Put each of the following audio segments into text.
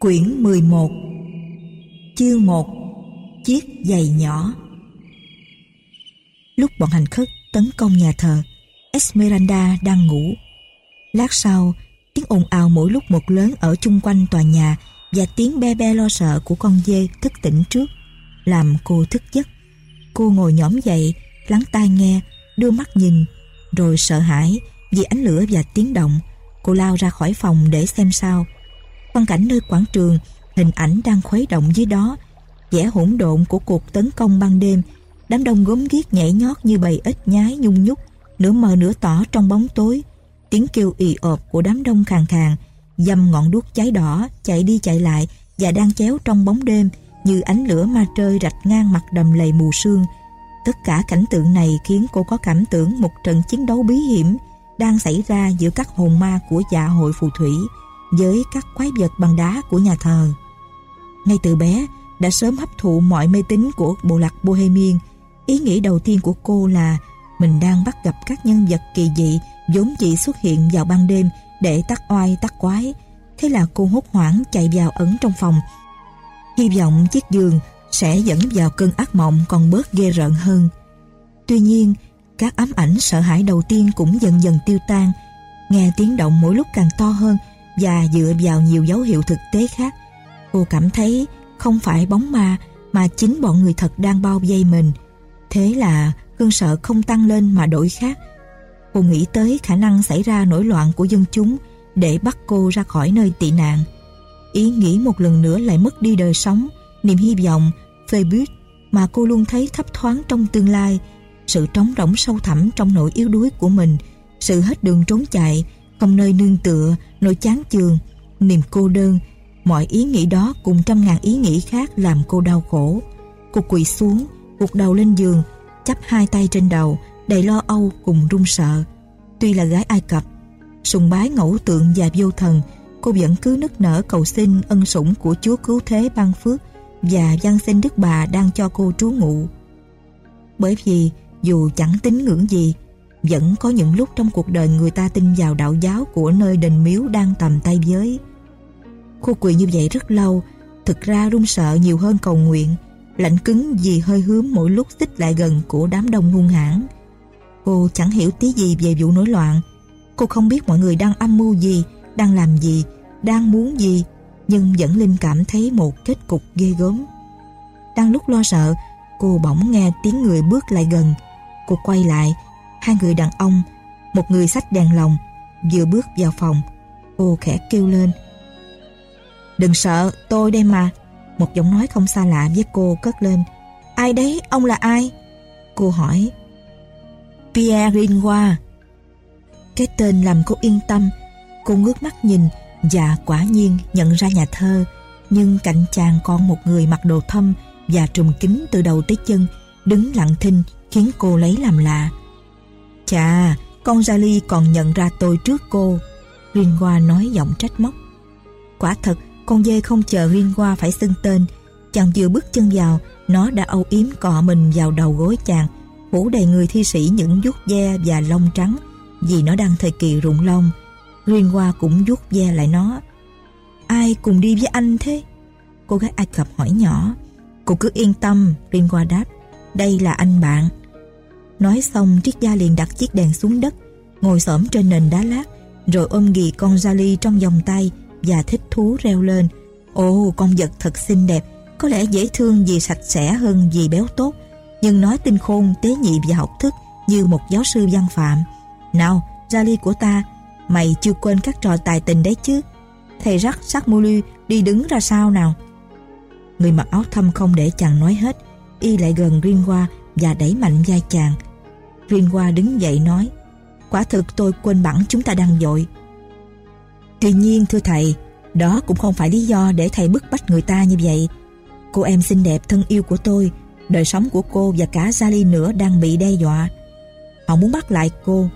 Quyển 11 Chương 1 Chiếc giày nhỏ. Lúc bọn hành khất tấn công nhà thờ, Esmeralda đang ngủ. Lát sau, Tiếng ồn ào mỗi lúc một lớn ở chung quanh tòa nhà Và tiếng be be lo sợ của con dê thức tỉnh trước, Làm cô thức giấc. Cô ngồi nhõm dậy, Lắng tai nghe, Đưa mắt nhìn, Rồi sợ hãi Vì ánh lửa và tiếng động. Cô lao ra khỏi phòng để xem sao quang cảnh nơi quảng trường, Hình ảnh đang khuấy động dưới đó. Vẻ hỗn độn của cuộc tấn công ban đêm, Đám đông gốm ghiếc nhảy nhót như bầy ếch nhái nhung nhúc, Nửa mờ nửa tỏ trong bóng tối. Tiếng kêu ì ộp của đám đông khàn khàn Dầm ngọn đuốc cháy đỏ Chạy đi chạy lại Và đang chéo trong bóng đêm Như ánh lửa ma trơi rạch ngang mặt đầm lầy mù sương. Tất cả cảnh tượng này khiến cô có cảm tưởng một trận chiến đấu bí hiểm đang xảy ra giữa các hồn ma của dạ hội phù thủy với các quái vật bằng đá của nhà thờ. Ngay từ bé, đã sớm hấp thụ mọi mê tín của bộ lạc Bohemian. Ý nghĩ đầu tiên của cô là mình đang bắt gặp các nhân vật kỳ dị vốn chỉ xuất hiện vào ban đêm để tắt oai tắt quái. Thế là cô hốt hoảng chạy vào ẩn trong phòng. Hy vọng chiếc giường sẽ dẫn vào cơn ác mộng còn bớt ghê rợn hơn. Tuy nhiên, các ám ảnh sợ hãi đầu tiên cũng dần dần tiêu tan. Nghe tiếng động mỗi lúc càng to hơn và dựa vào nhiều dấu hiệu thực tế khác. Cô cảm thấy không phải bóng ma mà chính bọn người thật đang bao vây mình. Thế là cơn sợ không tăng lên mà đổi khác. Cô nghĩ tới khả năng xảy ra nổi loạn của dân chúng để bắt cô ra khỏi nơi tị nạn. Ý nghĩ một lần nữa lại mất đi đời sống, niềm hy vọng, phê buýt mà cô luôn thấy thấp thoáng trong tương lai, sự trống rỗng sâu thẳm trong nỗi yếu đuối của mình, sự hết đường trốn chạy, không nơi nương tựa, nỗi chán chường, niềm cô đơn, mọi ý nghĩ đó cùng trăm ngàn ý nghĩ khác làm cô đau khổ. Cô quỳ xuống, gục đầu lên giường, chắp hai tay trên đầu, đầy lo âu cùng run sợ. Tuy là gái Ai Cập, sùng bái ngẫu tượng và vô thần, cô vẫn cứ nức nở cầu xin ân sủng của Chúa cứu thế ban phước và văn xin Đức Bà đang cho cô trú ngụ. Bởi vì dù chẳng tín ngưỡng gì, vẫn có những lúc trong cuộc đời người ta tin vào đạo giáo của nơi đền miếu đang tầm tay với. Cô quỳ như vậy rất lâu, thực ra run sợ nhiều hơn cầu nguyện, lạnh cứng vì hơi hướng mỗi lúc xích lại gần của đám đông hung hãn. Cô chẳng hiểu tí gì về vụ nổi loạn. Cô không biết mọi người đang âm mưu gì, đang làm gì, đang muốn gì, nhưng vẫn linh cảm thấy một kết cục ghê gớm. Đang lúc lo sợ, cô bỗng nghe tiếng người bước lại gần. Cô quay lại, hai người đàn ông, một người xách đèn lồng, vừa bước vào phòng. Cô khẽ kêu lên. Đừng sợ, tôi đây mà. Một giọng nói không xa lạ với cô cất lên. Ai đấy, ông là ai? Cô hỏi. Pierre Ringoa. Cái tên làm cô yên tâm. Cô ngước mắt nhìn và quả nhiên nhận ra nhà thơ. Nhưng cạnh chàng còn một người mặc đồ thâm và trùm kính từ đầu tới chân đứng lặng thinh khiến cô lấy làm lạ. Chà, con Jali còn nhận ra tôi trước cô. Ringoa nói giọng trách móc. Quả thật, con dê không chờ Ringoa phải xưng tên. Chàng vừa bước chân vào, nó đã âu yếm cọ mình vào đầu gối chàng, phủ đầy người thi sĩ những vuốt ve và lông trắng, vì nó đang thời kỳ rụng lông. Ringoa cũng vuốt ve lại nó. Ai cùng đi với anh thế? Cô gái Ai Cập hỏi nhỏ. Cô cứ yên tâm, Ringoa đáp. Đây là anh bạn. Nói xong Triết Gia liền đặt chiếc đèn xuống đất Ngồi xổm trên nền đá lát Rồi ôm ghì con Jali trong vòng tay Và thích thú reo lên. Ồ con vật thật xinh đẹp Có lẽ dễ thương vì sạch sẽ hơn vì béo tốt Nhưng nói tinh khôn, tế nhị và học thức Như một giáo sư văn phạm. Nào Jali của ta Mày chưa quên các trò tài tình đấy chứ? Thầy rắc sắc mô lưu đi đứng ra sao nào. Người mặc áo thâm không để chàng nói hết Y lại gần riêng qua Và đẩy mạnh vai chàng. Rinwa đứng dậy nói, Quả thực tôi quên bẵng chúng ta đang dội. Tuy nhiên, thưa thầy, Đó cũng không phải lý do để thầy bức bách người ta như vậy. Cô em xinh đẹp thân yêu của tôi, Đời sống của cô và cả Sally nữa đang bị đe dọa. Họ muốn bắt lại cô.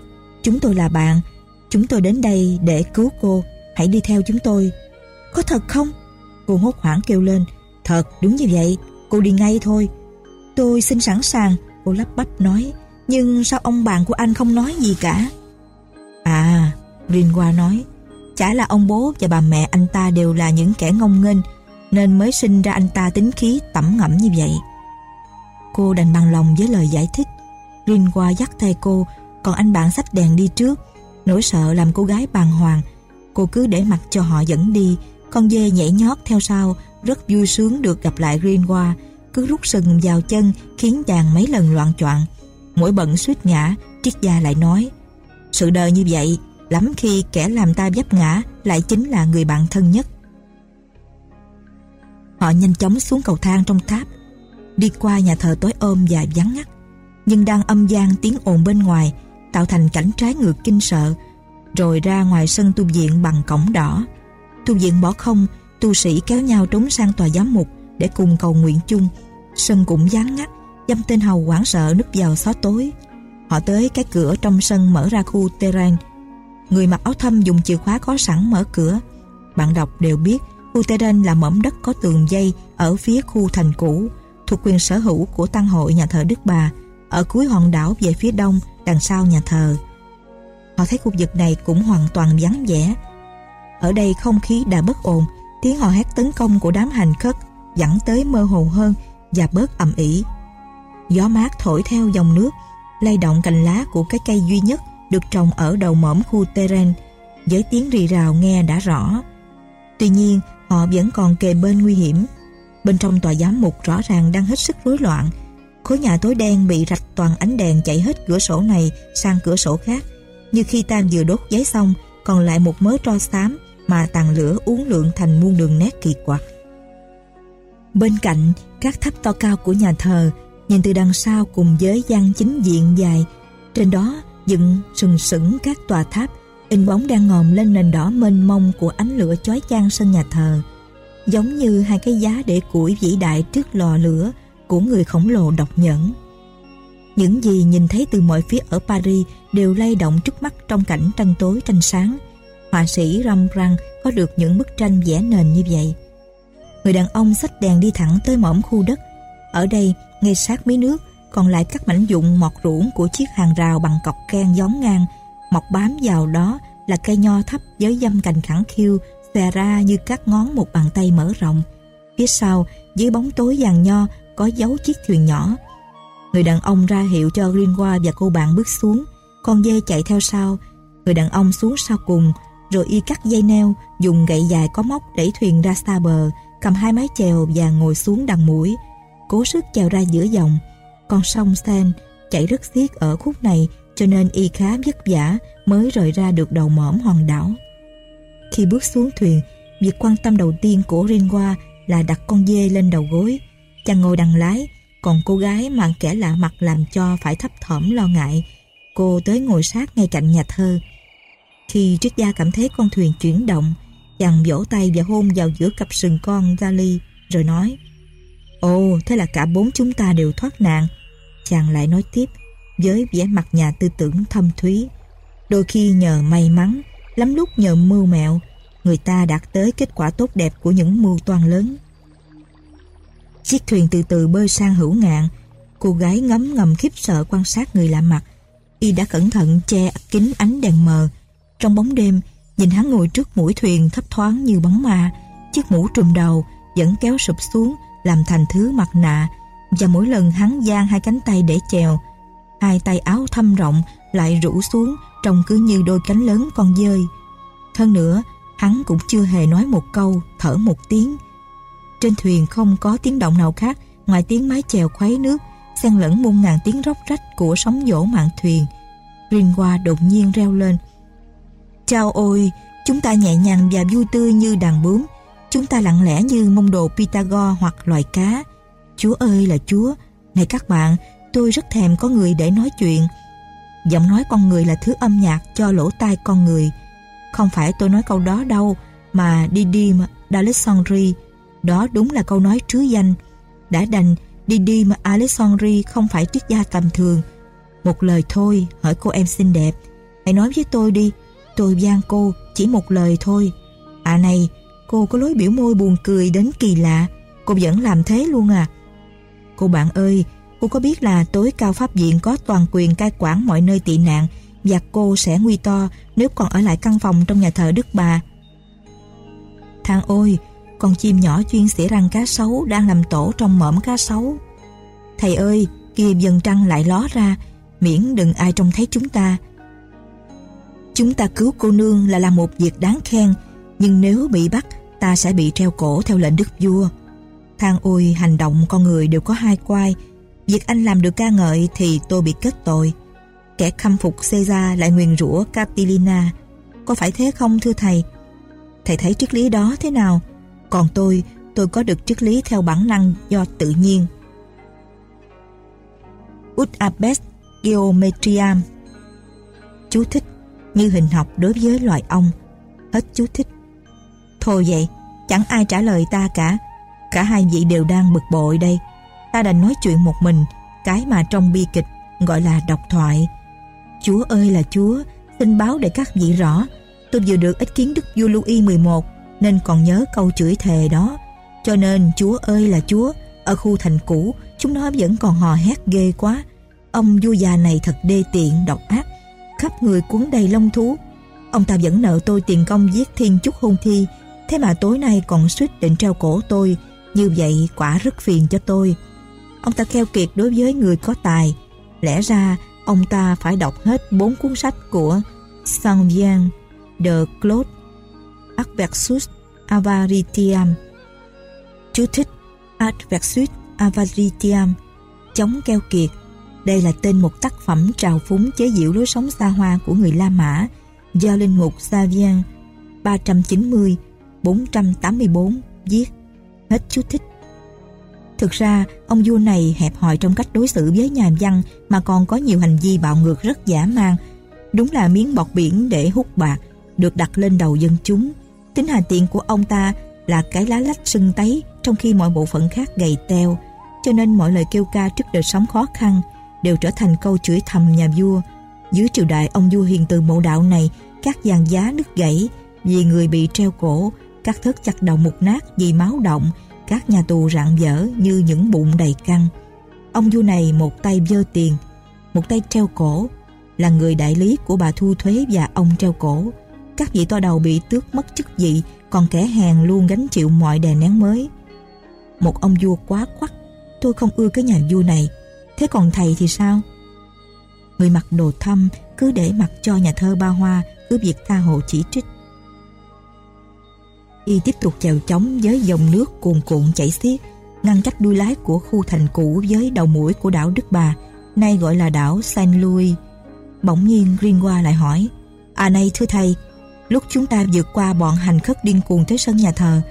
Chúng tôi là bạn. Chúng tôi đến đây để cứu cô. Hãy đi theo chúng tôi. Có thật không? Cô hốt hoảng kêu lên. Thật, đúng như vậy. Cô đi ngay thôi. Tôi xin sẵn sàng. Cô lắp bắp nói. Nhưng sao ông bạn của anh không nói gì cả À Rinwa nói Chả là ông bố và bà mẹ anh ta đều là những kẻ ngông nghênh nên mới sinh ra anh ta tính khí tẩm ngẫm như vậy. Cô đành bằng lòng với lời giải thích. rinwa dắt tay cô, còn anh bạn xách đèn đi trước. Nỗi sợ làm cô gái bàng hoàng. Cô cứ để mặc cho họ dẫn đi. Con dê nhảy nhót theo sau, rất vui sướng được gặp lại rinwa. Cứ rút sừng vào chân khiến chàng mấy lần loạn choạng. Mỗi bận suýt ngã, triết gia lại nói Sự đời như vậy, lắm khi kẻ làm ta vấp ngã lại chính là người bạn thân nhất. Họ nhanh chóng xuống cầu thang trong tháp đi qua nhà thờ tối ôm và vắng ngắt nhưng đang âm gian tiếng ồn bên ngoài tạo thành cảnh trái ngược kinh sợ rồi ra ngoài sân tu viện bằng cổng đỏ tu viện bỏ không tu sĩ kéo nhau trốn sang tòa giám mục để cùng cầu nguyện chung sân cũng vắng ngắt dâm tên hầu hoảng sợ núp vào xó tối họ tới cái cửa trong sân mở ra khu terrain người mặc áo thâm dùng chìa khóa có sẵn mở cửa bạn đọc đều biết khu terrain là mỏm đất có tường dây ở phía khu thành cũ thuộc quyền sở hữu của tăng hội nhà thờ Đức Bà ở cuối hòn đảo về phía đông đằng sau nhà thờ. Họ thấy khu vực này cũng hoàn toàn vắng vẻ. Ở đây không khí đã bất ổn, tiếng hò hét tấn công của đám hành khất dẫn tới mơ hồ hơn và bớt ầm ĩ. Gió mát thổi theo dòng nước, lay động cành lá của cái cây duy nhất được trồng ở đầu mỏm khu Teren với tiếng rì rào nghe đã rõ. Tuy nhiên, họ vẫn còn kề bên nguy hiểm Bên trong tòa giám mục rõ ràng đang hết sức rối loạn. Khối nhà tối đen bị rạch toàn ánh đèn chạy hết cửa sổ này sang cửa sổ khác. Như khi ta vừa đốt giấy xong, còn lại một mớ tro xám mà tàn lửa uốn lượn thành muôn đường nét kỳ quặc. Bên cạnh, các tháp to cao của nhà thờ, nhìn từ đằng sau cùng với gian chính diện dài, trên đó dựng sừng sững các tòa tháp, in bóng đang ngòm lên nền đỏ mênh mông của ánh lửa chói chang sân nhà thờ giống như hai cái giá để củi vĩ đại trước lò lửa của người khổng lồ độc nhẫn. Những gì nhìn thấy từ mọi phía ở Paris đều lay động trước mắt trong cảnh tranh tối tranh sáng. Họa sĩ Rembrandt có được những bức tranh vẽ nền như vậy. Người đàn ông xách đèn đi thẳng tới mỏm khu đất. Ở đây, ngay sát mí nước, còn lại các mảnh dụng mọt ruỗng của chiếc hàng rào bằng cọc ken gión ngang. Mọc bám vào đó là cây nho thấp với dâm cành khẳng khiu xòe ra như các ngón một bàn tay mở rộng. Phía sau, dưới bóng tối vàng nho, có dấu chiếc thuyền nhỏ. Người đàn ông ra hiệu cho Greenwa và cô bạn bước xuống. Con dê chạy theo sau. Người đàn ông xuống sau cùng, rồi y cắt dây neo, dùng gậy dài có móc đẩy thuyền ra xa bờ, cầm hai mái chèo và ngồi xuống đằng mũi. Cố sức chèo ra giữa dòng. Con sông Sen chảy rất xiết ở khúc này cho nên y khá vất vả mới rời ra được đầu mỏm hòn đảo. Khi bước xuống thuyền, việc quan tâm đầu tiên của Rinwa là đặt con dê lên đầu gối. Chàng ngồi đằng lái, còn cô gái mà kẻ lạ mặt làm cho phải thấp thỏm lo ngại. Cô tới ngồi sát ngay cạnh nhà thơ. Khi triết gia cảm thấy con thuyền chuyển động, chàng vỗ tay và hôn vào giữa cặp sừng con Gali, rồi nói Ồ, thế là cả bốn chúng ta đều thoát nạn. Chàng lại nói tiếp, với vẻ mặt nhà tư tưởng thâm thúy. Đôi khi nhờ may mắn, lắm lúc nhờ mưu mẹo, người ta đạt tới kết quả tốt đẹp của những mưu toan lớn. Chiếc thuyền từ từ bơi sang hữu ngạn, cô gái ngấm ngầm khiếp sợ quan sát người lạ mặt. Y đã cẩn thận che kín ánh đèn mờ. Trong bóng đêm, nhìn hắn ngồi trước mũi thuyền thấp thoáng như bóng ma, chiếc mũ trùm đầu vẫn kéo sụp xuống làm thành thứ mặt nạ và mỗi lần hắn giang hai cánh tay để chèo hai tay áo thâm rộng lại rũ xuống trông cứ như đôi cánh lớn con dơi. Hơn nữa, hắn cũng chưa hề nói một câu, thở một tiếng. Trên thuyền không có tiếng động nào khác ngoài tiếng mái chèo khuấy nước, xen lẫn muôn ngàn tiếng róc rách của sóng dỗ mạn thuyền. Rinwa đột nhiên reo lên. Chao ôi, chúng ta nhẹ nhàng và vui tươi như đàn bướm. Chúng ta lặng lẽ như mông đồ Pythagore hoặc loài cá. Chúa ơi là Chúa, này các bạn, tôi rất thèm có người để nói chuyện. Giọng nói con người là thứ âm nhạc cho lỗ tai con người. Không phải tôi nói câu đó đâu, mà Didim d'Alessandri, đó đúng là câu nói trứ danh. Đã đành Didim Alexandri không phải triết gia tầm thường. Một lời thôi, hỏi cô em xinh đẹp. Hãy nói với tôi đi, tôi gian cô chỉ một lời thôi. À này, cô có lối biểu môi buồn cười đến kỳ lạ, cô vẫn làm thế luôn à. Cô bạn ơi, Cô có biết là tối cao pháp viện có toàn quyền cai quản mọi nơi tị nạn và cô sẽ nguy to nếu còn ở lại căn phòng trong nhà thờ Đức Bà. Thằng ôi, con chim nhỏ chuyên xỉa răng cá sấu đang làm tổ trong mõm cá sấu. Thầy ơi, kia dần trăng lại ló ra, miễn đừng ai trông thấy chúng ta. Chúng ta cứu cô nương là làm một việc đáng khen, nhưng nếu bị bắt, ta sẽ bị treo cổ theo lệnh đức vua. Thang ôi, hành động con người đều có hai quai. Việc anh làm được ca ngợi thì tôi bị kết tội. Kẻ khâm phục Caesar lại nguyền rủa Catilina. Có phải thế không thưa thầy? Thầy thấy triết lý đó thế nào? Còn tôi, tôi có được triết lý theo bản năng do tự nhiên. Ut abest geometriam Chú thích Như hình học đối với loài ong Hết chú thích Thôi vậy, chẳng ai trả lời ta cả. Cả hai vị đều đang bực bội đây. Ta đành nói chuyện một mình Cái mà trong bi kịch gọi là độc thoại. Chúa ơi là Chúa Xin báo để các vị rõ. Tôi vừa được ít kiến Đức vua Louis XI Nên còn nhớ câu chửi thề đó. Cho nên Chúa ơi là Chúa Ở khu thành cũ Chúng nó vẫn còn hò hét ghê quá. Ông vua già này thật đê tiện, độc ác Khắp người cuốn đầy lông thú. Ông ta vẫn nợ tôi tiền công giết thiên chúc hôn thi Thế mà tối nay còn suýt định treo cổ tôi. Như vậy quả rất phiền cho tôi. Ông ta keo kiệt đối với người có tài. Lẽ ra ông ta phải đọc hết bốn cuốn sách của Saint-Vian de Claude Adversus Avaritiam. Chú thích Adversus Avaritiam. Chống keo kiệt. Đây là tên một tác phẩm trào phúng chế giễu lối sống xa hoa của người La Mã, do linh mục Xavier 390-484 viết. Hết chú thích. Thực ra, ông vua này hẹp hòi trong cách đối xử với nhà văn mà còn có nhiều hành vi bạo ngược rất giả man. Đúng là miếng bọt biển để hút bạc được đặt lên đầu dân chúng. Tính hà tiện của ông ta là cái lá lách sưng tấy trong khi mọi bộ phận khác gầy teo. Cho nên mọi lời kêu ca trước đời sống khó khăn đều trở thành câu chửi thầm nhà vua. Dưới triều đại ông vua hiền từ mộ đạo này, các giàn giá nứt gãy vì người bị treo cổ, các thớt chặt đầu mục nát vì máu động, các nhà tù rạng vỡ như những bụng đầy căng. Ông vua này một tay vơ tiền, một tay treo cổ, là người đại lý của bà thu thuế và ông treo cổ. Các vị to đầu bị tước mất chức vị, còn kẻ hèn luôn gánh chịu mọi đè nén mới. Một ông vua quá quắc, tôi không ưa cái nhà vua này. Thế còn thầy thì sao? Người mặc đồ thâm cứ để mặc cho nhà thơ ba hoa cứ việc tha hồ chỉ trích. Y tiếp tục chèo chống với dòng nước cuồn cuộn chảy xiết, ngăn cách đuôi lái của khu thành cũ với đầu mũi của đảo Đức Bà, nay gọi là đảo Saint Louis. Bỗng nhiên Greenwa lại hỏi, À này thưa thầy, lúc chúng ta vượt qua bọn hành khất điên cuồng tới sân nhà thờ,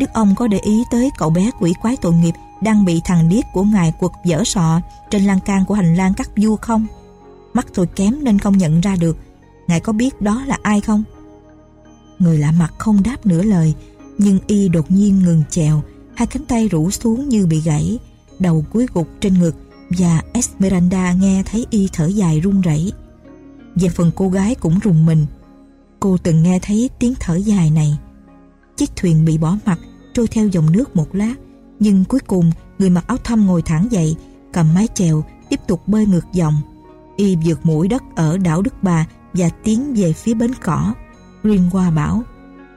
Đức ông có để ý tới cậu bé quỷ quái tội nghiệp đang bị thằng điếc của ngài quật dở sọ trên lan can của hành lang các vua không? Mắt tôi kém nên không nhận ra được. Ngài có biết đó là ai không? Người lạ mặt không đáp nửa lời, nhưng y đột nhiên ngừng chèo, hai cánh tay rũ xuống như bị gãy, đầu cúi gục trên ngực và Esmeralda nghe thấy y thở dài run rẩy. Về phần cô gái cũng rùng mình. Cô từng nghe thấy tiếng thở dài này. Chiếc thuyền bị bỏ mặt trôi theo dòng nước một lát nhưng cuối cùng người mặc áo thâm ngồi thẳng dậy cầm mái chèo tiếp tục bơi ngược dòng y vượt mũi đất ở đảo Đức Bà và tiến về phía bến cỏ Riêng qua bảo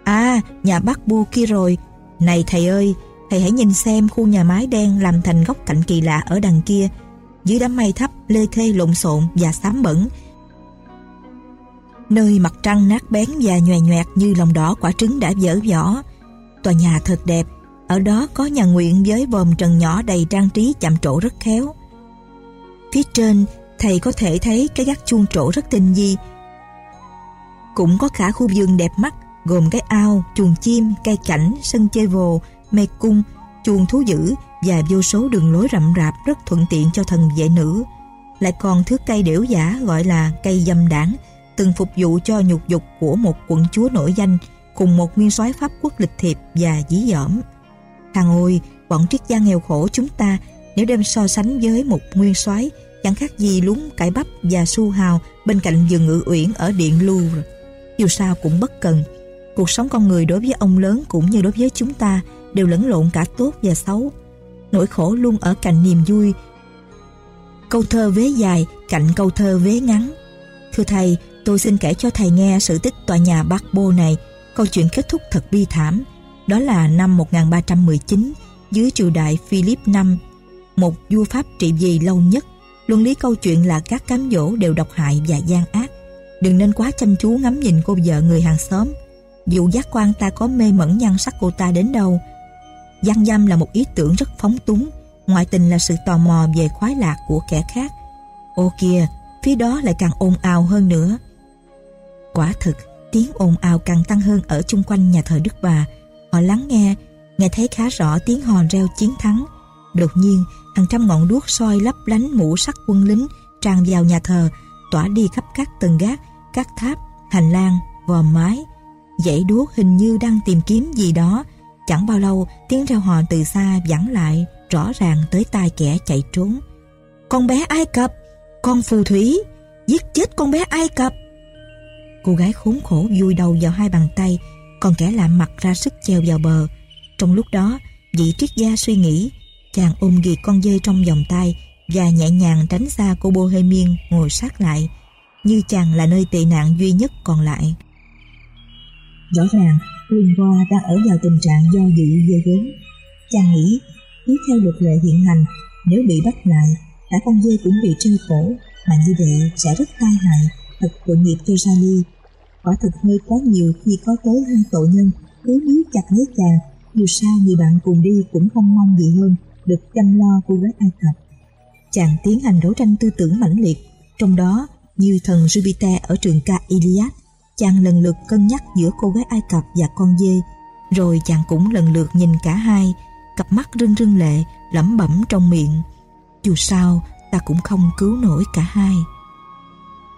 À nhà bác Bu kia rồi. Này thầy ơi Thầy hãy nhìn xem khu nhà mái đen làm thành góc cạnh kỳ lạ ở đằng kia. Dưới đám mây thấp lê thê lộn xộn và xám bẩn. Nơi mặt trăng nát bén và nhòe nhoẹt như lòng đỏ quả trứng đã dở vỏ. Tòa nhà thật đẹp. Ở đó có nhà nguyện với vòm trần nhỏ đầy trang trí chạm trổ rất khéo. Phía trên, thầy có thể thấy cái gác chuông trổ rất tinh vi. Cũng có cả khu vườn đẹp mắt, gồm cái ao, chuồng chim, cây cảnh, sân chơi vồ, mê cung, chuồng thú dữ và vô số đường lối rậm rạp rất thuận tiện cho thần vệ nữ. Lại còn thứ cây điểu giả gọi là cây dâm đảng, từng phục vụ cho nhục dục của một quận chúa nổi danh cùng một nguyên soái Pháp quốc lịch thiệp và dí dỏm. Thằng ôi, bọn triết gia nghèo khổ chúng ta nếu đem so sánh với một nguyên soái chẳng khác gì lúng cải bắp và su hào bên cạnh vườn ngự uyển ở điện Louvre. Dù sao cũng bất cần. Cuộc sống con người đối với ông lớn cũng như đối với chúng ta đều lẫn lộn cả tốt và xấu. Nỗi khổ luôn ở cạnh niềm vui. Câu thơ vế dài cạnh câu thơ vế ngắn. Thưa thầy, tôi xin kể cho thầy nghe sự tích tòa nhà Bô này. Câu chuyện kết thúc thật bi thảm. Đó là năm 1319, dưới triều đại Philip V, một vua Pháp trị vì lâu nhất. Luân lý câu chuyện là các cám dỗ đều độc hại và gian ác. Đừng nên quá chăm chú ngắm nhìn cô vợ người hàng xóm. Dù giác quan ta có mê mẩn nhan sắc cô ta đến đâu. Gian dâm là một ý tưởng rất phóng túng, ngoại tình là sự tò mò về khoái lạc của kẻ khác. Ô kìa, phía đó lại càng ồn ào hơn nữa. Quả thực, tiếng ồn ào càng tăng hơn ở chung quanh nhà thờ Đức Bà. Họ lắng nghe, nghe thấy khá rõ tiếng hò reo chiến thắng. Đột nhiên, hàng trăm ngọn đuốc soi lấp lánh mũ sắt quân lính tràn vào nhà thờ, tỏa đi khắp các tầng gác, các tháp, hành lang, vòm mái. Dãy đuốc hình như đang tìm kiếm gì đó. Chẳng bao lâu, tiếng reo hò từ xa vẳng lại, rõ ràng tới tai kẻ chạy trốn. Con bé Ai Cập! Con phù thủy! Giết chết con bé Ai Cập! Cô gái khốn khổ vui đầu vào hai bàn tay, còn kẻ lạ mặt ra sức treo vào bờ. Trong lúc đó, vị triết gia suy nghĩ, chàng ôm ghì con dê trong vòng tay và nhẹ nhàng tránh xa cô Bohemian ngồi sát lại, như chàng là nơi tị nạn duy nhất còn lại. Rõ ràng, Greenboa đang ở vào tình trạng do dự ghê gớm. Chàng nghĩ, cứ theo luật lệ hiện hành, nếu bị bắt lại, cả con dê cũng bị treo cổ, mà như vậy sẽ rất tai hại, thật tội nghiệp cho Sally. Quả thực hơi quá nhiều khi có tới hai tội nhân, cứ níu chặt lấy chàng, dù sao người bạn cùng đi cũng không mong gì hơn được chăm lo cô gái Ai Cập. Chàng tiến hành đấu tranh tư tưởng mãnh liệt, trong đó như thần Jupiter ở trường ca Iliad, chàng lần lượt cân nhắc giữa cô gái Ai Cập và con dê, rồi chàng cũng lần lượt nhìn cả hai, cặp mắt rưng rưng lệ, lẩm bẩm trong miệng. Dù sao, ta cũng không cứu nổi cả hai.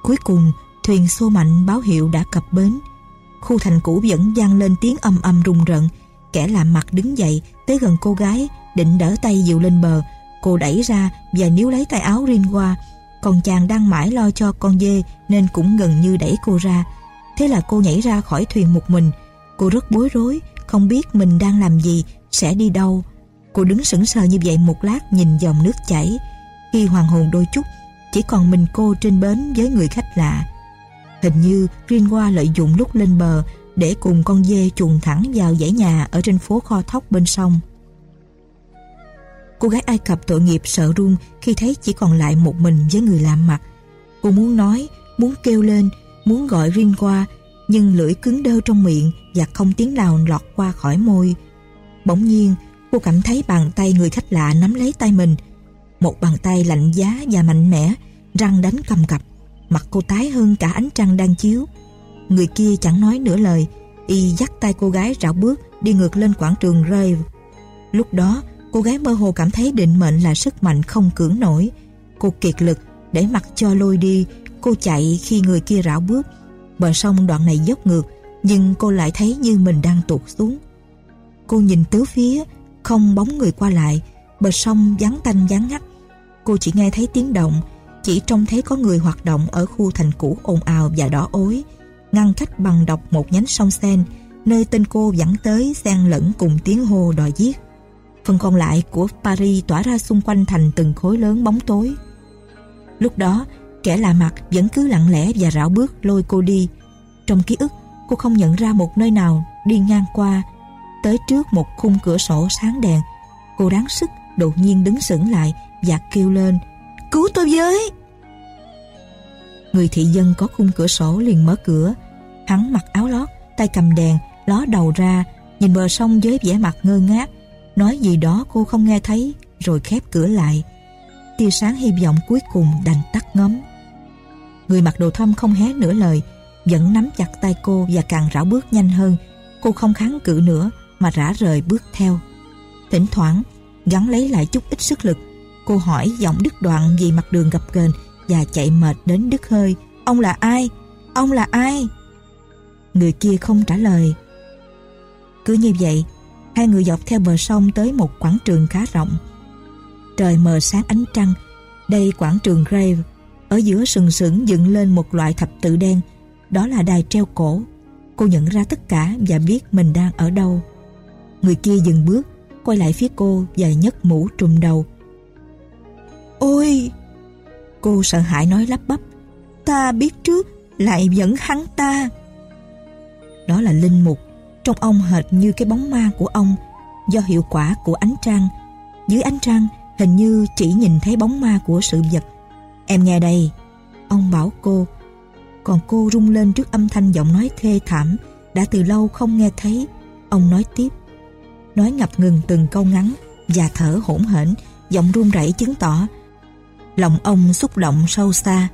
Cuối cùng, thuyền xô mạnh báo hiệu đã cập bến. Khu thành cũ vẫn vang lên tiếng âm âm rùng rợn, kẻ làm mặt đứng dậy tới gần cô gái định đỡ tay dịu lên bờ cô đẩy ra và níu lấy tay áo Rinwa qua còn chàng đang mãi lo cho con dê nên cũng gần như đẩy cô ra. Thế là cô nhảy ra khỏi thuyền một mình. Cô rất bối rối, không biết mình đang làm gì, sẽ đi đâu. Cô đứng sững sờ như vậy một lát nhìn dòng nước chảy. Khi hoàng hồn đôi chút, chỉ còn mình cô trên bến với người khách lạ. Hình như Rinwa lợi dụng lúc lên bờ để cùng con dê chuồn thẳng vào dãy nhà ở trên phố kho thóc bên sông. Cô gái Ai Cập tội nghiệp sợ run khi thấy chỉ còn lại một mình với người lạ mặt. Cô muốn nói, muốn kêu lên, muốn gọi riêng qua, nhưng lưỡi cứng đơ trong miệng và không tiếng nào lọt qua khỏi môi. Bỗng nhiên, cô cảm thấy bàn tay người khách lạ nắm lấy tay mình. Một bàn tay lạnh giá và mạnh mẽ, răng đánh cầm cập. Mặt cô tái hơn cả ánh trăng đang chiếu. Người kia chẳng nói nửa lời, y dắt tay cô gái rảo bước đi ngược lên quảng trường Rave. Lúc đó, cô gái mơ hồ cảm thấy định mệnh là sức mạnh không cưỡng nổi. Cô kiệt lực để mặc cho lôi đi, cô chạy khi người kia rảo bước. Bờ sông đoạn này dốc ngược, nhưng cô lại thấy như mình đang tụt xuống. Cô nhìn tứ phía, không bóng người qua lại, bờ sông vắng tanh vắng ngắt. Cô chỉ nghe thấy tiếng động, chỉ trông thấy có người hoạt động ở khu thành cũ ồn ào và đỏ ối, ngăn cách bằng độc một nhánh sông Sen, nơi tên cô dẫn tới xen lẫn cùng tiếng hô đòi giết. Phần còn lại của Paris tỏa ra xung quanh thành từng khối lớn bóng tối. Lúc đó, kẻ lạ mặt vẫn cứ lặng lẽ và rảo bước lôi cô đi. Trong ký ức, cô không nhận ra một nơi nào đi ngang qua. Tới trước một khung cửa sổ sáng đèn, cô đáng sức đột nhiên đứng sững lại và kêu lên Cứu tôi với! Người thị dân có khung cửa sổ liền mở cửa Hắn mặc áo lót, tay cầm đèn, ló đầu ra, nhìn bờ sông với vẻ mặt ngơ ngác. Nói gì đó cô không nghe thấy, rồi khép cửa lại. Tia sáng hy vọng cuối cùng đành tắt ngấm. Người mặc đồ thâm không hé nửa lời, vẫn nắm chặt tay cô và càng rảo bước nhanh hơn. Cô không kháng cự nữa, mà rã rời bước theo. Thỉnh thoảng, gắn lấy lại chút ít sức lực, cô hỏi giọng đứt đoạn vì mặt đường gập ghềnh và chạy mệt đến đứt hơi. Ông là ai? Ông là ai? Người kia không trả lời Cứ như vậy Hai người dọc theo bờ sông tới một quảng trường khá rộng. Trời mờ sáng ánh trăng. Đây quảng trường Grave. Ở giữa sừng sững dựng lên một loại thập tự đen. Đó là đài treo cổ. Cô nhận ra tất cả và biết mình đang ở đâu. Người kia dừng bước Quay lại phía cô và nhấc mũ trùm đầu. Ôi! Cô sợ hãi nói lắp bắp. Ta biết trước lại dẫn hắn ta. Đó là linh mục, trong ông hệt như cái bóng ma của ông do hiệu quả của ánh trăng. Dưới ánh trăng hình như chỉ nhìn thấy bóng ma của sự vật. Em nghe đây, ông bảo cô. Còn cô rung lên trước âm thanh giọng nói thê thảm đã từ lâu không nghe thấy. Ông nói tiếp. Nói ngập ngừng từng câu ngắn và thở hỗn hển, giọng run rẩy chứng tỏ lòng ông xúc động sâu xa.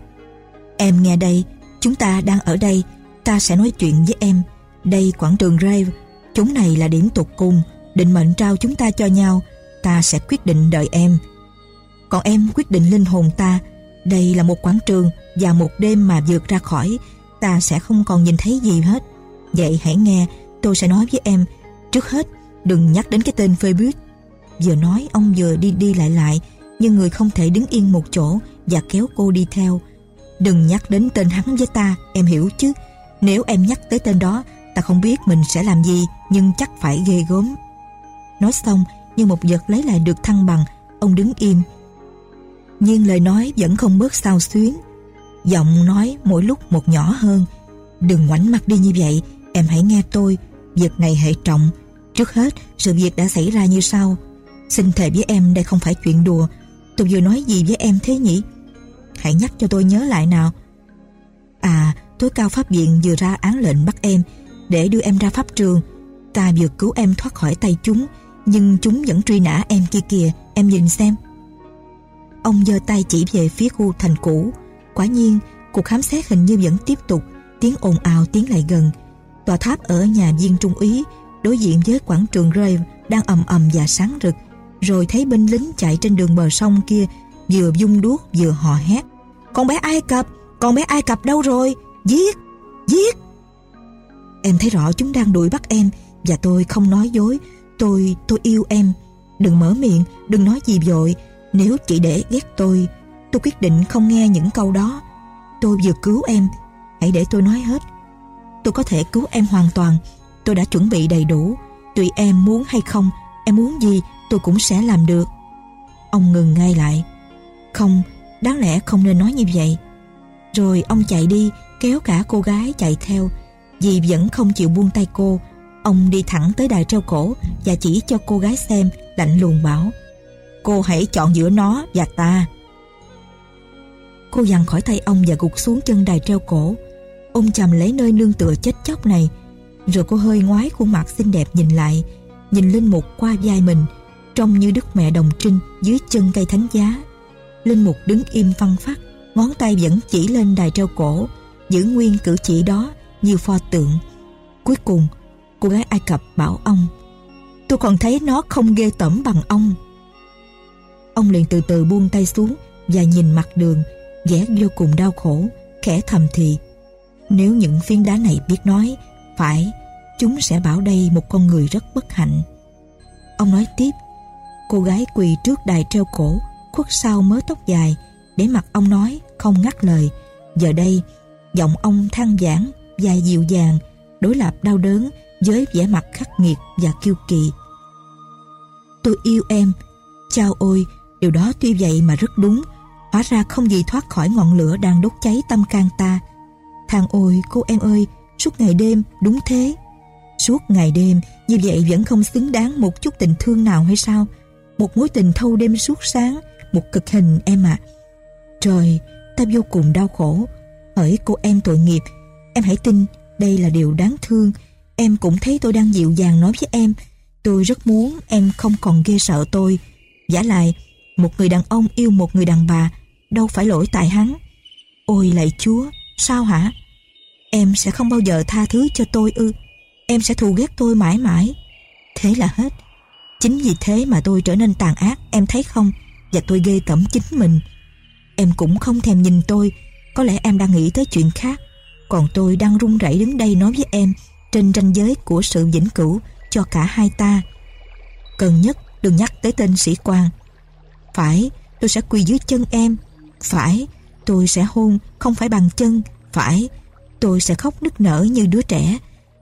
Em nghe đây, chúng ta đang ở đây, ta sẽ nói chuyện với em. Đây quảng trường Rave, chúng này là điểm tụt cùng, định mệnh trao chúng ta cho nhau, ta sẽ quyết định đợi em. Còn em quyết định linh hồn ta, đây là một quảng trường và một đêm mà vượt ra khỏi, ta sẽ không còn nhìn thấy gì hết. Vậy hãy nghe, tôi sẽ nói với em, trước hết, đừng nhắc đến cái tên Facebook. Vừa nói ông vừa đi đi lại lại, nhưng người không thể đứng yên một chỗ và kéo cô đi theo. Đừng nhắc đến tên hắn với ta, em hiểu chứ. Nếu em nhắc tới tên đó, ta không biết mình sẽ làm gì, nhưng chắc phải ghê gớm. Nói xong, như một vật lấy lại được thăng bằng, ông đứng im. Nhưng lời nói vẫn không bớt sao xuyến. Giọng nói mỗi lúc một nhỏ hơn. Đừng ngoảnh mặt đi như vậy, em hãy nghe tôi. Việc này hệ trọng. Trước hết, sự việc đã xảy ra như sau. Xin thề với em đây không phải chuyện đùa. Tôi vừa nói gì với em thế nhỉ? Hãy nhắc cho tôi nhớ lại nào. À, tối cao pháp viện vừa ra án lệnh bắt em để đưa em ra pháp trường. Ta vừa cứu em thoát khỏi tay chúng, nhưng chúng vẫn truy nã em kia kìa, em nhìn xem. Ông giơ tay chỉ về phía khu thành cũ. Quả nhiên, cuộc khám xét hình như vẫn tiếp tục, tiếng ồn ào tiến lại gần. Tòa tháp ở nhà viên trung úy đối diện với quảng trường rơi đang ầm ầm và sáng rực rồi thấy binh lính chạy trên đường bờ sông kia vừa dung đuốc vừa hò hét con bé Ai Cập con bé Ai Cập đâu rồi giết giết em thấy rõ chúng đang đuổi bắt em và tôi không nói dối. Tôi tôi yêu em. Đừng mở miệng, đừng nói gì vội nếu chỉ để ghét tôi tôi quyết định không nghe những câu đó. Tôi vừa cứu em, hãy để tôi nói hết. Tôi có thể cứu em hoàn toàn. Tôi đã chuẩn bị đầy đủ. Tùy em muốn hay không, em muốn gì, tôi cũng sẽ làm được. Ông ngừng ngay lại. Không, đáng lẽ không nên nói như vậy. Rồi ông chạy đi, kéo cả cô gái chạy theo vì vẫn không chịu buông tay cô. Ông đi thẳng tới đài treo cổ và chỉ cho cô gái xem, lạnh lùng bảo, cô hãy chọn giữa nó và ta. Cô dằn khỏi tay ông và gục xuống chân đài treo cổ. Ông chầm lấy nơi nương tựa chết chóc này. Rồi cô hơi ngoái khuôn mặt xinh đẹp nhìn lại, nhìn linh mục qua vai mình, trông như đức mẹ đồng trinh dưới chân cây thánh giá. Linh mục đứng im phăng phát ngón tay vẫn chỉ lên đài treo cổ, giữ nguyên cử chỉ đó như pho tượng. Cuối cùng, cô gái ai cập bảo ông, tôi còn thấy nó không ghê tởm bằng ông. Ông liền từ từ buông tay xuống và nhìn mặt đường, vẻ vô cùng đau khổ, khẽ thầm thì, nếu những phiến đá này biết nói, phải, chúng sẽ bảo đây một con người rất bất hạnh. Ông nói tiếp, Cô gái quỳ trước đài treo cổ, Khuất sau mớ tóc dài, Để mặt ông nói không ngắt lời. Giờ đây, giọng ông than giảng và dịu dàng, Đối lập đau đớn với vẻ mặt khắc nghiệt và kiêu kỳ Tôi yêu em, Chao ôi, Điều đó tuy vậy mà rất đúng. Hóa ra không gì thoát khỏi ngọn lửa đang đốt cháy tâm can ta. Thằng ôi, cô em ơi, Suốt ngày đêm, đúng thế. Suốt ngày đêm, Như vậy vẫn không xứng đáng một chút tình thương nào hay sao? Một mối tình thâu đêm suốt sáng, một cực hình em ạ. Trời, ta vô cùng đau khổ. Hỡi cô em tội nghiệp em hãy tin, đây là điều đáng thương. Em cũng thấy tôi đang dịu dàng nói với em. Tôi rất muốn em không còn ghê sợ tôi. Giả lại, một người đàn ông yêu một người đàn bà, đâu phải lỗi tại hắn. Ôi lạy chúa, sao hả? Em sẽ không bao giờ tha thứ cho tôi ư? Em sẽ thù ghét tôi mãi mãi. Thế là hết. Chính vì thế mà tôi trở nên tàn ác, Em thấy không? Và tôi ghê tẩm chính mình. Em cũng không thèm nhìn tôi. Có lẽ em đang nghĩ tới chuyện khác. Còn tôi đang run rẩy đứng đây nói với em Trên ranh giới của sự vĩnh cửu Cho cả hai ta. Cần nhất đừng nhắc tới tên sĩ quan. Phải, tôi sẽ quỳ dưới chân em. Phải, tôi sẽ hôn Không phải bằng chân. Phải, tôi sẽ khóc nức nở như đứa trẻ.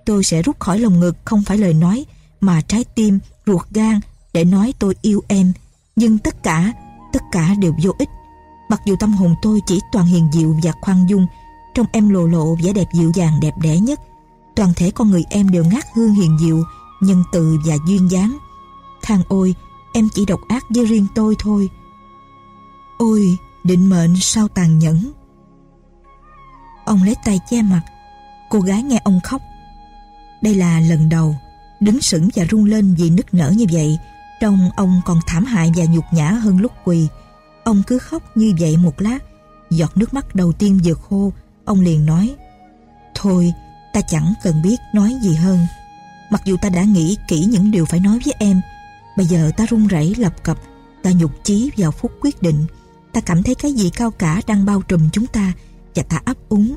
Tôi sẽ rút khỏi lồng ngực Không phải lời nói Mà trái tim ruột gan để nói tôi yêu em. Nhưng tất cả tất cả đều vô ích. Mặc dù tâm hồn tôi chỉ toàn hiền diệu và khoan dung trong em lộ lộ vẻ đẹp dịu dàng, đẹp đẽ nhất. Toàn thể con người em đều ngát hương hiền diệu Nhân từ và duyên dáng. Thang ôi, Em chỉ độc ác với riêng tôi thôi. Ôi, định mệnh sao tàn nhẫn. Ông lấy tay che mặt. Cô gái nghe ông khóc. Đây là lần đầu, Đứng sững và run lên vì nức nở như vậy. Trong ông còn thảm hại và nhục nhã hơn lúc quỳ. Ông cứ khóc như vậy một lát, Giọt nước mắt đầu tiên vừa khô Ông liền nói, Thôi, ta chẳng cần biết nói gì hơn. Mặc dù ta đã nghĩ kỹ những điều phải nói với em, Bây giờ ta run rẩy lập cập, Ta nhục chí vào phút quyết định. Ta cảm thấy cái gì cao cả đang bao trùm chúng ta Và ta ấp úng.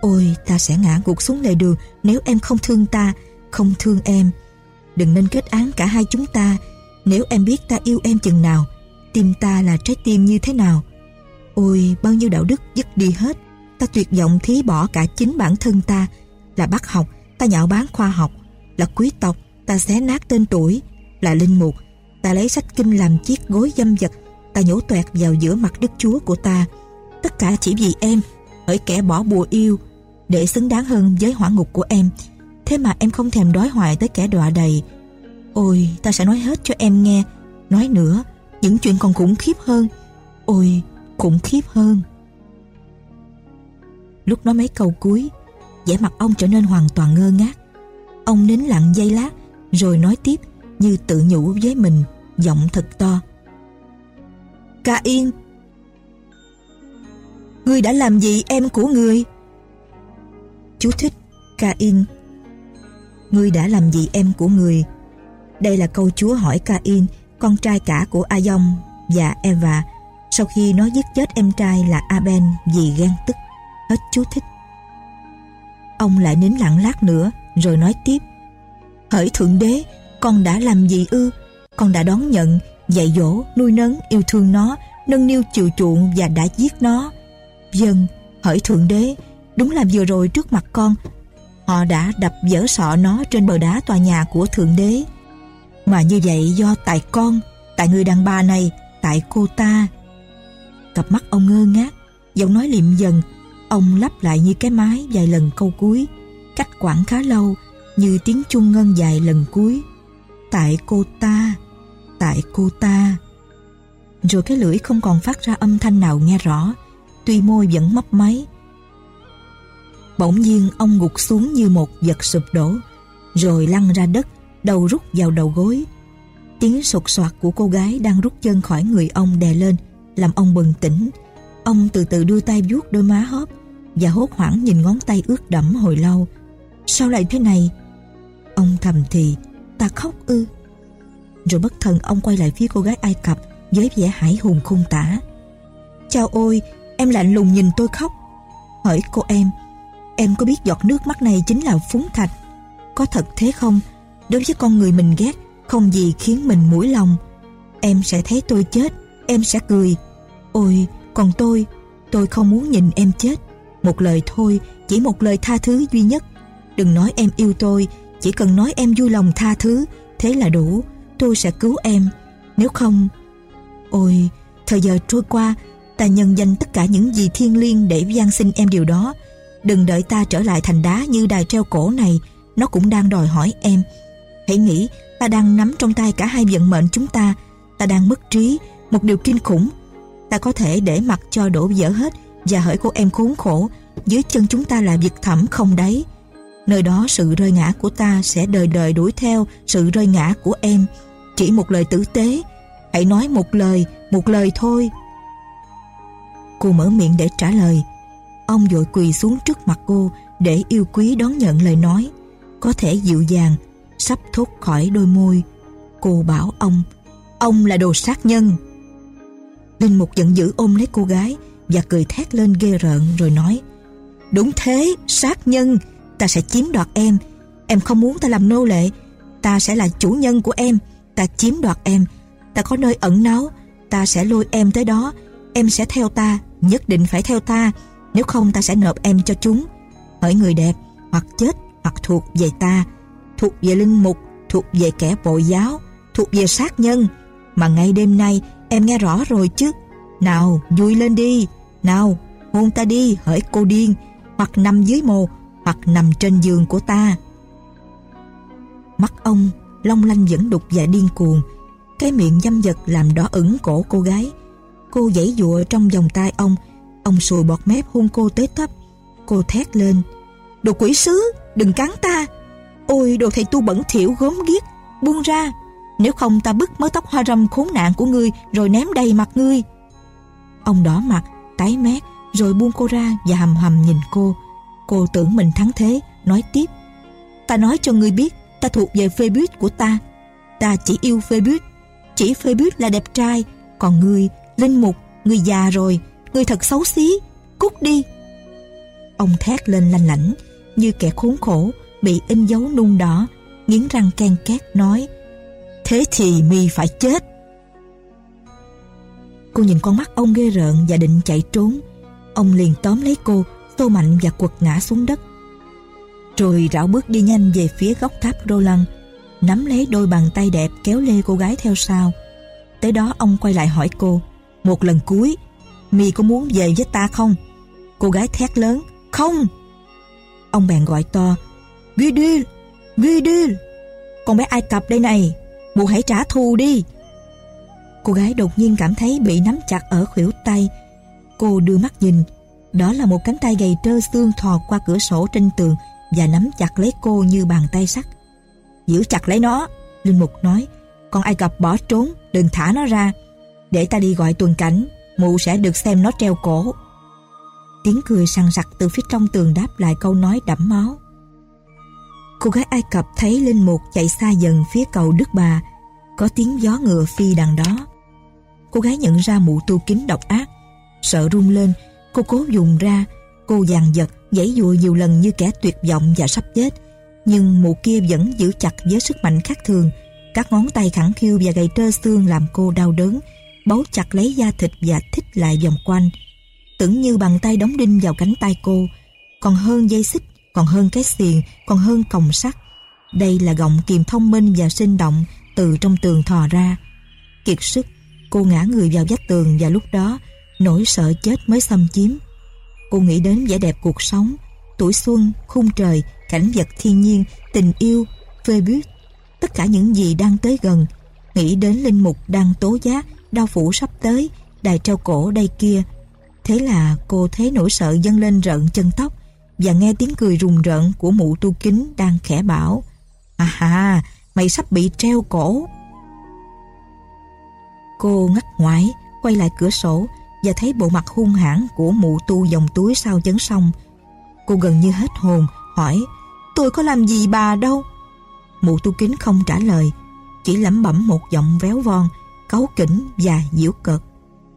Ôi, ta sẽ ngã gục xuống lề đường Nếu em không thương ta, Không thương em. Đừng nên kết án cả hai chúng ta. Nếu em biết ta yêu em chừng nào, Tim ta là trái tim như thế nào? Ôi, bao nhiêu đạo đức dứt đi hết. Ta tuyệt vọng thí bỏ cả chính bản thân ta. Là bác học, Ta nhạo báng khoa học. Là quý tộc, Ta xé nát tên tuổi. Là linh mục, Ta lấy sách kinh làm chiếc gối dâm vật. Ta nhổ toẹt vào giữa mặt đức chúa của ta. Tất cả chỉ vì em, Hỡi kẻ bỏ bùa yêu, Để xứng đáng hơn với hỏa ngục của em. Thế mà em không thèm đói hoài tới kẻ đọa đầy. Ôi, ta sẽ nói hết cho em nghe. Nói nữa, Những chuyện còn khủng khiếp hơn. Ôi, khủng khiếp hơn. Lúc nói mấy câu cuối, vẻ mặt ông trở nên hoàn toàn ngơ ngác. Ông nín lặng giây lát, Rồi nói tiếp như tự nhủ với mình, Giọng thật to. Ca Yên, Ngươi đã làm gì em của ngươi Chú thích, Ca Yên, Ngươi đã làm gì em của người? Đây là câu Chúa hỏi Ca Yên, Con trai cả của A và Eva, Sau khi nó giết chết em trai là Aben Vì ghen tức. Hết chú thích Ông lại nín lặng lát nữa Rồi nói tiếp Hỡi Thượng Đế Con đã làm gì ư Con đã đón nhận Dạy dỗ, nuôi nấng, yêu thương nó Nâng niu chiều chuộng và đã giết nó Dân, hỡi Thượng Đế Đúng là vừa rồi trước mặt con Họ đã đập dở sọ nó trên bờ đá tòa nhà của Thượng Đế. Mà như vậy do tại con, tại người đàn bà này, tại cô ta. Cặp mắt ông ngơ ngác, giọng nói liệm dần, ông lắp lại như cái mái vài lần câu cuối, cách quãng khá lâu, như tiếng chuông ngân dài lần cuối. Tại cô ta, tại cô ta. Rồi cái lưỡi không còn phát ra âm thanh nào nghe rõ, tuy môi vẫn mấp máy, Bỗng nhiên ông gục xuống như một vật sụp đổ Rồi lăn ra đất Đầu rút vào đầu gối Tiếng sột soạt của cô gái đang rút chân khỏi người ông đè lên Làm ông bừng tỉnh Ông từ từ đưa tay vuốt đôi má hóp Và hốt hoảng nhìn ngón tay ướt đẫm hồi lâu. Sao lại thế này? Ông thầm thì, Ta khóc ư? Rồi bất thần ông quay lại phía cô gái Ai Cập, Với vẻ hải hùng khung tả. Chào ôi, Em lạnh lùng nhìn tôi khóc. Hỏi cô em Em có biết giọt nước mắt này chính là phúng thạch? Có thật thế không? Đối với con người mình ghét, Không gì khiến mình mũi lòng. Em sẽ thấy tôi chết, Em sẽ cười. Ôi còn tôi Tôi không muốn nhìn em chết. Một lời thôi, Chỉ một lời tha thứ duy nhất. Đừng nói em yêu tôi, Chỉ cần nói em vui lòng tha thứ, Thế là đủ. Tôi sẽ cứu em. Nếu không, Ôi, Thời giờ trôi qua, Ta nhân danh tất cả những gì thiên liêng Để gian xin em điều đó. Đừng đợi ta trở lại thành đá như đài treo cổ này, Nó cũng đang đòi hỏi em. Hãy nghĩ, ta đang nắm trong tay cả hai vận mệnh chúng ta. Ta đang mất trí, Một điều kinh khủng. Ta có thể để mặc cho đổ dở hết Và hỡi cô em khốn khổ Dưới chân chúng ta là vực thẳm không đáy Nơi đó sự rơi ngã của ta Sẽ đời đời đuổi theo sự rơi ngã của em Chỉ một lời tử tế Hãy nói một lời Một lời thôi Cô mở miệng để trả lời Ông vội quỳ xuống trước mặt cô để yêu quý đón nhận lời nói. Có thể dịu dàng, sắp thốt khỏi đôi môi. Cô bảo ông, ông là đồ sát nhân. Linh Mục giận dữ ôm lấy cô gái và cười thét lên ghê rợn rồi nói Đúng thế, sát nhân, ta sẽ chiếm đoạt em. Em không muốn ta làm nô lệ, ta sẽ là chủ nhân của em. Ta chiếm đoạt em, ta có nơi ẩn náu, ta sẽ lôi em tới đó. Em sẽ theo ta, nhất định phải theo ta. Nếu không ta sẽ nộp em cho chúng Hỡi người đẹp Hoặc chết hoặc thuộc về ta Thuộc về linh mục Thuộc về kẻ bội giáo Thuộc về sát nhân Mà ngay đêm nay em nghe rõ rồi chứ Nào vui lên đi Nào hôn ta đi hỡi cô điên hoặc nằm dưới mồ, hoặc nằm trên giường của ta. Mắt ông long lanh vẫn đục và điên cuồng, cái miệng dâm dật làm đỏ ửng cổ cô gái. Cô giãy dụa trong vòng tay ông, ông sùi bọt mép hôn cô tới tấp. Cô thét lên, đồ quỷ sứ, đừng cắn ta. Ôi đồ thầy tu bẩn thỉu gớm ghiếc, buông ra. Nếu không ta bứt mớ tóc hoa râm khốn nạn của ngươi rồi ném đầy mặt ngươi. Ông đỏ mặt, tái mét, rồi buông cô ra và hầm hầm nhìn cô. Cô tưởng mình thắng thế, nói tiếp. Ta nói cho ngươi biết, ta thuộc về phê buýt của ta. Ta chỉ yêu phê buýt. Chỉ phê buýt là đẹp trai. Còn ngươi, linh mục, ngươi già rồi. Ngươi thật xấu xí. Cút đi. Ông thét lên lanh lảnh, như kẻ khốn khổ, bị in dấu nung đỏ, nghiến răng ken két nói Thế thì mi phải chết. Cô nhìn con mắt ông ghê rợn và định chạy trốn. Ông liền tóm lấy cô, tô mạnh và quật ngã xuống đất. Rồi rảo bước đi nhanh về phía góc tháp Roland, nắm lấy đôi bàn tay đẹp kéo lê cô gái theo sau. Tới đó ông quay lại hỏi cô, một lần cuối, mi có muốn về với ta không? Cô gái thét lớn, không! Ông bèn gọi to, Guidil, Guidil, con bé Ai Cập đây này, mụ hãy trả thù đi. Cô gái đột nhiên cảm thấy bị nắm chặt ở khuỷu tay. Cô đưa mắt nhìn, đó là một cánh tay gầy trơ xương thò qua cửa sổ trên tường và nắm chặt lấy cô như bàn tay sắt. Giữ chặt lấy nó, Linh Mục nói, con Ai Cập bỏ trốn, đừng thả nó ra. Để ta đi gọi tuần cảnh, mụ sẽ được xem nó treo cổ. Tiếng cười sằng sặc từ phía trong tường đáp lại câu nói đẫm máu. Cô gái Ai Cập thấy Linh Mục chạy xa dần phía cầu Đức Bà, có tiếng gió ngựa phi đằng đó. Cô gái nhận ra mụ tu kính độc ác, sợ run lên, cô cố dùng ra, cô dàn giật, giãy dụa nhiều lần như kẻ tuyệt vọng và sắp chết. Nhưng mụ kia vẫn giữ chặt với sức mạnh khác thường, các ngón tay khẳng khiu và gầy trơ xương làm cô đau đớn, bấu chặt lấy da thịt và thích lại vòng quanh. Tưởng như bàn tay đóng đinh vào cánh tay cô, còn hơn dây xích, còn hơn cái xiềng, còn hơn còng sắt. Đây là gọng kìm thông minh và sinh động từ trong tường thò ra. Kiệt sức, cô ngã người vào vách tường và lúc đó nỗi sợ chết mới xâm chiếm. Cô nghĩ đến vẻ đẹp cuộc sống, tuổi xuân, khung trời, cảnh vật thiên nhiên, tình yêu, phê bút, tất cả những gì đang tới gần. Nghĩ đến linh mục đang tố giác, đau phủ sắp tới, đài treo cổ đây kia. Thế là cô thấy nỗi sợ dâng lên rợn chân tóc và nghe tiếng cười rùng rợn của mụ tu kính đang khẽ bảo À ha, mày sắp bị treo cổ. Cô ngắt ngoái, quay lại cửa sổ và thấy bộ mặt hung hãn của mụ tu dòng túi sau chấn sông. Cô gần như hết hồn, hỏi Tôi có làm gì bà đâu? Mụ tu kính không trả lời, chỉ lẩm bẩm một giọng véo von, cáu kỉnh và diễu cợt.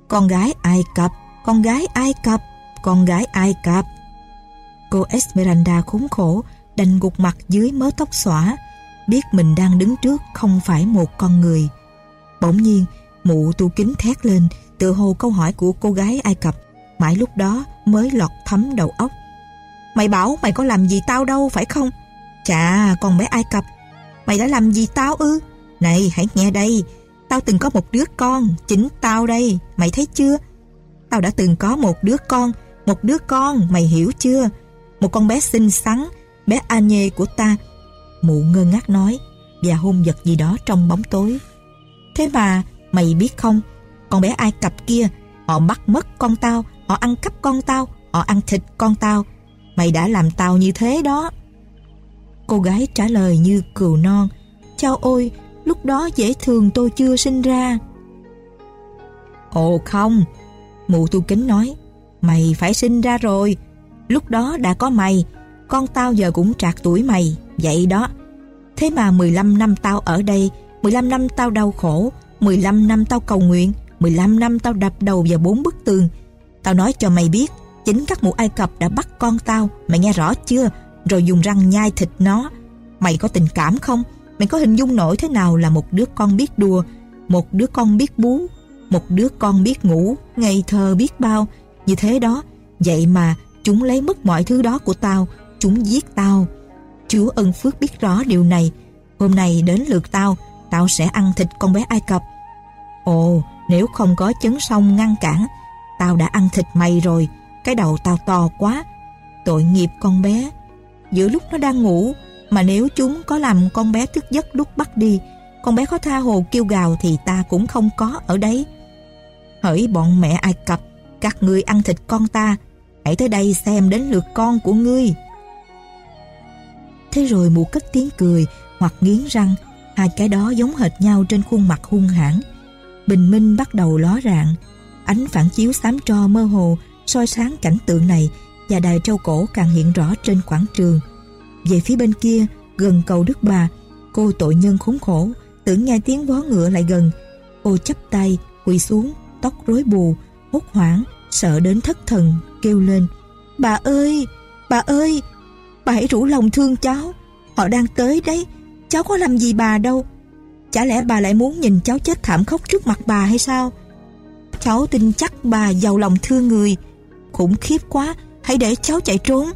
Con gái Ai Cập, con gái Ai Cập, con gái Ai Cập. Cô Esmeralda khốn khổ, đành gục mặt dưới mớ tóc xõa, biết mình đang đứng trước không phải một con người. Bỗng nhiên, mụ tu kính thét lên, tự hồ câu hỏi của cô gái Ai Cập, mãi lúc đó mới lọt thấm đầu óc. Mày bảo mày có làm gì tao đâu, phải không? Chà, con bé Ai Cập, mày đã làm gì tao ư? Này, hãy nghe đây, tao từng có một đứa con, chính tao đây, mày thấy chưa? Tao đã từng có một đứa con, một đứa con, mày hiểu chưa? Một con bé xinh xắn, bé Anye của ta, Mụ ngơ ngác nói và hôn vật gì đó trong bóng tối. Thế mà mày biết không, con bé Ai Cập kia, họ bắt mất con tao, họ ăn cắp con tao, họ ăn thịt con tao. Mày đã làm tao như thế đó. Cô gái trả lời như cừu non. Chao ôi, lúc đó dễ thường tôi chưa sinh ra. Ồ không, mụ tu kính nói, mày phải sinh ra rồi. Lúc đó đã có mày, con tao giờ cũng trạc tuổi mày, vậy đó. Thế mà 15 năm tao ở đây, 15 năm tao đau khổ, 15 năm tao cầu nguyện, 15 năm tao đập đầu vào bốn bức tường. Tao nói cho mày biết, chính các mụ Ai Cập đã bắt con tao, mày nghe rõ chưa? Rồi dùng răng nhai thịt nó. Mày có tình cảm không? Mày có hình dung nổi thế nào là một đứa con biết đùa, một đứa con biết bú, một đứa con biết ngủ, ngây thơ biết bao. Như thế đó, vậy mà chúng lấy mất mọi thứ đó của tao, chúng giết tao. Chúa ân phước biết rõ điều này. Hôm nay đến lượt tao, tao sẽ ăn thịt con bé Ai Cập. Ồ, nếu không có chấn sông ngăn cản, tao đã ăn thịt mày rồi. Cái đầu tao to quá. Tội nghiệp con bé Giữa lúc nó đang ngủ Mà nếu chúng có làm con bé thức giấc lúc bắt đi Con bé có tha hồ kêu gào Thì ta cũng không có ở đấy Hỡi bọn mẹ Ai Cập Các ngươi ăn thịt con ta Hãy tới đây xem đến lượt con của ngươi. Thế rồi mụ cất tiếng cười Hoặc nghiến răng. Hai cái đó giống hệt nhau trên khuôn mặt hung hãn. Bình minh bắt đầu ló rạng. Ánh phản chiếu xám tro mơ hồ soi sáng cảnh tượng này và đài trâu cổ càng hiện rõ trên quảng trường. Về phía bên kia, gần cầu Đức Bà, cô tội nhân khốn khổ, tưởng nghe tiếng vó ngựa lại gần. Cô chấp tay, quỳ xuống, tóc rối bù, hốt hoảng, sợ đến thất thần, kêu lên. Bà ơi, bà ơi, bà hãy rủ lòng thương cháu. Họ đang tới đấy, cháu có làm gì bà đâu. Chả lẽ bà lại muốn nhìn cháu chết thảm khóc trước mặt bà hay sao? Cháu tin chắc bà giàu lòng thương người. Khủng khiếp quá, hãy để cháu chạy trốn.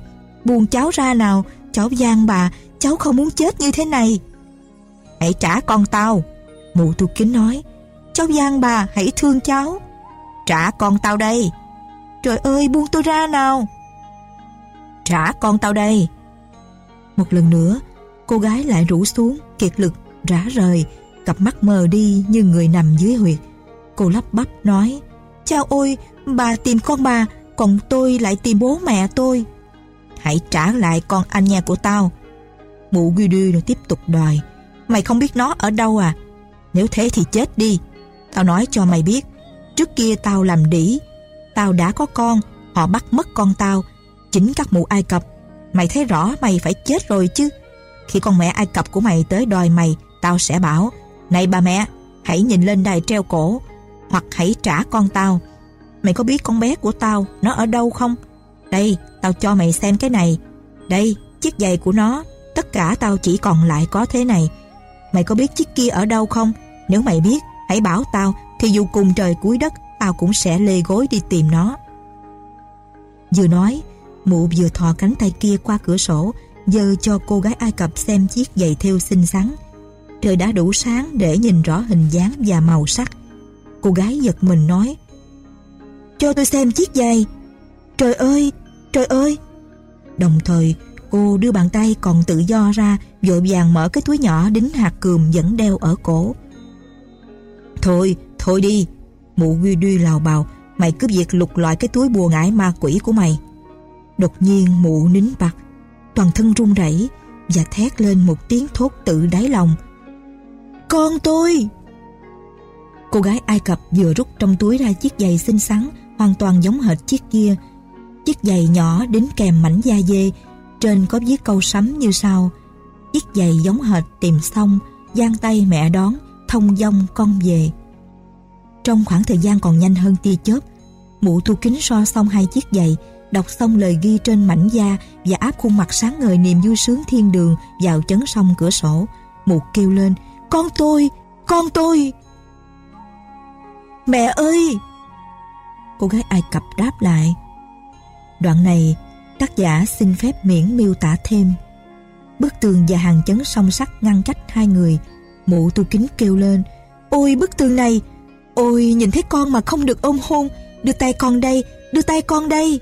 Buồn cháu ra nào, cháu gian bà, cháu không muốn chết như thế này. Hãy trả con tao. Mụ tu kính nói, cháu gian bà, hãy thương cháu. Trả con tao đây. Trời ơi, buông tôi ra nào. Trả con tao đây. Một lần nữa, cô gái lại rủ xuống, kiệt lực, rã rời, cặp mắt mờ đi như người nằm dưới huyệt. Cô lắp bắp nói, Chao ôi, bà tìm con bà, còn tôi lại tìm bố mẹ tôi. Hãy trả lại con anh nhà của tao. Mụ Guidu tiếp tục đòi. Mày không biết nó ở đâu à? Nếu thế thì chết đi. Tao nói cho mày biết. Trước kia tao làm đỉ. Tao đã có con. Họ bắt mất con tao. Chính các mụ Ai Cập. Mày thấy rõ mày phải chết rồi chứ. Khi con mẹ Ai Cập của mày tới đòi mày, tao sẽ bảo Này bà mẹ, hãy nhìn lên đài treo cổ hoặc hãy trả con tao. Mày có biết con bé của tao nó ở đâu không? Đây, tao cho mày xem cái này. Đây, chiếc giày của nó. Tất cả tao chỉ còn lại có thế này. Mày có biết chiếc kia ở đâu không? Nếu mày biết, hãy bảo tao thì dù cùng trời cuối đất ao cũng sẽ lê gối đi tìm nó. Vừa nói, mụ vừa thò cánh tay kia qua cửa sổ giơ cho cô gái Ai Cập xem chiếc giày thêu xinh xắn. Trời đã đủ sáng để nhìn rõ hình dáng và màu sắc. Cô gái giật mình nói Cho tôi xem chiếc giày Trời ơi, trời ơi Đồng thời cô đưa bàn tay còn tự do ra Vội vàng mở cái túi nhỏ đính hạt cườm vẫn đeo ở cổ Thôi, thôi đi Mụ quy Duy lào bào Mày cứ việc lục loại cái túi bùa ngải ma quỷ của mày Đột nhiên mụ nín bặt Toàn thân run rẩy Và thét lên một tiếng thốt tự đáy lòng Con tôi Cô gái Ai Cập vừa rút trong túi ra chiếc giày xinh xắn hoàn toàn giống hệt chiếc kia. Chiếc giày nhỏ đính kèm mảnh da dê, trên có viết câu sắm như sau. Chiếc giày giống hệt tìm xong, giang tay mẹ đón, thông dong con về. Trong khoảng thời gian còn nhanh hơn tia chớp, mụ thu kính so xong hai chiếc giày, đọc xong lời ghi trên mảnh da và áp khuôn mặt sáng ngời niềm vui sướng thiên đường vào chấn song cửa sổ. Mụ kêu lên, con tôi, con tôi. Mẹ ơi! Cô gái Ai Cập đáp lại. Đoạn này, tác giả xin phép miễn miêu tả thêm. Bức tường và hàng chấn song sắt ngăn cách hai người. Mụ tu kính kêu lên. Ôi bức tường này! Ôi nhìn thấy con mà không được ôm hôn. Đưa tay con đây, đưa tay con đây.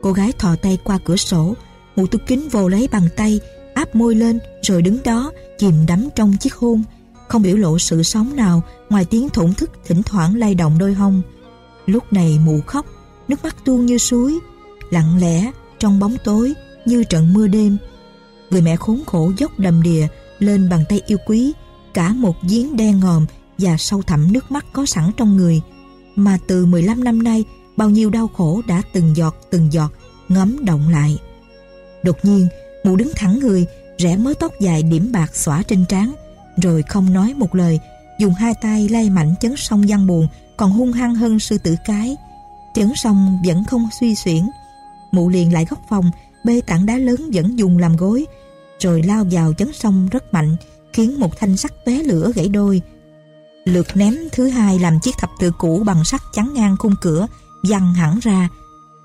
Cô gái thò tay qua cửa sổ. Mụ tu kính vồ lấy bằng tay, áp môi lên rồi đứng đó chìm đắm trong chiếc hôn không biểu lộ sự sống nào ngoài tiếng thổn thức thỉnh thoảng lay động đôi hông. Lúc này mụ khóc, nước mắt tuôn như suối, lặng lẽ trong bóng tối như trận mưa đêm. Người mẹ khốn khổ dốc đầm đìa lên bàn tay yêu quý, cả một giếng đen ngòm và sâu thẳm nước mắt có sẵn trong người. Mà từ 15 năm nay, bao nhiêu đau khổ đã từng giọt từng giọt ngấm động lại. Đột nhiên, mụ đứng thẳng người, rẽ mớ tóc dài điểm bạc xõa trên trán, rồi không nói một lời dùng hai tay lay mạnh chấn sông văn buồn còn hung hăng hơn sư tử cái chấn sông vẫn không suy xuyển mụ liền lại góc phòng bê tảng đá lớn vẫn dùng làm gối rồi lao vào chấn sông rất mạnh khiến một thanh sắt tóe lửa gãy đôi lượt ném thứ hai làm chiếc thập tự cũ bằng sắt chắn ngang khung cửa văng hẳn ra.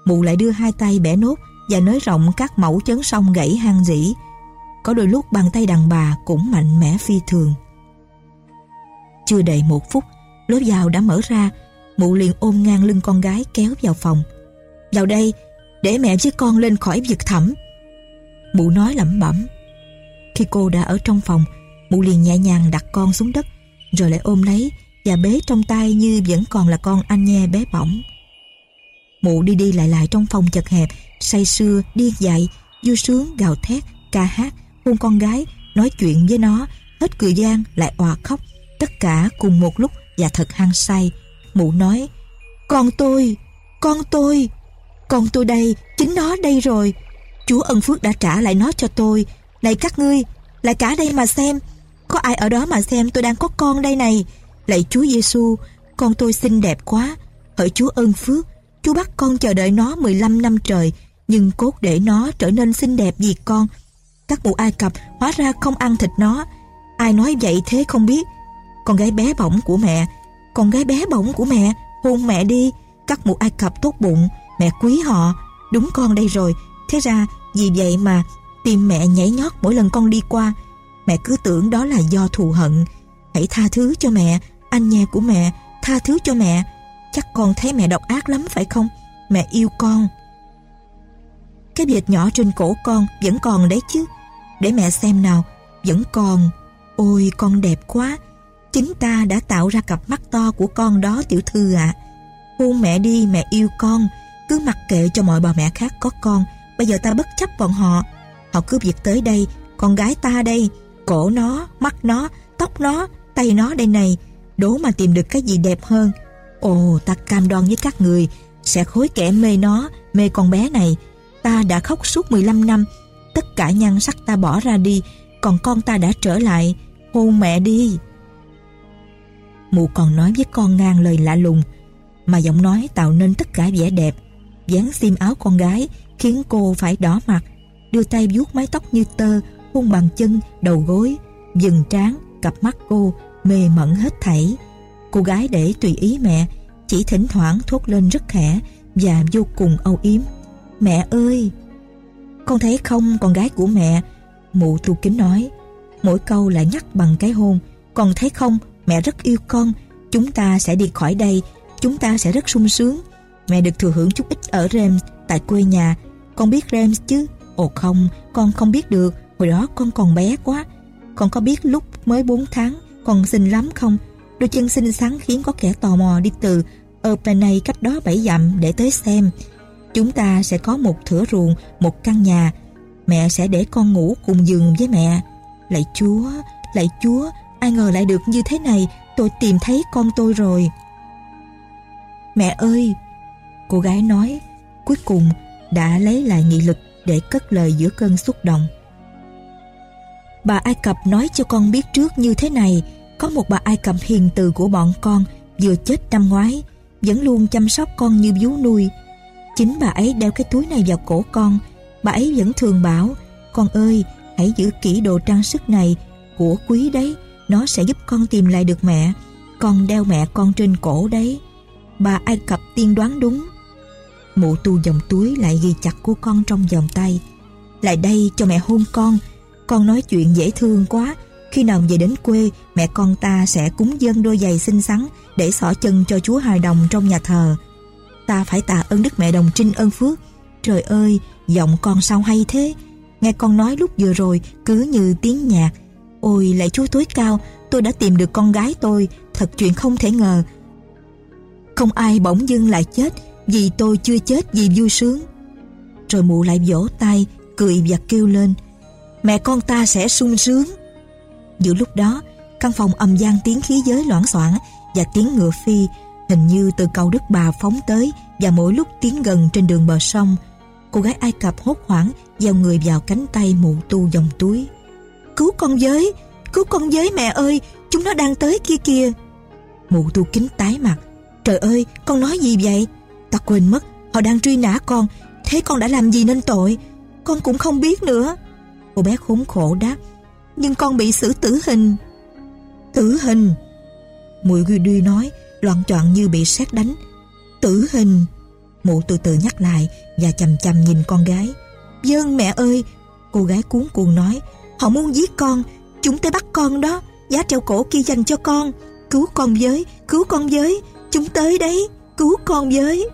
Mụ lại đưa hai tay bẻ nốt và nới rộng các mẫu chấn sông gãy hang dĩ. Có đôi lúc bàn tay đàn bà cũng mạnh mẽ phi thường. Chưa đầy một phút, lối vào đã mở ra, mụ liền ôm ngang lưng con gái kéo vào phòng. Vào đây, Để mẹ với con lên khỏi vực thẳm. Mụ nói lẩm bẩm. Khi cô đã ở trong phòng Mụ liền nhẹ nhàng đặt con xuống đất. Rồi lại ôm lấy Và bế trong tay như vẫn còn là con anh nhe bé bỏng. Mụ đi đi lại lại trong phòng chật hẹp Say sưa, điên dại Vui sướng, gào thét, ca hát Hôn con gái, nói chuyện với nó Hết cười gian lại òa khóc. Tất cả cùng một lúc và thật hăng say Mụ nói Con tôi, con tôi Con tôi đây, chính nó đây rồi. Chúa ân phước đã trả lại nó cho tôi. Này các ngươi, lại cả đây mà xem. Có ai ở đó mà xem tôi đang có con đây này? Lạy Chúa Giêsu, con tôi xinh đẹp quá. Hỡi Chúa ân phước Chúa bắt con chờ đợi nó 15 năm trời Nhưng cốt để nó trở nên xinh đẹp vì con. Các mụ Ai Cập hóa ra không ăn thịt nó. Ai nói vậy thế không biết. Con gái bé bỏng của mẹ Con gái bé bỏng của mẹ Hôn mẹ đi. Các mụ Ai Cập tốt bụng Mẹ quý họ. Đúng con đây rồi. Thế ra vì vậy mà Tim mẹ nhảy nhót mỗi lần con đi qua. Mẹ cứ tưởng đó là do thù hận. Hãy tha thứ cho mẹ, Anh nhà của mẹ, Tha thứ cho mẹ. Chắc con thấy mẹ độc ác lắm phải không? Mẹ yêu con. Cái vệt nhỏ trên cổ con Vẫn còn đấy chứ. Để mẹ xem nào, Vẫn còn. Ôi, con đẹp quá. Chính ta đã tạo ra cặp mắt to của con đó, tiểu thư ạ. Hôn mẹ đi, mẹ yêu con. Cứ mặc kệ cho mọi bà mẹ khác có con. Bây giờ ta bất chấp bọn họ. Họ cứ việc tới đây, Con gái ta đây. Cổ nó, mắt nó, tóc nó, tay nó đây này Đố mà tìm được cái gì đẹp hơn. Ồ ta cam đoan với các người Sẽ khối kẻ mê nó Mê con bé này. Ta đã khóc suốt 15 năm Tất cả nhan sắc ta bỏ ra đi Còn con ta đã trở lại. Hôn mẹ đi. Mụ còn nói với con ngang lời lạ lùng Mà giọng nói tạo nên tất cả vẻ đẹp. Dán xiêm áo con gái Khiến cô phải đỏ mặt Đưa tay vuốt mái tóc như tơ Hôn bằng chân, đầu gối Dừng trán, cặp mắt cô Mê mẩn hết thảy. Cô gái để tùy ý mẹ Chỉ thỉnh thoảng thốt lên rất khẽ Và vô cùng âu yếm. Mẹ ơi Con thấy không con gái của mẹ? Mụ tu kính nói. Mỗi câu lại nhắc bằng cái hôn. Con thấy không mẹ rất yêu con. Chúng ta sẽ đi khỏi đây. Chúng ta sẽ rất sung sướng. Mẹ được thừa hưởng chút ít ở Rems, Tại quê nhà. Con biết Rems chứ? Ồ không con không biết được. Hồi đó con còn bé quá Con có biết lúc mới 4 tháng Con xinh lắm không Đôi chân xinh xắn khiến có kẻ tò mò đi từ Openay cách đó bảy dặm để tới xem. Chúng ta sẽ có một thửa ruộng, một căn nhà. Mẹ sẽ để con ngủ cùng giường với mẹ. Lạy Chúa, lạy Chúa, ai ngờ lại được như thế này, tôi tìm thấy con tôi rồi. Mẹ ơi, cô gái nói, cuối cùng đã lấy lại nghị lực để cất lời giữa cơn xúc động. Bà Ai Cập nói cho con biết trước như thế này, có một bà Ai Cập hiền từ của bọn con vừa chết năm ngoái, vẫn luôn chăm sóc con như vú nuôi. Chính bà ấy đeo cái túi này vào cổ con, bà ấy vẫn thường bảo, con ơi, hãy giữ kỹ đồ trang sức này, của quý đấy, nó sẽ giúp con tìm lại được mẹ. Con đeo mẹ con trên cổ đấy. Bà Ai Cập tiên đoán đúng. Mụ tu dòng túi lại ghi chặt của con trong vòng tay. Lại đây cho mẹ hôn con. Con nói chuyện dễ thương quá, khi nào về đến quê, mẹ con ta sẽ cúng dâng đôi giày xinh xắn để xỏ chân cho Chúa Hài Đồng trong nhà thờ. Ta phải tạ ơn Đức Mẹ Đồng Trinh ơn phước. Trời ơi, giọng con sao hay thế? Nghe con nói lúc vừa rồi cứ như tiếng nhạc. Ôi lại Chúa tối cao, tôi đã tìm được con gái tôi, thật chuyện không thể ngờ. Không ai bỗng dưng lại chết vì tôi chưa chết vì vui sướng. Rồi mụ lại vỗ tay, cười và kêu lên. Mẹ con ta sẽ sung sướng. Giữa lúc đó, căn phòng âm gian tiếng khí giới loãng xoảng và tiếng ngựa phi hình như từ cầu Đức Bà phóng tới và mỗi lúc tiến gần trên đường bờ sông. Cô gái Ai Cập hốt hoảng gieo người vào cánh tay mụ tu dòng túi. Cứu con giới, Cứu con giới mẹ ơi! Chúng nó đang tới kia kìa! Mụ tu kính tái mặt. Trời ơi! Con nói gì vậy? Ta quên mất. Họ đang truy nã con. Thế con đã làm gì nên tội? Con cũng không biết nữa. Cô bé khốn khổ đáp nhưng con bị xử tử hình. Tử hình? Mụi Ghi Duy nói, loạn choạng như bị sét đánh. Tử hình? Mụ từ từ nhắc lại và chầm chầm nhìn con gái. Dơn mẹ ơi! Cô gái cuốn cuồng nói, họ muốn giết con, chúng tới bắt con đó, giá treo cổ kia dành cho con. Cứu con với, cứu con với, chúng tới đấy, cứu con với.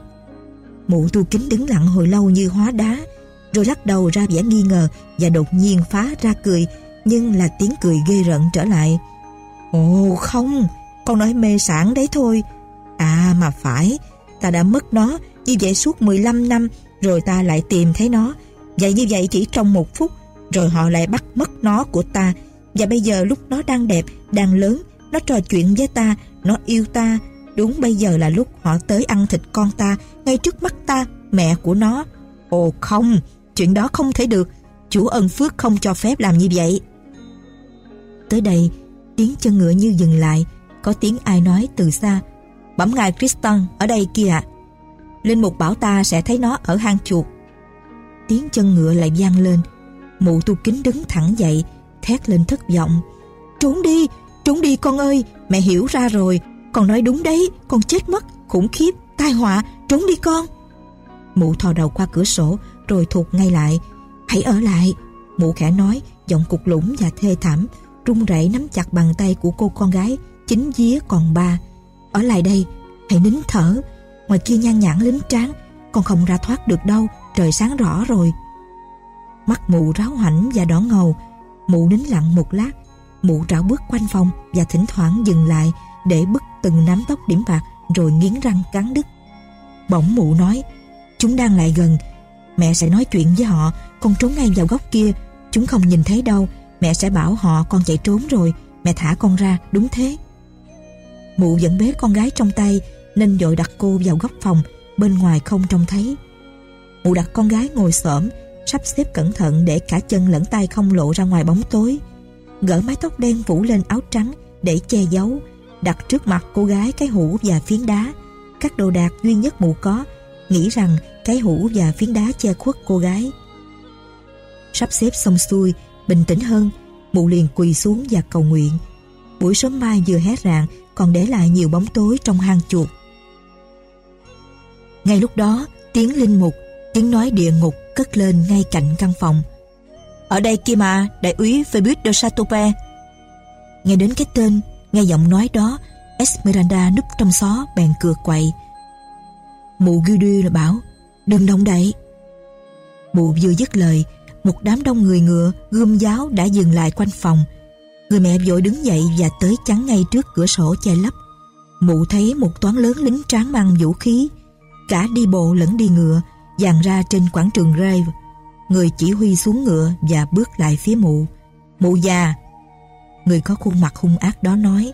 Mụ tu kính đứng lặng hồi lâu như hóa đá rồi lắc đầu ra vẻ nghi ngờ Và đột nhiên phá ra cười, Nhưng là tiếng cười ghê rợn trở lại. Ồ, không, Con nói mê sản đấy thôi. À mà phải, Ta đã mất nó Như vậy suốt 15 năm, Rồi ta lại tìm thấy nó. Vậy như vậy chỉ trong một phút, Rồi họ lại bắt mất nó của ta. Và bây giờ lúc nó đang đẹp, Đang lớn, Nó trò chuyện với ta, Nó yêu ta. Đúng bây giờ là lúc họ tới ăn thịt con ta, Ngay trước mắt ta, Mẹ của nó. Ồ, không Chuyện đó không thể được. Chủ ân phước không cho phép làm như vậy. Tới đây Tiếng chân ngựa như dừng lại. Có tiếng ai nói từ xa Bẩm ngài Tristan ở đây kia ạ. Linh mục bảo ta sẽ thấy nó ở hang chuột. Tiếng chân ngựa lại vang lên. Mụ tu kính đứng thẳng dậy Thét lên thất vọng. Trốn đi, trốn đi con ơi Mẹ hiểu ra rồi. Con nói đúng đấy, con chết mất Khủng khiếp, tai họa, trốn đi con. Mụ thò đầu qua cửa sổ rồi thụt ngay lại. Hãy ở lại, Mụ khẽ nói, Giọng cục lũng và thê thảm, run rẩy nắm chặt bàn tay của cô con gái, chính vía còn ba. Ở lại đây, hãy nín thở. Ngoài kia nhan nhãn lính tráng, con không ra thoát được đâu, trời sáng rõ rồi. Mắt mụ ráo hảnh và đỏ ngầu, mụ nín lặng một lát. Mụ rảo bước quanh phòng và thỉnh thoảng dừng lại để bứt từng nắm tóc điểm bạc rồi nghiến răng cắn đứt. Bỗng mụ nói, chúng đang lại gần mẹ sẽ nói chuyện với họ. Con trốn ngay vào góc kia. Chúng không nhìn thấy đâu. Mẹ sẽ bảo họ con chạy trốn rồi. Mẹ thả con ra. Đúng thế. Mụ vẫn bế con gái trong tay, Nên dội đặt cô vào góc phòng. Bên ngoài không trông thấy. Mụ đặt con gái ngồi xổm, Sắp xếp cẩn thận để cả chân lẫn tay không lộ ra ngoài bóng tối. Gỡ mái tóc đen phủ lên áo trắng Để che giấu, Đặt trước mặt cô gái cái hũ và phiến đá. Các đồ đạc duy nhất mụ có Nghĩ rằng cái hũ và phiến đá che khuất cô gái. Sắp xếp xong xuôi, Bình tĩnh hơn, Mụ liền quỳ xuống và cầu nguyện. Buổi sớm mai vừa hé rạng, Còn để lại nhiều bóng tối trong hang chuột. Ngay lúc đó, Tiếng linh mục, Tiếng nói địa ngục cất lên ngay cạnh căn phòng. Ở đây kia mà, Đại úy Phoebus de Chatope Nghe đến cái tên, Nghe giọng nói đó, Esmeralda núp trong xó bèn cựa quậy. Mụ Gudu là bảo Đừng động đậy Mụ vừa dứt lời một đám đông người ngựa, gươm giáo đã dừng lại quanh phòng. Người mẹ vội đứng dậy và tới chắn ngay trước cửa sổ che lấp. Mụ thấy một toán lớn lính tráng mang vũ khí, cả đi bộ lẫn đi ngựa, dàn ra trên quảng trường Grave. Người chỉ huy xuống ngựa và bước lại phía mụ. Mụ già! Người có khuôn mặt hung ác đó nói,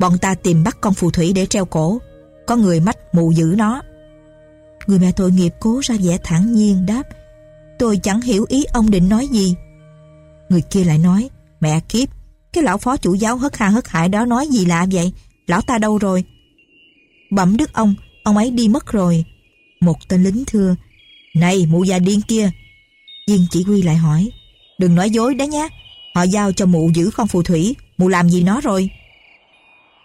bọn ta tìm bắt con phù thủy để treo cổ. Có người mách mụ giữ nó. Người mẹ tội nghiệp cố ra vẻ thản nhiên đáp, Tôi chẳng hiểu ý ông định nói gì. Người kia lại nói Mẹ kiếp Cái lão phó chủ giáo hất ha hất hại đó nói gì lạ vậy? Lão ta đâu rồi? Bẩm đức ông Ông ấy đi mất rồi. Một tên lính thưa Này mụ già điên kia. Viên chỉ huy lại hỏi Đừng nói dối đó nhé Họ giao cho mụ giữ con phù thủy Mụ làm gì nó rồi?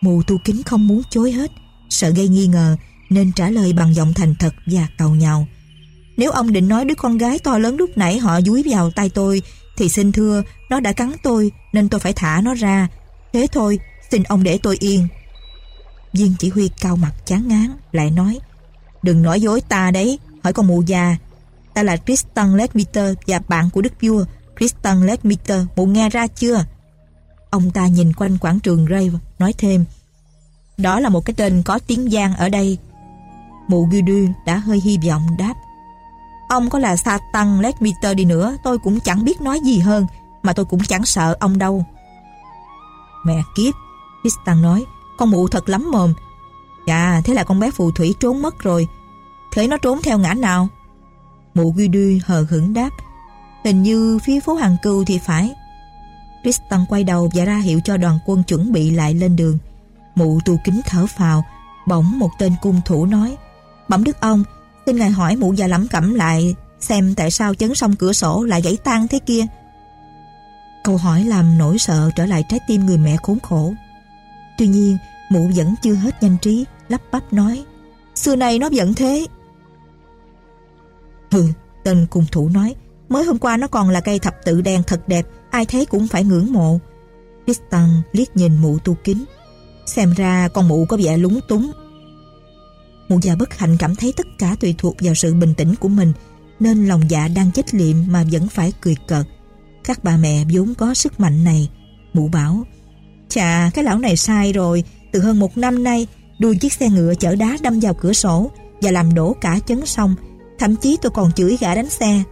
Mụ tu kính không muốn chối hết Sợ gây nghi ngờ nên trả lời bằng giọng thành thật và cầu nhau nếu ông định nói đứa con gái to lớn lúc nãy họ dúi vào tay tôi, Thì xin thưa, Nó đã cắn tôi, Nên tôi phải thả nó ra. Thế thôi, Xin ông để tôi yên. Viên chỉ huy cao mặt chán ngán Lại nói, Đừng nói dối ta đấy, Hỏi con mụ già. Ta là Tristan Ledmeter Và bạn của đức vua. Tristan Ledmeter, Mụ nghe ra chưa? Ông ta nhìn quanh quảng trường Grave Nói thêm, Đó là một cái tên có tiếng giang ở đây. Mụ Gudu đã hơi hy vọng đáp. Ông có là Satan Ledmeter đi nữa, Tôi cũng chẳng biết nói gì hơn, Mà tôi cũng chẳng sợ ông đâu. Mẹ kiếp Tristan nói, Con mụ thật lắm mồm. Dạ thế là con bé phù thủy trốn mất rồi. Thế nó trốn theo ngã nào? Mụ Guidu hờ hững đáp, Hình như phía phố Hàng Cừu thì phải. Tristan quay đầu và ra hiệu cho đoàn quân chuẩn bị lại lên đường. Mụ tù kính thở phào, Bỗng một tên cung thủ nói Bẩm đức ông Xin ngài hỏi mụ già lẩm cẩm lại xem tại sao chấn xong cửa sổ lại gãy tan thế kia. Câu hỏi làm nỗi sợ trở lại trái tim người mẹ khốn khổ. Tuy nhiên, mụ vẫn chưa hết nhanh trí, lắp bắp nói Xưa nay nó vẫn thế. Hừ, tên cung thủ nói Mới hôm qua nó còn là cây thập tự đèn thật đẹp Ai thấy cũng phải ngưỡng mộ Tristan liếc nhìn mụ tu kính Xem ra con mụ có vẻ lúng túng Mụ già bất hạnh cảm thấy tất cả tùy thuộc vào sự bình tĩnh của mình, nên lòng dạ đang chết liệm mà vẫn phải cười cợt. Các bà mẹ vốn có sức mạnh này. Mụ bảo, Chà, cái lão này sai rồi Từ hơn một năm nay, Đuôi chiếc xe ngựa chở đá đâm vào cửa sổ Và làm đổ cả chấn sông Thậm chí tôi còn chửi gã đánh xe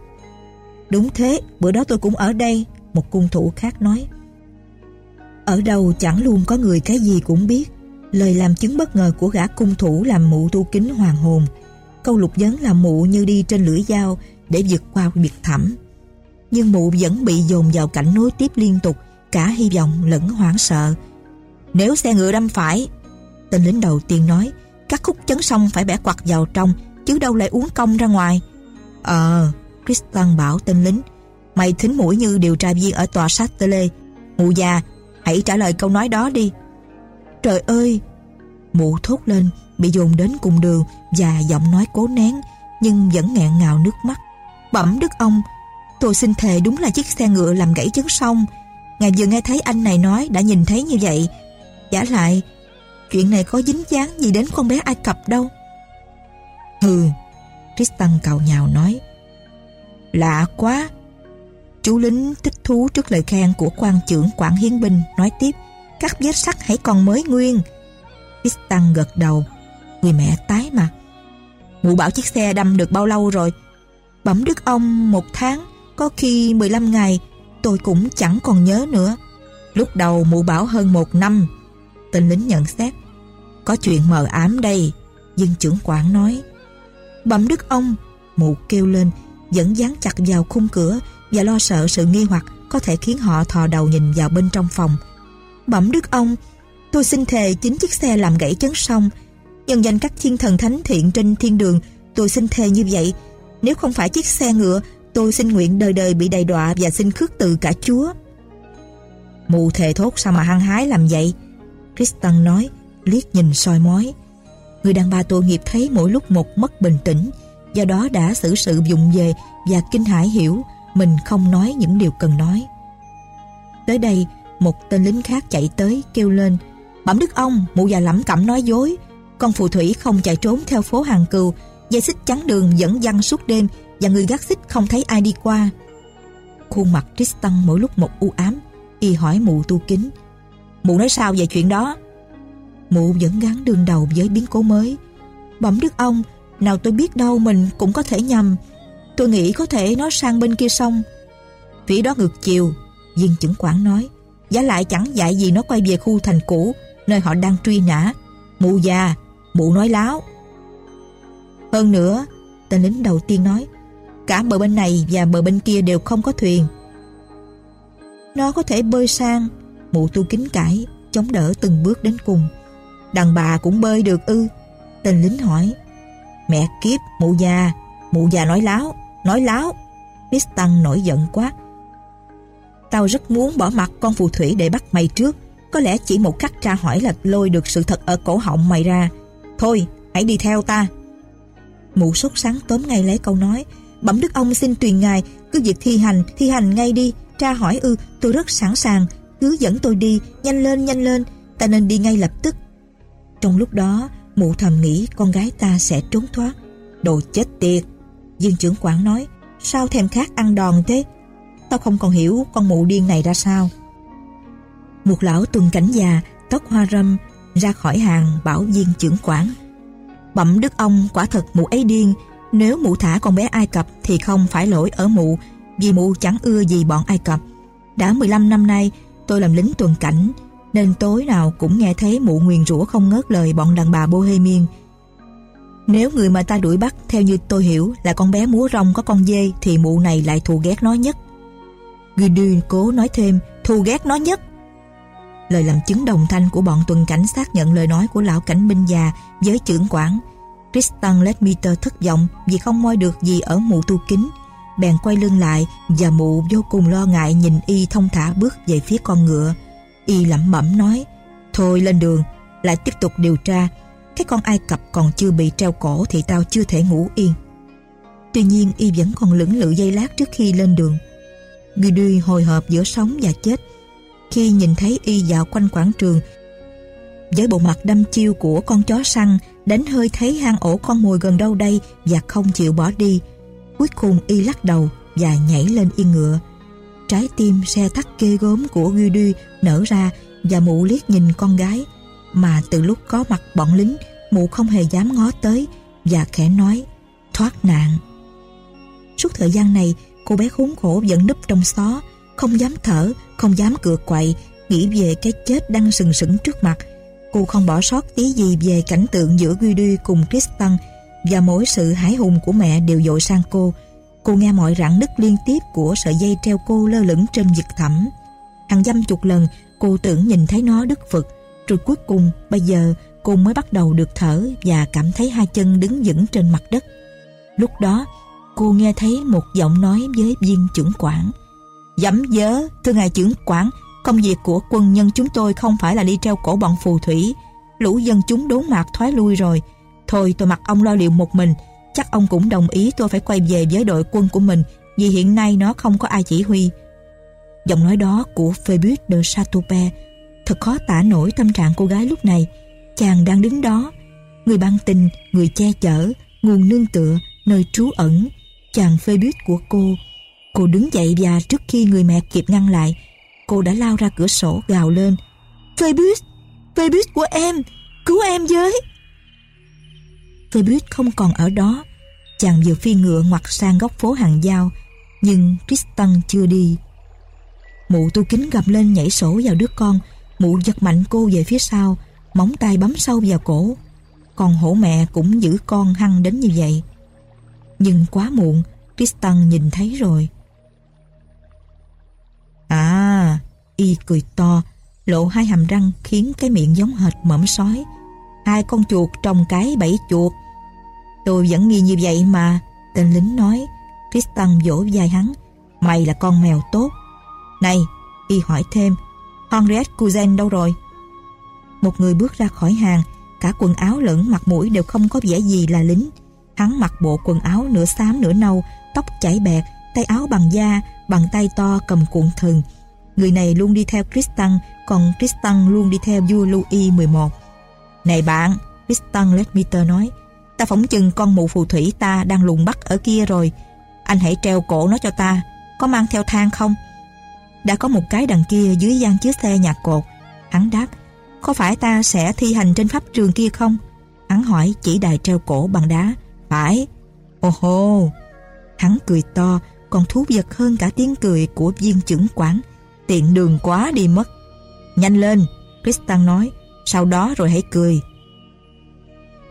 Đúng thế, Bữa đó tôi cũng ở đây, Một cung thủ khác nói Ở đâu chẳng luôn có người cái gì cũng biết Lời làm chứng bất ngờ của gã cung thủ Làm mụ tu kính hoàng hồn. Câu lục vấn làm mụ như đi trên lưỡi dao Để vượt qua biệt thẳm Nhưng mụ vẫn bị dồn vào cảnh nối tiếp liên tục, Cả hy vọng lẫn hoảng sợ. Nếu xe ngựa đâm phải, Tên lính đầu tiên nói, Các khúc chấn xong phải bẻ quặt vào trong, Chứ đâu lại uống công ra ngoài. Ờ Tristan bảo tên lính, Mày thính mũi như điều tra viên ở tòa sát tê lê Mụ già, Hãy trả lời câu nói đó đi. Trời ơi Mụ thốt lên Bị dồn đến cùng đường Và giọng nói cố nén Nhưng vẫn nghẹn ngào nước mắt Bẩm đức ông Tôi xin thề đúng là chiếc xe ngựa làm gãy chấn sông Ngài vừa nghe thấy anh này nói đã nhìn thấy như vậy. Giả lại, chuyện này có dính dáng gì đến con bé Ai Cập đâu. Hừ, Tristan cào nhào nói. Lạ quá. Chú lính thích thú trước lời khen của quan trưởng quản hiến binh nói tiếp. Các vết sắt hãy còn mới nguyên. Tristan gật đầu. Người mẹ tái mặt. Mụ bảo chiếc xe đâm được bao lâu rồi? Bẩm đức ông một tháng, có khi 15 ngày tôi cũng chẳng còn nhớ nữa. Lúc đầu mụ bảo hơn một năm. Tên lính nhận xét. Có chuyện mờ ám đây. Dân trưởng quản nói. Bẩm đức ông, mụ kêu lên, vẫn dán chặt vào khung cửa và lo sợ sự nghi hoặc có thể khiến họ thò đầu nhìn vào bên trong phòng. Bẩm đức ông, tôi xin thề chính chiếc xe làm gãy chấn sông. Nhân danh các thiên thần thánh thiện trên thiên đường, tôi xin thề như vậy. Nếu không phải chiếc xe ngựa Tôi xin nguyện đời đời bị đầy đọa và xin khước từ cả Chúa. Mù thề thốt sao mà hăng hái làm vậy? Kristen nói, liếc nhìn soi mói. Người đàn bà tội nghiệp thấy mỗi lúc một mất bình tĩnh, do đó đã xử sự dụng về và kinh hãi hiểu mình không nói những điều cần nói. Tới đây, một tên lính khác chạy tới kêu lên Bẩm đức ông, mụ già lẩm cẩm nói dối Con phù thủy không chạy trốn theo phố hàng cừu Dây xích chắn đường dẫn dăng suốt đêm và người gác xích không thấy ai đi qua. Khuôn mặt Tristan mỗi lúc một u ám, y hỏi mụ tu kính. Mụ nói sao về chuyện đó? Mụ vẫn gắn đương đầu với biến cố mới. Bẩm đức ông, nào tôi biết đâu mình cũng có thể nhầm. Tôi nghĩ có thể nó sang bên kia sông. Phía đó ngược chiều, viên chứng quản nói. Giá lại chẳng dạy gì nó quay về khu thành cũ, nơi họ đang truy nã. Mụ già, mụ nói láo. Hơn nữa, tên lính đầu tiên nói, Cả bờ bên này và bờ bên kia đều không có thuyền. Nó có thể bơi sang Mụ tu kính cãi Chống đỡ từng bước đến cùng. Đàn bà cũng bơi được ư? Tên lính hỏi. Mẹ kiếp mụ già Mụ già nói láo Nói láo. Pistan nổi giận quá Tao rất muốn bỏ mặt con phù thủy để bắt mày trước. Có lẽ chỉ một cách tra hỏi là lôi được sự thật ở cổ họng mày ra. Thôi hãy đi theo ta. Mụ sốt sáng tóm ngay lấy câu nói. Bẩm đức ông xin tùy ngài Cứ việc thi hành, thi hành ngay đi. Tra hỏi ư, tôi rất sẵn sàng. Cứ dẫn tôi đi, nhanh lên, nhanh lên. Ta nên đi ngay lập tức. Trong lúc đó, mụ thầm nghĩ con gái ta sẽ trốn thoát. Đồ chết tiệt. Dương trưởng quản nói Sao thèm khát ăn đòn thế? Tao không còn hiểu con mụ điên này ra sao Một lão tuần cảnh già, Tóc hoa râm, Ra khỏi hàng bảo viên trưởng quản Bẩm đức ông quả thật mụ ấy điên, nếu mụ thả con bé Ai Cập thì không phải lỗi ở mụ, vì mụ chẳng ưa gì bọn Ai Cập. Đã 15 năm nay, tôi làm lính tuần cảnh, nên tối nào cũng nghe thấy mụ nguyền rủa không ngớt lời bọn đàn bà Bohemian. Nếu người mà ta đuổi bắt theo như tôi hiểu là con bé múa rong có con dê thì mụ này lại thù ghét nó nhất. Gideon cố nói thêm thù ghét nó nhất. Lời làm chứng đồng thanh của bọn tuần cảnh xác nhận lời nói của lão cảnh binh già với trưởng quản Tristan Ledmeter thất vọng vì không moi được gì ở mụ tu kính. Bèn quay lưng lại và mụ vô cùng lo ngại nhìn y thông thả bước về phía con ngựa. Y lẩm bẩm nói Thôi lên đường, lại tiếp tục điều tra. Cái con Ai Cập còn chưa bị treo cổ thì tao chưa thể ngủ yên. Tuy nhiên y vẫn còn lưỡng lự dây lát trước khi lên đường. Gudui hồi hộp giữa sống và chết. Khi nhìn thấy y dạo quanh quảng trường, với bộ mặt đâm chiêu của con chó săn đánh hơi thấy hang ổ con mồi gần đâu đây và không chịu bỏ đi. Cuối cùng y lắc đầu và nhảy lên yên ngựa. Trái tim xe thắt kê gốm của Gudu nở ra và mụ liếc nhìn con gái, mà từ lúc có mặt bọn lính, mụ không hề dám ngó tới và khẽ nói, thoát nạn. Suốt thời gian này cô bé khốn khổ vẫn núp trong xó không dám thở, không dám cựa quậy nghĩ về cái chết đang sừng sững trước mặt cô không bỏ sót tí gì về cảnh tượng giữa Guidu cùng Tristan và mỗi sự hãi hùng của mẹ đều dội sang cô. Cô nghe mọi rạn nứt liên tiếp của sợi dây treo cô lơ lửng trên vực thẳm. Hàng dăm chục lần cô tưởng nhìn thấy nó đứt vực, rồi cuối cùng bây giờ cô mới bắt đầu được thở và cảm thấy hai chân đứng vững trên mặt đất. Lúc đó cô nghe thấy một giọng nói với viên trưởng quản. Dẫm dớ, thưa ngài trưởng quản, Công việc của quân nhân chúng tôi không phải là đi treo cổ bọn phù thủy. Lũ dân chúng đốn mạc thoái lui rồi. Thôi tôi mặc ông lo liệu một mình. Chắc ông cũng đồng ý tôi phải quay về với đội quân của mình vì hiện nay nó không có ai chỉ huy. Giọng nói đó của Phoebus de Chatope thật khó tả nổi tâm trạng cô gái lúc này. Chàng đang đứng đó, người ban tình, người che chở, nguồn nương tựa, nơi trú ẩn. Chàng Phoebus của cô. Cô đứng dậy và trước khi người mẹ kịp ngăn lại, Cô đã lao ra cửa sổ gào lên Phoebus, Phoebus của em! Cứu em với! Phoebus không còn ở đó. Chàng vừa phi ngựa ngoặt sang góc phố hàng giao Nhưng Tristan chưa đi. Mụ tu kính gầm lên nhảy sổ vào đứa con. Mụ giật mạnh cô về phía sau Móng tay bấm sâu vào cổ. Còn hổ mẹ cũng giữ con hăng đến như vậy. Nhưng quá muộn Tristan nhìn thấy rồi À, y cười to, lộ hai hàm răng khiến cái miệng giống hệt mẫm sói. Hai con chuột trong cái bẫy chuột. Tôi vẫn nghi như vậy mà, tên lính nói. Tristan vỗ vai hắn. Mày là con mèo tốt. Này, y hỏi thêm, Henriette Cousin đâu rồi? Một người bước ra khỏi hàng, cả quần áo lẫn mặt mũi đều không có vẻ gì là lính. Hắn mặc bộ quần áo nửa xám nửa nâu, tóc chảy bẹt, tay áo bằng da, bằng tay to cầm cuộn thừng. Người này luôn đi theo Tristan, còn Tristan luôn đi theo vua Louis XI. Này bạn, Tristan Ledmeter nói, ta phỏng chừng con mụ phù thủy ta đang lùng bắt ở kia rồi. Anh hãy treo cổ nó cho ta, có mang theo thang không? Đã có một cái đằng kia dưới gian chứa xe nhà cột. Hắn đáp, có phải ta sẽ thi hành trên pháp trường kia không? Hắn hỏi chỉ đài treo cổ bằng đá. Phải. ô hô. Hắn cười to, còn thú vật hơn cả tiếng cười của viên trưởng quản. Tiện đường quá đi mất. Nhanh lên, Tristan nói, sau đó rồi hãy cười.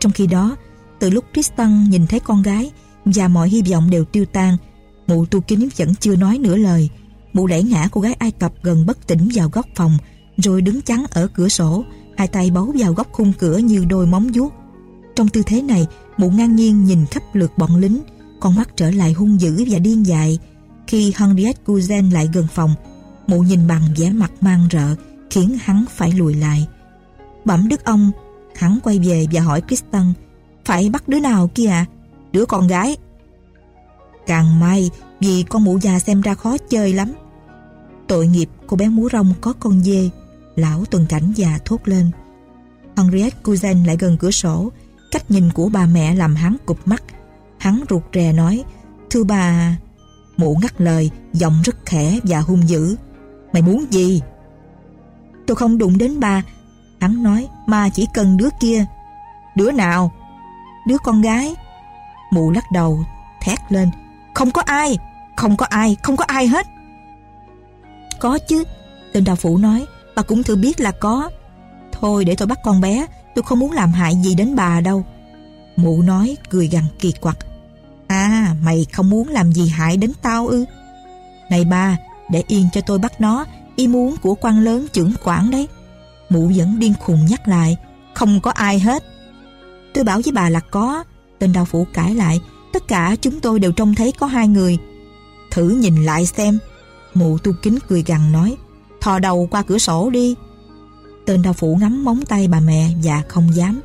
Trong khi đó, từ lúc Tristan nhìn thấy con gái và mọi hy vọng đều tiêu tan, mụ tu kính vẫn chưa nói nửa lời. Mụ đẩy ngã cô gái Ai Cập gần bất tỉnh vào góc phòng, rồi đứng chắn ở cửa sổ, hai tay bấu vào góc khung cửa như đôi móng vuốt. Trong tư thế này, mụ ngang nhiên nhìn khắp lượt bọn lính, con mắt trở lại hung dữ và điên dại. Khi Henriette Cousin lại gần phòng, mụ nhìn bằng vẻ mặt mang rợ, khiến hắn phải lùi lại. Bẩm đức ông, hắn quay về và hỏi Kristen, phải bắt đứa nào kia à? Đứa con gái. Càng may vì con mụ già xem ra khó chơi lắm. Tội nghiệp cô bé múa rong có con dê, lão tuần cảnh già thốt lên. Henriette Cousin lại gần cửa sổ, cách nhìn của bà mẹ làm hắn cụp mắt, Hắn rụt rè nói Thưa bà Mụ ngắt lời Giọng rất khẽ và hung dữ. Mày muốn gì? Tôi không đụng đến bà Hắn nói Mà chỉ cần đứa kia. Đứa nào? Đứa con gái. Mụ lắc đầu Thét lên Không có ai Không có ai Không có ai hết. Có chứ Tên đào phụ nói Bà cũng thừa biết là có. Thôi để tôi bắt con bé Tôi không muốn làm hại gì đến bà đâu. Mụ nói cười gằn kỳ quặc. À mày không muốn làm gì hại đến tao ư? Này ba, Để yên cho tôi bắt nó, Ý muốn của quan lớn trưởng quản đấy. Mụ vẫn điên khùng nhắc lại, Không có ai hết. Tôi bảo với bà là có, Tên đào phủ cãi lại, Tất cả chúng tôi đều trông thấy có hai người. Thử nhìn lại xem. Mụ tu kính cười gằn nói, Thò đầu qua cửa sổ đi. Tên đào phủ ngắm móng tay bà mẹ Và không dám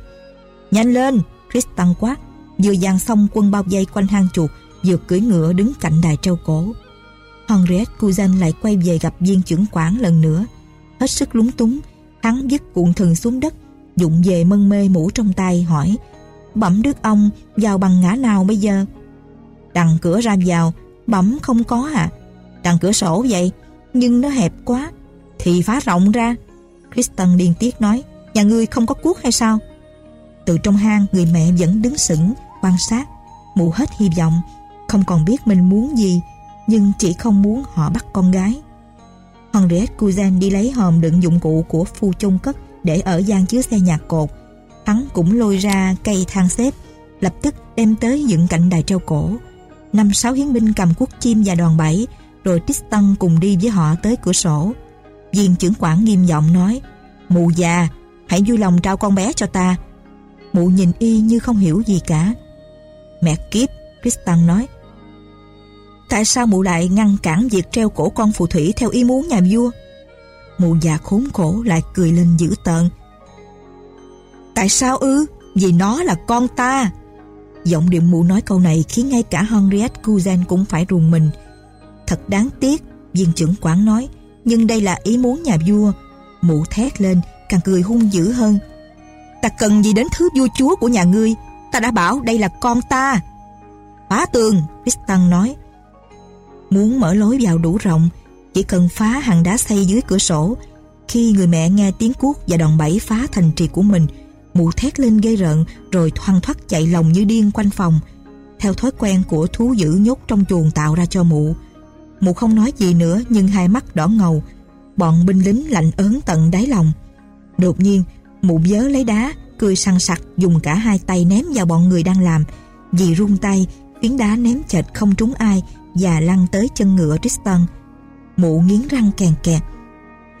Nhanh lên Tristan quát Vừa dàn xong quân bao dây quanh hang chuột Vừa cưỡi ngựa đứng cạnh đài trâu cổ Henriette Cousin lại quay về gặp viên trưởng quản lần nữa Hết sức lúng túng Hắn dứt cuộn thừng xuống đất Dụng về mân mê mũ trong tay hỏi Bẩm đức ông vào bằng ngã nào bây giờ? Đằng cửa ra vào, bẩm không có à? Đằng cửa sổ vậy, nhưng nó hẹp quá, thì phá rộng ra. Kristen điên tiết nói, nhà ngươi không có cuốc hay sao? Từ trong hang, người mẹ vẫn đứng sững, quan sát. Mụ hết hy vọng, không còn biết mình muốn gì, nhưng chỉ không muốn họ bắt con gái. Henriette Cousin đi lấy hòm đựng dụng cụ của phu chôn cất để ở gian chứa xe nhạc cột. Hắn cũng lôi ra cây thang xếp, lập tức đem tới dựng cạnh đài treo cổ. Năm sáu hiến binh cầm cuốc chim và đòn bẩy, rồi Tristan cùng đi với họ tới cửa sổ. Viên trưởng quản nghiêm giọng nói, Mụ già, hãy vui lòng trao con bé cho ta. Mụ nhìn y như không hiểu gì cả. Mẹ kiếp, Tristan nói, Tại sao mụ lại ngăn cản việc treo cổ con phù thủy theo ý muốn nhà vua? Mụ già khốn khổ lại cười lên dữ tợn. Tại sao ư? Vì nó là con ta. Giọng điệu mụ nói câu này khiến ngay cả Henriette Cousin cũng phải rùng mình. Thật đáng tiếc, viên trưởng quản nói, nhưng đây là ý muốn nhà vua. Mụ thét lên, càng cười hung dữ hơn. Ta cần gì đến thứ vua chúa của nhà ngươi? Ta đã bảo đây là con ta. Phá tường, Tristan nói. Muốn mở lối vào đủ rộng, chỉ cần phá hàng đá xây dưới cửa sổ. Khi người mẹ nghe tiếng cuốc và đòn bẩy phá thành trì của mình, mụ thét lên gây rợn rồi thoăn thoắt chạy lòng như điên quanh phòng. Theo thói quen của thú dữ nhốt trong chuồng tạo ra cho mụ. Mụ không nói gì nữa nhưng hai mắt đỏ ngầu. Bọn binh lính lạnh ớn tận đáy lòng. Đột nhiên, mụ vớ lấy đá, cười săn sặc dùng cả hai tay ném vào bọn người đang làm. Vì run tay, phiến đá ném chệch không trúng ai và lăn tới chân ngựa Tristan. Mụ nghiến răng kèn kẹt.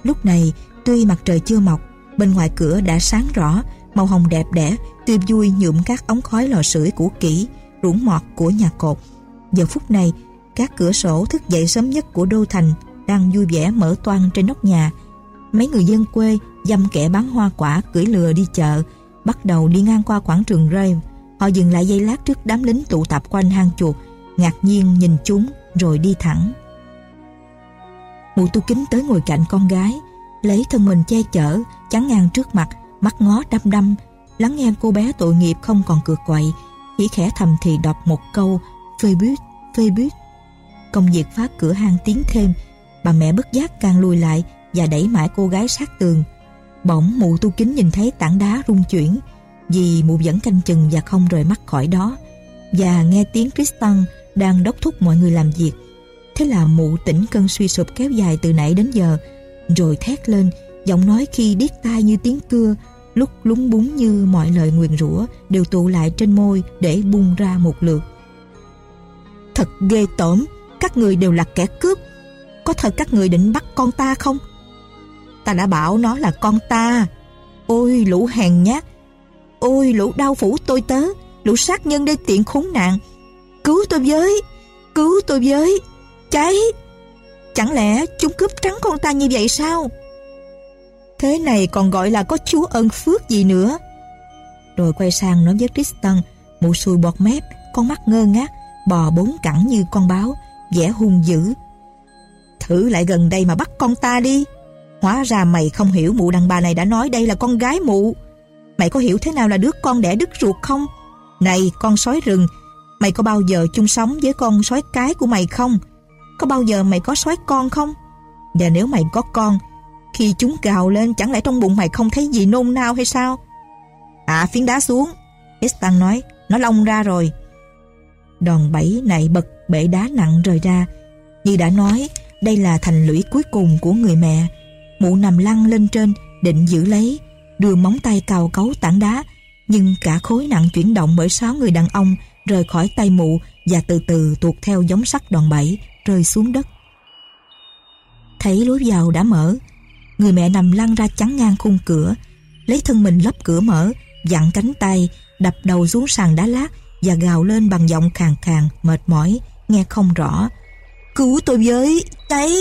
Lúc này, tuy mặt trời chưa mọc, bên ngoài cửa đã sáng rõ, màu hồng đẹp đẽ, tươi vui nhuộm các ống khói lò sưởi cũ kỹ, ruỗng mọt của nhà cột. Giờ phút này, các cửa sổ thức dậy sớm nhất của đô thành đang vui vẻ mở toang trên nóc nhà. Mấy người dân quê dăm kẻ bán hoa quả cưỡi lừa đi chợ, bắt đầu đi ngang qua quảng trường rơi. Họ dừng lại giây lát trước đám lính tụ tập quanh hang chuột, ngạc nhiên nhìn chúng rồi đi thẳng. Mụ tu kính tới ngồi cạnh con gái, lấy thân mình che chở, chắn ngang trước mặt, mắt ngó đăm đăm, lắng nghe cô bé tội nghiệp không còn cược quậy, chỉ khẽ thầm thì đọc một câu phê buýt, phê buýt. Công việc phá cửa hang tiến thêm, bà mẹ bất giác càng lùi lại và đẩy mãi cô gái sát tường. Bỗng mụ tu kính nhìn thấy tảng đá rung chuyển, vì mụ vẫn canh chừng và không rời mắt khỏi đó. Và nghe tiếng Tristan đang đốc thúc mọi người làm việc. Thế là mụ tỉnh cơn suy sụp kéo dài từ nãy đến giờ, rồi thét lên, giọng nói khi điếc tai như tiếng cưa, lúc lúng búng như mọi lời nguyền rủa đều tụ lại trên môi để bung ra một lượt. Thật ghê tởm, các người đều là kẻ cướp. Có thật các người định bắt con ta không? Ta đã bảo nó là con ta. Ôi lũ hèn nhát, ôi lũ đau phủ tôi tớ, lũ sát nhân đê tiện khốn nạn, Cứu tôi với. Cứu tôi với. Cháy. Chẳng lẽ chúng cướp trắng con ta như vậy sao? Thế này còn gọi là có chúa ân phước gì nữa? Rồi quay sang nói với Tristan Mụ sùi bọt mép Con mắt ngơ ngác Bò bốn cẳng như con báo vẻ hung dữ Thử lại gần đây mà bắt con ta đi Hóa ra mày không hiểu mụ đàn bà này đã nói đây là con gái mụ Mày có hiểu thế nào là đứa con đẻ đứt ruột không Này con sói rừng Mày có bao giờ chung sống với con sói cái của mày không? Có bao giờ mày có sói con không? Và nếu mày có con, khi chúng gào lên chẳng lẽ trong bụng mày không thấy gì nôn nao hay sao? À phiến đá xuống. Estan nói, nó lông ra rồi. Đòn bẩy này bật bể đá nặng rời ra. Như đã nói, đây là thành lũy cuối cùng của người mẹ. Mụ nằm lăn lên trên, định giữ lấy, đưa móng tay cào cấu tảng đá, nhưng cả khối nặng chuyển động bởi sáu người đàn ông rời khỏi tay mụ và từ từ tuột theo giống sắt đòn bẩy rơi xuống đất. Thấy lối vào đã mở, người mẹ nằm lăn ra chắn ngang khung cửa, lấy thân mình lấp cửa mở, dặn cánh tay, đập đầu xuống sàn đá lát và gào lên bằng giọng khàn khàn, mệt mỏi, nghe không rõ. Cứu tôi với, cháy,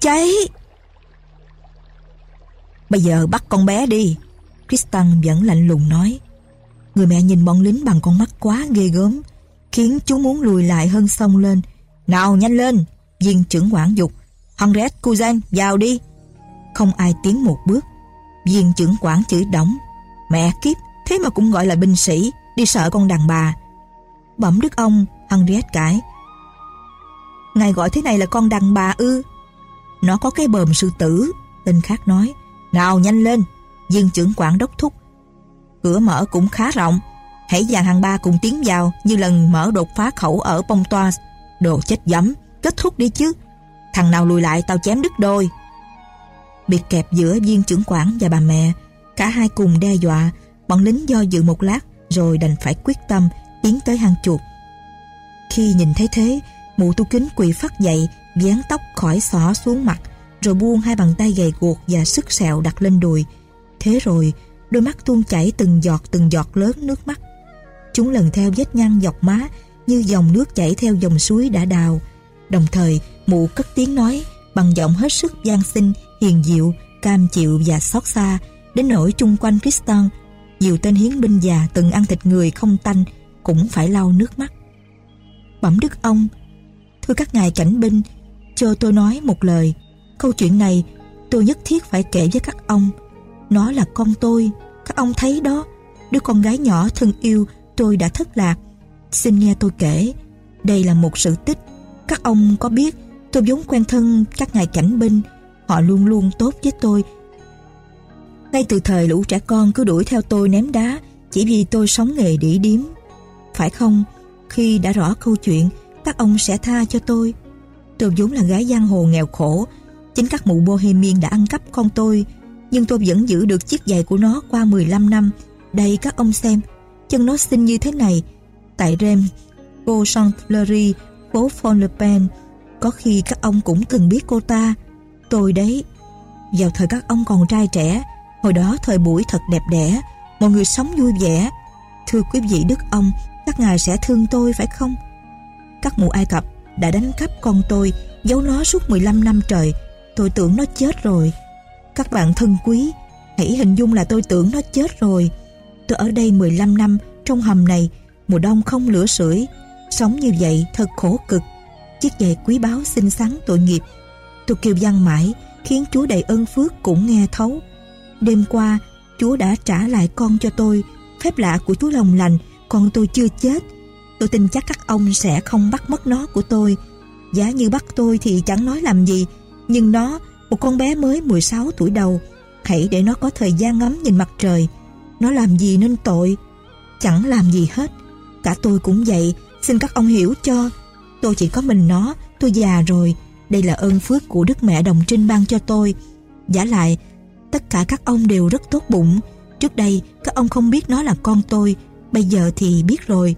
cháy. Bây giờ bắt con bé đi. Tristan vẫn lạnh lùng nói. Người mẹ nhìn bọn lính bằng con mắt quá ghê gớm, khiến chú muốn lùi lại hơn sông lên. Nào nhanh lên, viên trưởng quản dục. Henriette Cousin, vào đi. Không ai tiến một bước. Viên trưởng quản chửi đóng. Mẹ kiếp, thế mà cũng gọi là binh sĩ. đi sợ con đàn bà. Bẩm đức ông, Henriette cãi. Ngài gọi thế này là con đàn bà ư? Nó có cái bờm sư tử, tên khác nói. Nào nhanh lên, viên trưởng quản đốc thúc. Cửa mở cũng khá rộng, hãy dàn hàng ba cùng tiến vào như lần mở đột phá khẩu ở bông toa Đồ chết dẫm, kết thúc đi chứ. Thằng nào lùi lại tao chém đứt đôi. Bị kẹp giữa viên trưởng quản và bà mẹ, cả hai cùng đe dọa, bọn lính do dự một lát rồi đành phải quyết tâm tiến tới hang chuột. Khi nhìn thấy thế, mụ tu kính quỳ phát dậy, dán tóc khỏi xỏ xuống mặt, rồi buông hai bàn tay gầy guộc và sức sẹo đặt lên đùi. Thế rồi, đôi mắt tuôn chảy từng giọt từng giọt lớn nước mắt. Chúng lần theo vết nhăn dọc má như dòng nước chảy theo dòng suối đã đào. Đồng thời, mụ cất tiếng nói bằng giọng hết sức gian xinh, hiền diệu, cam chịu và xót xa, đến nỗi chung quanh Tristan, nhiều tên hiến binh già từng ăn thịt người không tanh cũng phải lau nước mắt. Bẩm đức ông, thưa các ngài cảnh binh, cho tôi nói một lời. Câu chuyện này tôi nhất thiết phải kể với các ông. Nó là con tôi, các ông thấy đó, đứa con gái nhỏ thân yêu tôi đã thất lạc. Xin nghe tôi kể, đây là một sự tích. Các ông có biết tôi vốn quen thân các ngài cảnh binh, họ luôn luôn tốt với tôi. Ngay từ thời lũ trẻ con cứ đuổi theo tôi ném đá chỉ vì tôi sống nghề đỉ điếm. Phải không? Khi đã rõ câu chuyện, các ông sẽ tha cho tôi. Tôi vốn là gái giang hồ nghèo khổ, chính các mụ bohemian đã ăn cắp con tôi, nhưng tôi vẫn giữ được chiếc giày của nó qua 15 năm. Đây các ông xem, chân nó xinh như thế này. Tại Rem, cô Chanfleury, phố Von Le Pen, có khi các ông cũng từng biết cô ta. Tôi đấy, vào thời các ông còn trai trẻ, hồi đó thời buổi thật đẹp đẽ, mọi người sống vui vẻ. Thưa quý vị Đức ông, các ngài sẽ thương tôi phải không? Các mụ Ai Cập đã đánh cắp con tôi, giấu nó suốt 15 năm trời. Tôi tưởng nó chết rồi. Các bạn thân quý, hãy hình dung là tôi tưởng nó chết rồi. Tôi ở đây 15 năm, trong hầm này, mùa đông không lửa sưởi. Sống như vậy thật khổ cực. Chiếc giày quý báu xinh xắn tội nghiệp. Tôi kêu văn mãi, khiến Chúa đầy ơn phước cũng nghe thấu. Đêm qua, Chúa đã trả lại con cho tôi. Phép lạ của Chúa lòng lành, con tôi chưa chết. Tôi tin chắc các ông sẽ không bắt mất nó của tôi. Giá như bắt tôi thì chẳng nói làm gì, nhưng nó, một con bé mới 16 tuổi đầu, hãy để nó có thời gian ngắm nhìn mặt trời. Nó làm gì nên tội? Chẳng làm gì hết. Cả tôi cũng vậy, xin các ông hiểu cho. Tôi chỉ có mình nó, tôi già rồi. Đây là ơn phước của Đức Mẹ Đồng Trinh ban cho tôi. Giả lại, tất cả các ông đều rất tốt bụng. Trước đây, các ông không biết nó là con tôi, bây giờ thì biết rồi.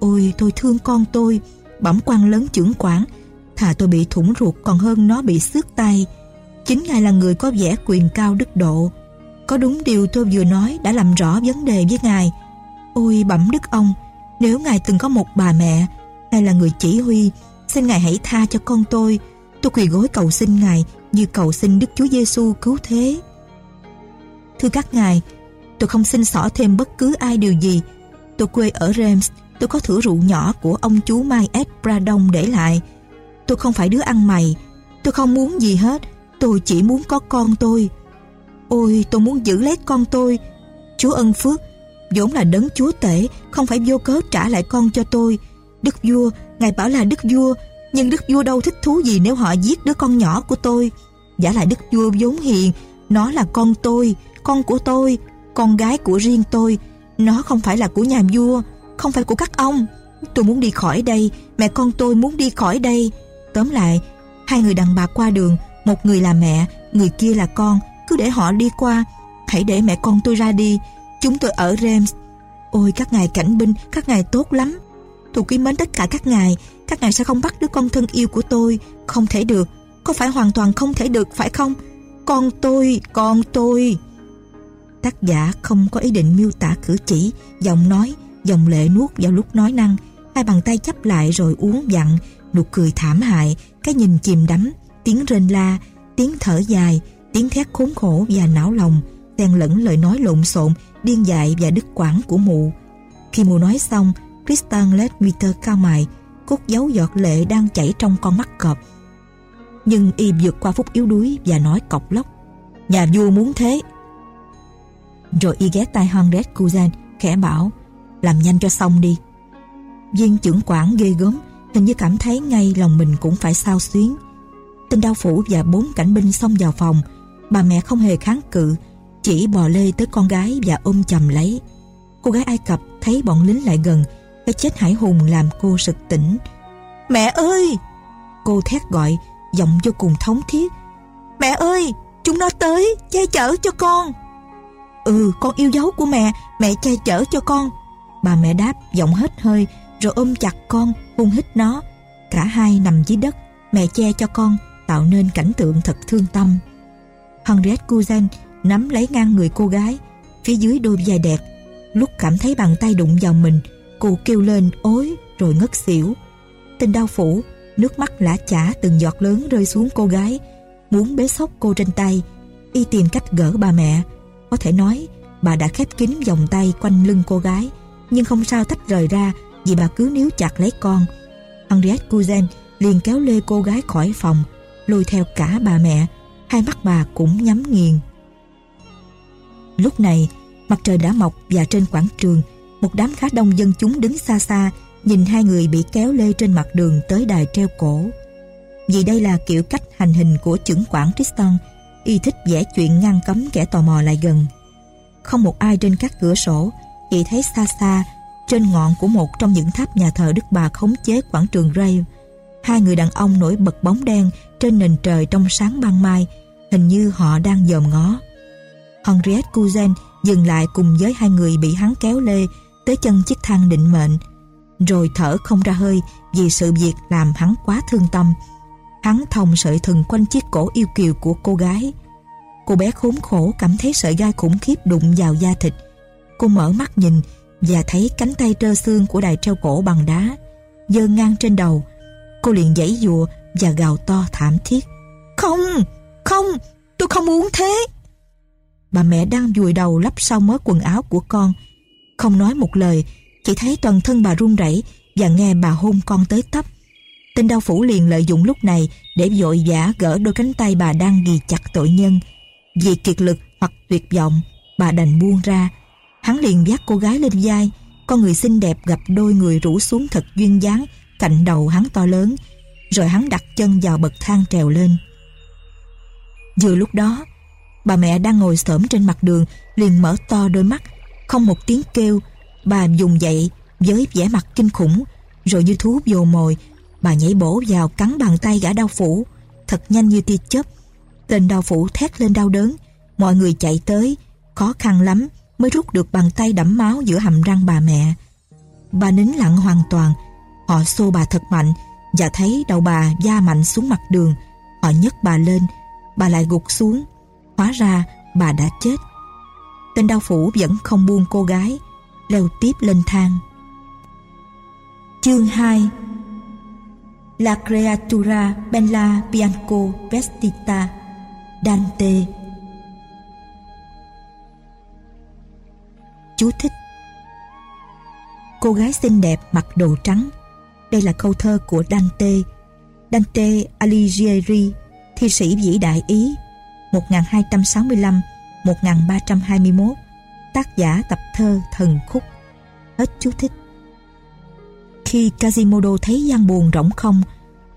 Ôi, tôi thương con tôi, bẩm quan lớn trưởng quản, thà tôi bị thủng ruột còn hơn nó bị xước tay. Chính ngài là người có vẻ quyền cao đức độ. Có đúng điều tôi vừa nói đã làm rõ vấn đề với ngài. Ôi bẩm đức ông, nếu ngài từng có một bà mẹ, ngài là người chỉ huy, xin ngài hãy tha cho con tôi. Tôi quỳ gối cầu xin ngài như cầu xin Đức Chúa Giêsu cứu thế. Thưa các ngài, tôi không xin xỏ thêm bất cứ ai điều gì. Tôi quê ở Reims, tôi có thửa rượu nhỏ của ông chú Mai S. Pradong để lại. Tôi không phải đứa ăn mày, tôi không muốn gì hết, tôi chỉ muốn có con tôi. Ôi, tôi muốn giữ lấy con tôi. Chúa ân phước, vốn là đấng chúa tể, không phải vô cớ trả lại con cho tôi. Đức vua, ngài bảo là đức vua, nhưng đức vua đâu thích thú gì nếu họ giết đứa con nhỏ của tôi. Giả lại đức vua vốn hiền, nó là con tôi, con của tôi, con gái của riêng tôi. Nó không phải là của nhà vua, không phải của các ông. Tôi muốn đi khỏi đây, mẹ con tôi muốn đi khỏi đây. Tóm lại, hai người đàn bà qua đường, một người là mẹ, người kia là con, cứ để họ đi qua. Hãy để mẹ con tôi ra đi, chúng tôi ở Rems. Ôi các ngài cảnh binh, các ngài tốt lắm. Tôi quý mến tất cả các ngài, các ngài sẽ không bắt đứa con thân yêu của tôi. Không thể được, có phải hoàn toàn không thể được phải không? Con tôi, con tôi. Tác giả không có ý định miêu tả cử chỉ, giọng nói, dòng lệ nuốt vào lúc nói năng, hai bàn tay chấp lại rồi uống dặn, nụ cười thảm hại, cái nhìn chìm đắm, tiếng rên la, tiếng thở dài, tiếng thét khốn khổ và não lòng, xen lẫn lời nói lộn xộn, điên dại và đứt quãng của mụ. Khi mụ nói xong, Tristan lết cao mày, cốt giấu giọt lệ đang chảy trong con mắt cọp. Nhưng y vượt qua phút yếu đuối và nói cọc lóc. Nhà vua muốn thế. Rồi y ghé tai Henriette Cousin khẽ bảo làm nhanh cho xong đi. Viên trưởng quản ghê gớm, Hình như cảm thấy ngay lòng mình cũng phải sao xuyến. Tên đao phủ và bốn cảnh binh xông vào phòng, Bà mẹ không hề kháng cự, Chỉ bò lê tới con gái và ôm chầm lấy. Cô gái Ai Cập thấy bọn lính lại gần, Cái chết hải hùng làm cô sực tỉnh. Mẹ ơi! Cô thét gọi, Giọng vô cùng thống thiết. Mẹ ơi, Chúng nó tới, Che chở cho con. Ừ con yêu dấu của mẹ Mẹ che chở cho con. Bà mẹ đáp giọng hết hơi Rồi ôm chặt con hôn hít nó. Cả hai nằm dưới đất, Mẹ che cho con, Tạo nên cảnh tượng thật thương tâm. Henriette Cousin nắm lấy ngang người cô gái, Phía dưới đôi dài đẹp. Lúc cảm thấy bàn tay đụng vào mình, Cô kêu lên ối rồi ngất xỉu. Tình đau phủ, Nước mắt lã chả từng giọt lớn rơi xuống cô gái. Muốn bế sóc cô trên tay, Y tìm cách gỡ bà mẹ. Có thể nói, bà đã khép kín vòng tay quanh lưng cô gái. Nhưng không sao tách rời ra Vì bà cứ níu chặt lấy con. Henriette Cousin liền kéo lê cô gái khỏi phòng, Lôi theo cả bà mẹ, Hai mắt bà cũng nhắm nghiền. Lúc này, Mặt trời đã mọc và trên quảng trường, Một đám khá đông dân chúng đứng xa xa Nhìn hai người bị kéo lê trên mặt đường Tới đài treo cổ. Vì đây là kiểu cách hành hình của trưởng quản Tristan, Y thích vẽ chuyện ngăn cấm kẻ tò mò lại gần. Không một ai trên các cửa sổ chỉ thấy xa xa, Trên ngọn của một trong những tháp nhà thờ Đức Bà khống chế quảng trường Ray Hai người đàn ông nổi bật bóng đen Trên nền trời trong sáng ban mai, Hình như họ đang dòm ngó. Henriette Cousin dừng lại cùng với hai người bị hắn kéo lê tới chân chiếc thang định mệnh, rồi thở không ra hơi vì sự việc làm hắn quá thương tâm. Hắn thòng sợi thừng quanh chiếc cổ yêu kiều của cô gái. Cô bé khốn khổ cảm thấy sợi gai khủng khiếp đụng vào da thịt cô mở mắt nhìn và thấy cánh tay trơ xương của đài treo cổ bằng đá giơ ngang trên đầu. Cô liền giãy dùa và gào to thảm thiết. Không không, tôi không muốn thế. Bà mẹ đang vùi đầu lắp sau mớ quần áo của con. Không nói một lời, Chỉ thấy toàn thân bà run rẩy Và nghe bà hôn con tới tấp. Tên đau phủ liền lợi dụng lúc này Để vội vã gỡ đôi cánh tay bà đang ghi chặt tội nhân. Vì kiệt lực hoặc tuyệt vọng, Bà đành buông ra Hắn liền dắt cô gái lên vai. Con người xinh đẹp gặp đôi người rủ xuống thật duyên dáng, Cạnh đầu hắn to lớn. Rồi hắn đặt chân vào bậc thang trèo lên. Vừa lúc đó, Bà mẹ đang ngồi xổm trên mặt đường, liền mở to đôi mắt. Không một tiếng kêu, Bà dùng dậy với vẻ mặt kinh khủng. Rồi như thú vồ mồi, Bà nhảy bổ vào cắn bàn tay gã đau phủ. Thật nhanh như tia chớp, Tên đau phủ thét lên đau đớn. Mọi người chạy tới, Khó khăn lắm mới rút được bàn tay đẫm máu giữa hàm răng bà mẹ. Bà nín lặng hoàn toàn. Họ xô bà thật mạnh Và thấy đầu bà da mạnh xuống mặt đường. Họ nhấc bà lên. Bà lại gục xuống. Hóa ra bà đã chết. Tên đau phủ vẫn không buông cô gái, Leo tiếp lên thang. Chương 2 La creatura bella bianco vestita Dante Chú thích. Cô gái xinh đẹp mặc đồ trắng. Đây là câu thơ của Dante. Dante Alighieri, Thi sĩ vĩ đại Ý 1265-1321 Tác giả tập thơ Thần Khúc. Hết chú thích. Khi Quasimodo thấy gian buồn rỗng không,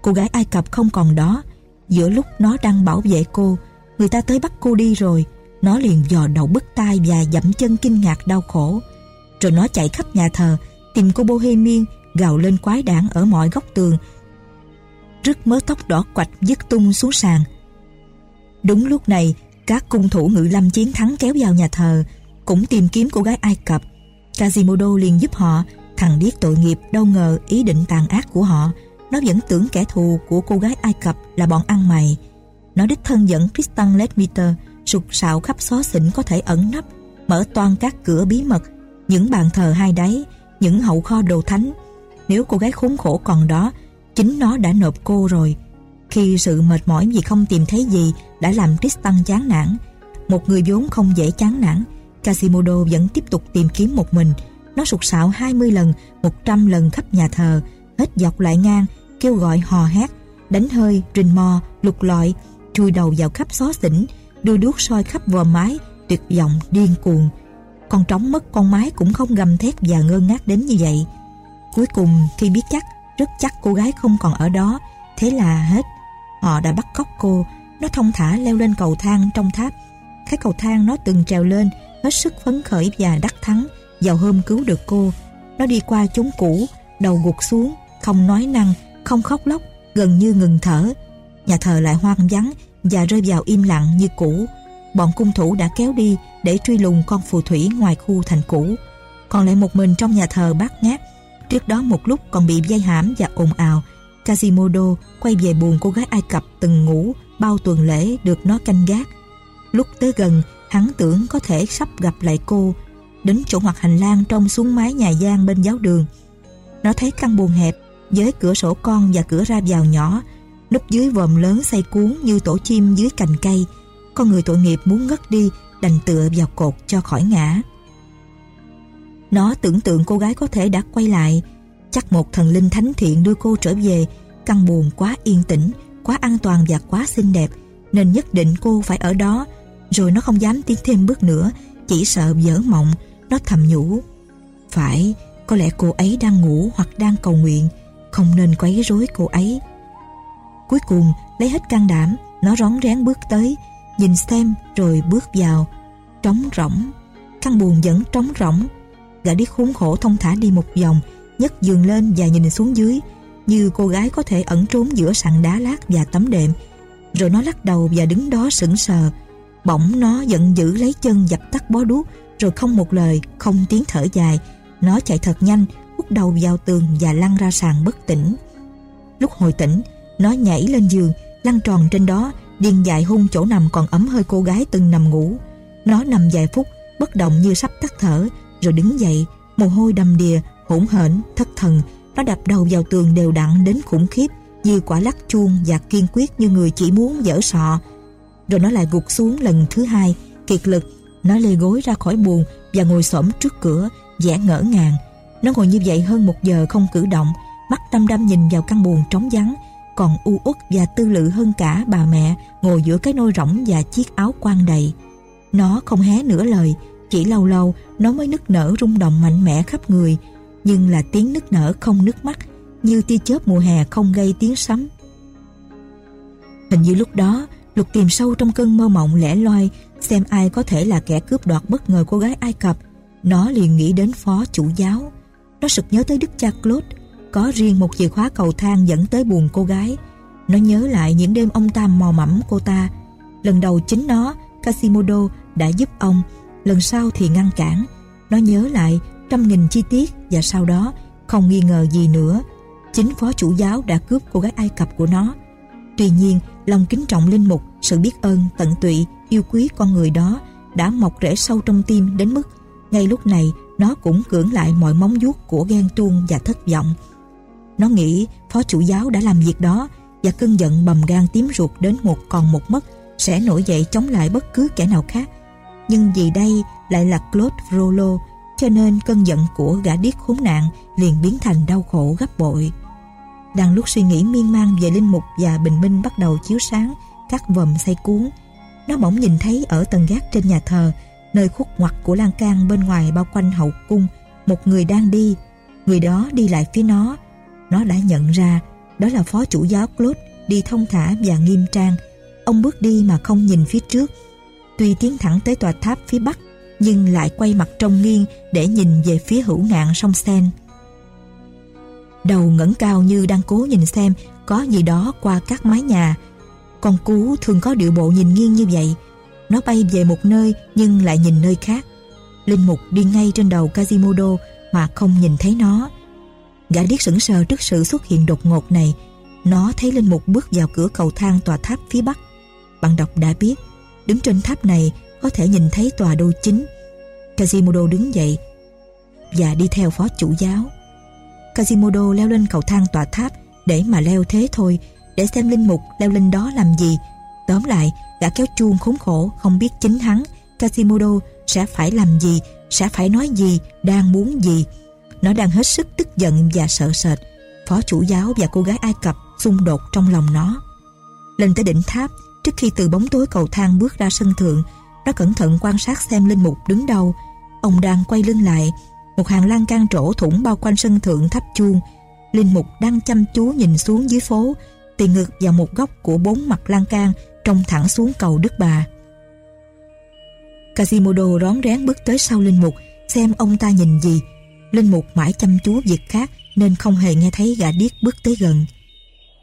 Cô gái Ai Cập không còn đó. Giữa lúc nó đang bảo vệ cô, Người ta tới bắt cô đi rồi. Nó liền dò đầu bứt tai và dậm chân kinh ngạc đau khổ Rồi nó chạy khắp nhà thờ Tìm cô Bohemian gào lên quái đản ở mọi góc tường Rứt mớ tóc đỏ quạch dứt tung xuống sàn Đúng lúc này, các cung thủ ngự lâm chiến thắng kéo vào nhà thờ, cũng tìm kiếm cô gái Ai Cập. Quasimodo liền giúp họ, thằng điếc tội nghiệp đâu ngờ ý định tàn ác của họ. Nó vẫn tưởng kẻ thù của cô gái Ai Cập là bọn ăn mày. Nó đích thân dẫn Tristan Ledmeter sụt sạo khắp xó xỉnh có thể ẩn nấp, mở toan các cửa bí mật, những bàn thờ hai đáy, những hậu kho đồ thánh. Nếu cô gái khốn khổ còn đó, chính nó đã nộp cô rồi. Khi sự mệt mỏi vì không tìm thấy gì đã làm Tristan chán nản, một người vốn không dễ chán nản, casimodo vẫn tiếp tục tìm kiếm một mình. Nó sụt sạo 20 lần, 100 lần khắp nhà thờ, hết dọc lại ngang, kêu gọi hò hét, đánh hơi, rình mò, lục lọi, chui đầu vào khắp xó xỉnh, đuôi đuốc soi khắp vòm mái, tuyệt vọng, điên cuồng. Con trống mất con mái cũng không gầm thét và ngơ ngác đến như vậy. Cuối cùng khi biết chắc, rất chắc cô gái không còn ở đó, thế là hết. Họ đã bắt cóc cô, nó thông thả leo lên cầu thang trong tháp. Cái cầu thang nó từng trèo lên, hết sức phấn khởi và đắc thắng vào hôm cứu được cô. Nó đi qua chốn cũ, đầu gục xuống, không nói năng, không khóc lóc, gần như ngừng thở. Nhà thờ lại hoang vắng và rơi vào im lặng như cũ. Bọn cung thủ đã kéo đi để truy lùng con phù thủy ngoài khu thành cũ. Còn lại một mình trong nhà thờ bát ngát. Trước đó một lúc còn bị dây hãm và ồn ào. Quasimodo quay về buồn cô gái Ai Cập từng ngủ bao tuần lễ được nó canh gác. Lúc tới gần, hắn tưởng có thể sắp gặp lại cô. Đến chỗ ngoặt hành lang trong xuống mái nhà gian bên giáo đường. Nó thấy căn buồng hẹp với cửa sổ con và cửa ra vào nhỏ núp dưới vòm lớn xây cuốn như tổ chim dưới cành cây. Con người tội nghiệp muốn ngất đi, đành tựa vào cột cho khỏi ngã. Nó tưởng tượng cô gái có thể đã quay lại. Chắc một thần linh thánh thiện đưa cô trở về, căn buồn quá yên tĩnh, quá an toàn và quá xinh đẹp, nên nhất định cô phải ở đó. Rồi nó không dám tiến thêm bước nữa, chỉ sợ dở mộng, nó thầm nhủ. Phải, có lẽ cô ấy đang ngủ hoặc đang cầu nguyện, Không nên quấy rối cô ấy. Cuối cùng lấy hết can đảm Nó rón rén bước tới Nhìn xem rồi bước vào. Trống rỗng. Căn buồn vẫn trống rỗng. Gã điếc khốn khổ thông thả đi một vòng nhấc giường lên và nhìn xuống dưới Như cô gái có thể ẩn trốn giữa sàn đá lát và tấm đệm. Rồi nó lắc đầu và đứng đó sững sờ. Bỗng nó giận dữ lấy chân dập tắt bó đuốc Rồi không một lời, không tiếng thở dài. Nó chạy thật nhanh, hút đầu vào tường và lăn ra sàn bất tỉnh. Lúc hồi tỉnh, nó nhảy lên giường, lăn tròn trên đó, điên dại hung chỗ nằm còn ấm hơi cô gái từng nằm ngủ. Nó nằm vài phút, bất động như sắp tắt thở, rồi đứng dậy, mồ hôi đầm đìa, hỗn hển, thất thần. Nó đập đầu vào tường đều đặn đến khủng khiếp, như quả lắc chuông và kiên quyết như người chỉ muốn dở sọ. Rồi nó lại gục xuống lần thứ hai, kiệt lực, nó lê gối ra khỏi buồn và ngồi xổm trước cửa, vẻ ngỡ ngàng. Nó ngồi như vậy hơn một giờ không cử động, mắt đăm đăm nhìn vào căn buồng trống vắng, còn u uất và tư lự hơn cả bà mẹ ngồi giữa cái nôi rỗng và chiếc áo quan đầy. Nó không hé nửa lời, chỉ lâu lâu nó mới nức nở rung động mạnh mẽ khắp người, nhưng là tiếng nức nở không nước mắt, như tia chớp mùa hè không gây tiếng sấm. Hình như lúc đó, Lục tìm sâu trong cơn mơ mộng lẻ loi xem ai có thể là kẻ cướp đoạt bất ngờ cô gái Ai Cập nó liền nghĩ đến phó chủ giáo Nó sực nhớ tới đức cha Claude có riêng một chìa khóa cầu thang dẫn tới buồn cô gái. Nó nhớ lại những đêm ông ta mò mẫm cô ta. Lần đầu chính nó, Casimodo đã giúp ông. Lần sau thì ngăn cản. Nó nhớ lại trăm nghìn chi tiết Và sau đó không nghi ngờ gì nữa. Chính phó chủ giáo đã cướp cô gái Ai Cập của nó. Tuy nhiên lòng kính trọng linh mục Sự biết ơn, tận tụy, yêu quý con người đó Đã mọc rễ sâu trong tim đến mức ngay lúc này nó cũng cưỡng lại mọi móng vuốt của ghen tuông và thất vọng. Nó nghĩ phó chủ giáo đã làm việc đó và cơn giận bầm gan tím ruột đến một còn một mất sẽ nổi dậy chống lại bất cứ kẻ nào khác. Nhưng vì đây lại là Claude Frollo cho nên cơn giận của gã điếc khốn nạn liền biến thành đau khổ gấp bội. Đang lúc suy nghĩ miên man về linh mục và bình minh bắt đầu chiếu sáng các vòm say cuốn, nó bỗng nhìn thấy ở tầng gác trên nhà thờ nơi khúc ngoặt của lan can bên ngoài bao quanh hậu cung một người đang đi người đó đi lại phía nó nó đã nhận ra đó là phó chủ giáo Claude đi thông thả và nghiêm trang. Ông bước đi mà không nhìn phía trước. Tuy tiến thẳng tới tòa tháp phía bắc, nhưng lại quay mặt trông nghiêng để nhìn về phía hữu ngạn sông Sen. Đầu ngẩng cao như đang cố nhìn xem có gì đó qua các mái nhà. Con cú thường có điệu bộ nhìn nghiêng như vậy. Nó bay về một nơi nhưng lại nhìn nơi khác. Linh mục đi ngay trên đầu Quasimodo mà không nhìn thấy nó. Gã điếc sững sờ trước sự xuất hiện đột ngột này. Nó thấy Linh mục bước vào cửa cầu thang tòa tháp phía bắc. Bạn đọc đã biết, đứng trên tháp này có thể nhìn thấy tòa đô chính. Kazimodo đứng dậy và đi theo phó chủ giáo. Kazimodo leo lên cầu thang tòa tháp để mà leo thế thôi, để xem linh mục leo lên đó làm gì. Tóm lại, gã kéo chuông khốn khổ không biết chính hắn Kazimodo sẽ phải làm gì sẽ phải nói gì đang muốn gì nó đang hết sức tức giận và sợ sệt. Phó chủ giáo và cô gái Ai Cập xung đột trong lòng nó. Lên tới đỉnh tháp, trước khi từ bóng tối cầu thang bước ra sân thượng, nó cẩn thận quan sát xem linh mục đứng đâu. Ông đang quay lưng lại, Một hàng lan can trổ thủng bao quanh sân thượng tháp chuông. Linh Mục đang chăm chú nhìn xuống dưới phố, Tì ngược vào một góc của bốn mặt lan can Trông thẳng xuống cầu Đức Bà. Quasimodo rón rén bước tới sau Linh Mục, Xem ông ta nhìn gì. Linh Mục mãi chăm chú việc khác Nên không hề nghe thấy gã điếc bước tới gần.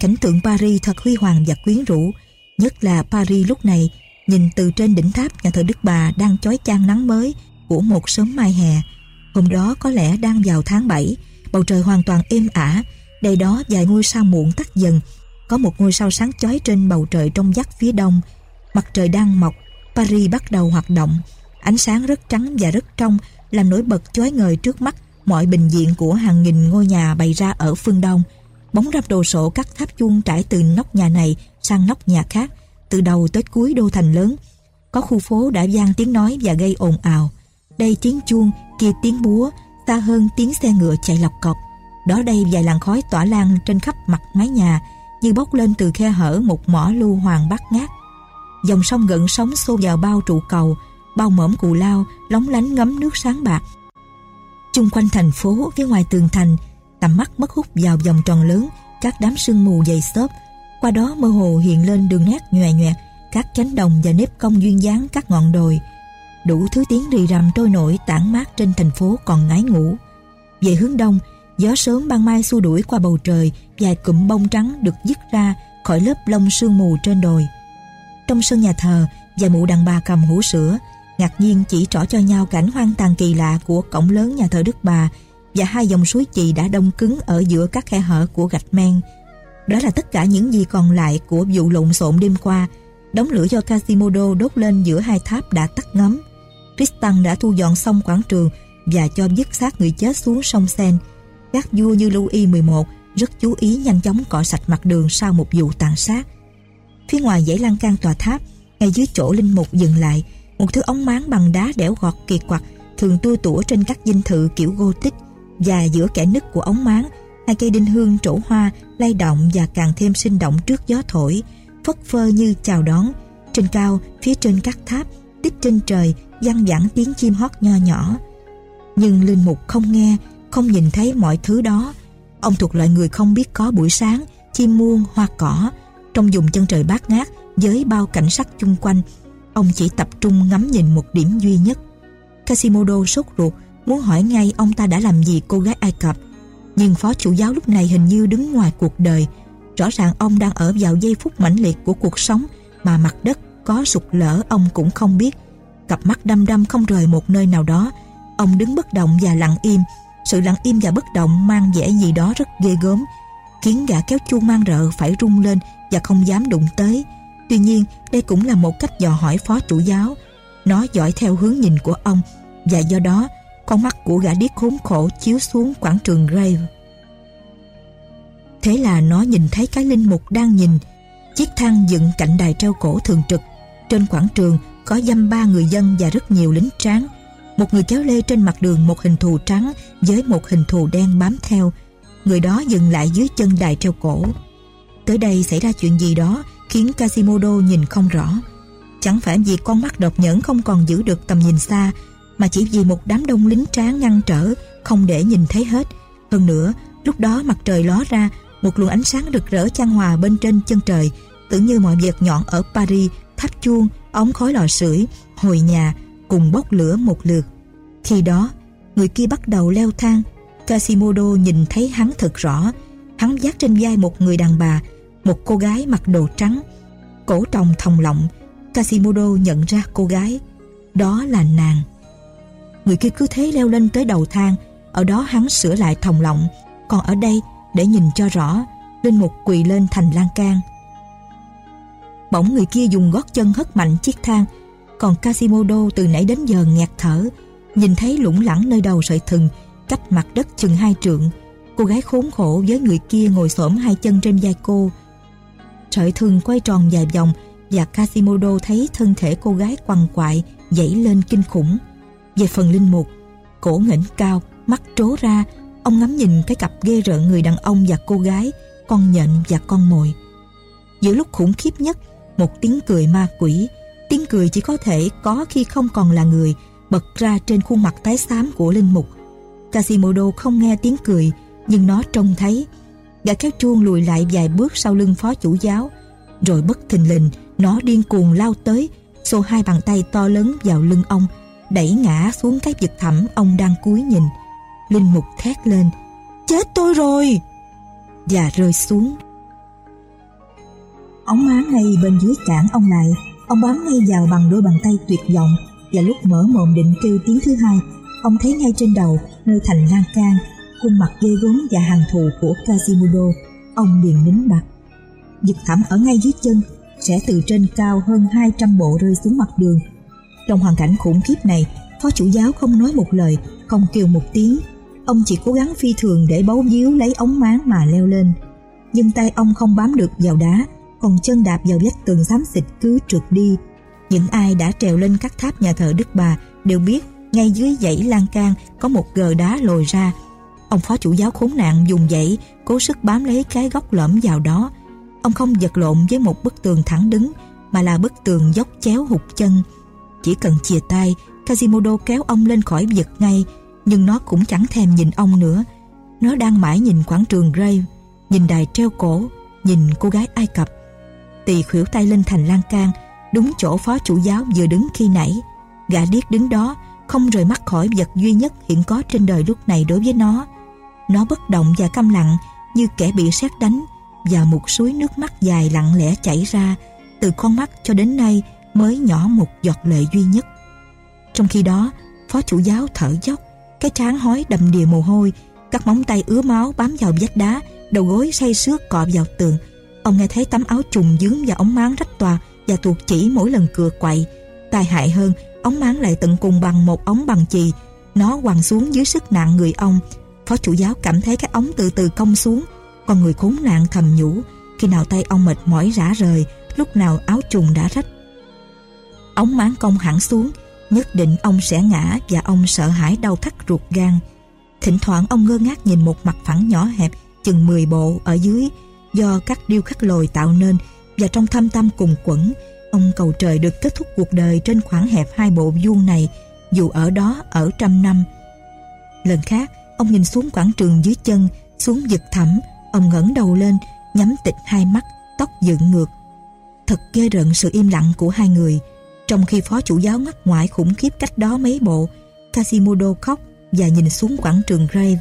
Cảnh tượng Paris thật huy hoàng và quyến rũ, Nhất là Paris lúc này Nhìn từ trên đỉnh tháp nhà thờ Đức Bà Đang chói chang nắng mới Của một sớm mai hè. Hôm đó có lẽ đang vào tháng 7 Bầu trời hoàn toàn êm ả. Đây đó vài ngôi sao muộn tắt dần, Có một ngôi sao sáng chói trên bầu trời trong vắt phía đông. Mặt trời đang mọc, Paris bắt đầu hoạt động. Ánh sáng rất trắng và rất trong, Làm nổi bật chói ngời trước mắt. Mọi bình diện của hàng nghìn ngôi nhà bày ra ở phương đông Bóng rập đồ sộ các tháp chuông trải từ nóc nhà này sang nóc nhà khác Từ đầu tới cuối đô thành lớn. Có khu phố đã vang tiếng nói và gây ồn ào. Đây tiếng chuông, kia tiếng búa Xa hơn tiếng xe ngựa chạy lọc cọc. Đó đây vài làn khói tỏa lan trên khắp mặt mái nhà Như bốc lên từ khe hở một mỏ lưu hoàng bát ngát. Dòng sông gợn sóng xô vào bao trụ cầu Bao mỏm cù lao Lóng lánh ngấm nước sáng bạc. Chung quanh thành phố phía ngoài tường thành, Tầm mắt mất hút vào vòng tròn lớn, Các đám sương mù dày xốp. Qua đó mơ hồ hiện lên đường nét nhòe nhòe, Các cánh đồng và nếp cong duyên dáng các ngọn đồi. Đủ thứ tiếng rì rầm trôi nổi tản mát trên thành phố còn ngái ngủ. Về hướng đông, Gió sớm ban mai xua đuổi qua bầu trời, Vài cụm bông trắng được dứt ra Khỏi lớp lông sương mù trên đồi. Trong sân nhà thờ, Vài mụ đàn bà cầm hũ sữa ngạc nhiên chỉ trỏ cho nhau cảnh hoang tàn kỳ lạ của cổng lớn nhà thờ Đức Bà và hai dòng suối chì đã đông cứng ở giữa các khe hở của gạch men. Đó là tất cả những gì còn lại của vụ lộn xộn đêm qua. Đống lửa do Casimodo đốt lên giữa hai tháp đã tắt ngấm. Tristan đã thu dọn xong quảng trường và cho dứt xác người chết xuống sông Sen. Các vua như Louis XI rất chú ý nhanh chóng cọ sạch mặt đường sau một vụ tàn sát. Phía ngoài dãy lan can tòa tháp, ngay dưới chỗ linh mục dừng lại, một thứ ống máng bằng đá đẽo gọt kiệt quặc, thường tua tủa trên các dinh thự kiểu Gothic và giữa kẻ nứt của ống máng. Hai cây đinh hương trổ hoa, lay động và càng thêm sinh động trước gió thổi, phất phơ như chào đón. Trên cao, phía trên các tháp tích trên trời văng vẳng tiếng chim hót nho nhỏ. Nhưng linh mục không nghe, không nhìn thấy mọi thứ đó. Ông thuộc loại người không biết có buổi sáng, chim muôn hoa cỏ. Trong vùng chân trời bát ngát, với bao cảnh sắc chung quanh Ông chỉ tập trung ngắm nhìn một điểm duy nhất. Casimodo sốt ruột, muốn hỏi ngay ông ta đã làm gì cô gái Ai Cập. Nhưng phó chủ giáo lúc này hình như đứng ngoài cuộc đời. Rõ ràng ông đang ở vào giây phút mãnh liệt của cuộc sống mà mặt đất có sụt lở ông cũng không biết. Cặp mắt đăm đăm không rời một nơi nào đó. Ông đứng bất động và lặng im. Sự lặng im và bất động mang vẻ gì đó rất ghê gớm khiến gã kéo chuông mang rợ phải rung lên và không dám đụng tới. Tuy nhiên, đây cũng là một cách dò hỏi phó chủ giáo. Nó dõi theo hướng nhìn của ông và do đó, con mắt của gã điếc khốn khổ chiếu xuống quảng trường Grave. Thế là nó nhìn thấy cái linh mục đang nhìn chiếc thang dựng cạnh đài treo cổ thường trực. Trên quảng trường có dăm ba người dân và rất nhiều lính tráng. Một người kéo lê trên mặt đường một hình thù trắng với một hình thù đen bám theo. Người đó dừng lại dưới chân đài treo cổ. Tới đây xảy ra chuyện gì đó khiến Quasimodo nhìn không rõ. Chẳng phải vì con mắt độc nhẫn không còn giữ được tầm nhìn xa, mà chỉ vì một đám đông lính tráng ngăn trở, không để nhìn thấy hết. Hơn nữa, lúc đó mặt trời ló ra, một luồng ánh sáng rực rỡ chan hòa bên trên chân trời, tưởng như mọi việc nhọn ở Paris, tháp chuông, ống khói lò sưởi, hồi nhà, cùng bốc lửa một lượt. Khi đó, người kia bắt đầu leo thang, Quasimodo nhìn thấy hắn thật rõ, hắn vác trên vai một người đàn bà, một cô gái mặc đồ trắng, cổ tròng thòng lọng Casimodo nhận ra cô gái. Đó là nàng. Người kia cứ thế leo lên tới đầu thang, ở đó hắn sửa lại thòng lọng, còn ở đây để nhìn cho rõ, linh mục quỳ lên thành lan can. Bỗng người kia dùng gót chân hất mạnh chiếc thang, còn Casimodo từ nãy đến giờ nghẹt thở, nhìn thấy lủng lẳng nơi đầu sợi thừng, cách mặt đất chừng hai trượng. Cô gái khốn khổ với người kia ngồi xổm hai chân trên vai cô Sợi thừng quay tròn vài vòng và Casimodo thấy thân thể cô gái quằn quại dãy lên kinh khủng. Về phần linh mục, cổ nghển cao, mắt trố ra, ông ngắm nhìn cái cặp ghê rợn người đàn ông và cô gái, con nhện và con mồi. Giữa lúc khủng khiếp nhất, một tiếng cười ma quỷ, tiếng cười chỉ có thể có khi không còn là người, bật ra trên khuôn mặt tái xám của linh mục. Casimodo không nghe tiếng cười, nhưng nó trông thấy. Gã kéo chuông lùi lại vài bước sau lưng phó chủ giáo, rồi bất thình lình, nó điên cuồng lao tới, xô hai bàn tay to lớn vào lưng ông, đẩy ngã xuống cái vực thẳm ông đang cúi nhìn. Linh mục thét lên, chết tôi rồi! Và rơi xuống. Ống má ngay bên dưới cản ông lại, ông bám ngay vào bằng đôi bàn tay tuyệt vọng và lúc mở mồm định kêu tiếng thứ hai, ông thấy ngay trên đầu, nơi thành lan can, khuôn mặt ghê gớm và hàng thù của Quasimodo. Ông liền nín bặt. Vực thảm ở ngay dưới chân, sẽ từ trên cao hơn 200 bộ rơi xuống mặt đường. Trong hoàn cảnh khủng khiếp này, phó chủ giáo không nói một lời, không kêu một tiếng. Ông chỉ cố gắng phi thường để bấu víu lấy ống máng mà leo lên. Nhưng tay ông không bám được vào đá, còn chân đạp vào vách tường xám xịt cứ trượt đi. Những ai đã trèo lên các tháp nhà thờ Đức Bà đều biết ngay dưới dãy lan can có một gờ đá lồi ra. Ông phó chủ giáo khốn nạn dùng dậy cố sức bám lấy cái góc lõm vào đó. Ông không giật lộn với một bức tường thẳng đứng mà là bức tường dốc chéo hụt chân. Chỉ cần chìa tay, Kazimodo kéo ông lên khỏi vực ngay nhưng nó cũng chẳng thèm nhìn ông nữa. Nó đang mãi nhìn quảng trường Grave, nhìn đài treo cổ, nhìn cô gái Ai Cập. Tỳ khuỷu tay lên thành lan can, đúng chỗ phó chủ giáo vừa đứng khi nãy. Gã điếc đứng đó, không rời mắt khỏi vật duy nhất hiện có trên đời lúc này đối với nó. Nó bất động và câm lặng như kẻ bị sét đánh và một suối nước mắt dài lặng lẽ chảy ra từ con mắt cho đến nay mới nhỏ một giọt lệ duy nhất. Trong khi đó, phó chủ giáo thở dốc, cái trán hói đầm đìa mồ hôi, các móng tay ứa máu bám vào vách đá, đầu gối say sướt cọ vào tường. Ông nghe thấy tấm áo trùng dướng và ống máng rách toạc và tuột chỉ mỗi lần cựa quậy. Tai hại hơn, ống máng lại tận cùng bằng một ống bằng chì. Nó quằn xuống dưới sức nặng người ông. Phó chủ giáo cảm thấy cái ống từ từ cong xuống. Con người khốn nạn thầm nhủ. Khi nào tay ông mệt mỏi rã rời, lúc nào áo trùng đã rách. Ống máng cong hẳn xuống, nhất định ông sẽ ngã và ông sợ hãi đau thắt ruột gan. Thỉnh thoảng ông ngơ ngác nhìn một mặt phẳng nhỏ hẹp chừng 10 bộ ở dưới do các điêu khắc lồi tạo nên và trong thâm tâm cùng quẩn ông cầu trời được kết thúc cuộc đời trên khoảng hẹp hai bộ vuông này dù ở đó ở trăm năm. Lần khác, ông nhìn xuống quảng trường dưới chân, xuống vực thẳm, ông ngẩng đầu lên, nhắm tịch hai mắt, tóc dựng ngược. Thật ghê rợn sự im lặng của hai người. Trong khi phó chủ giáo ngắt ngoại khủng khiếp cách đó mấy bộ, casimodo khóc và nhìn xuống quảng trường Grave.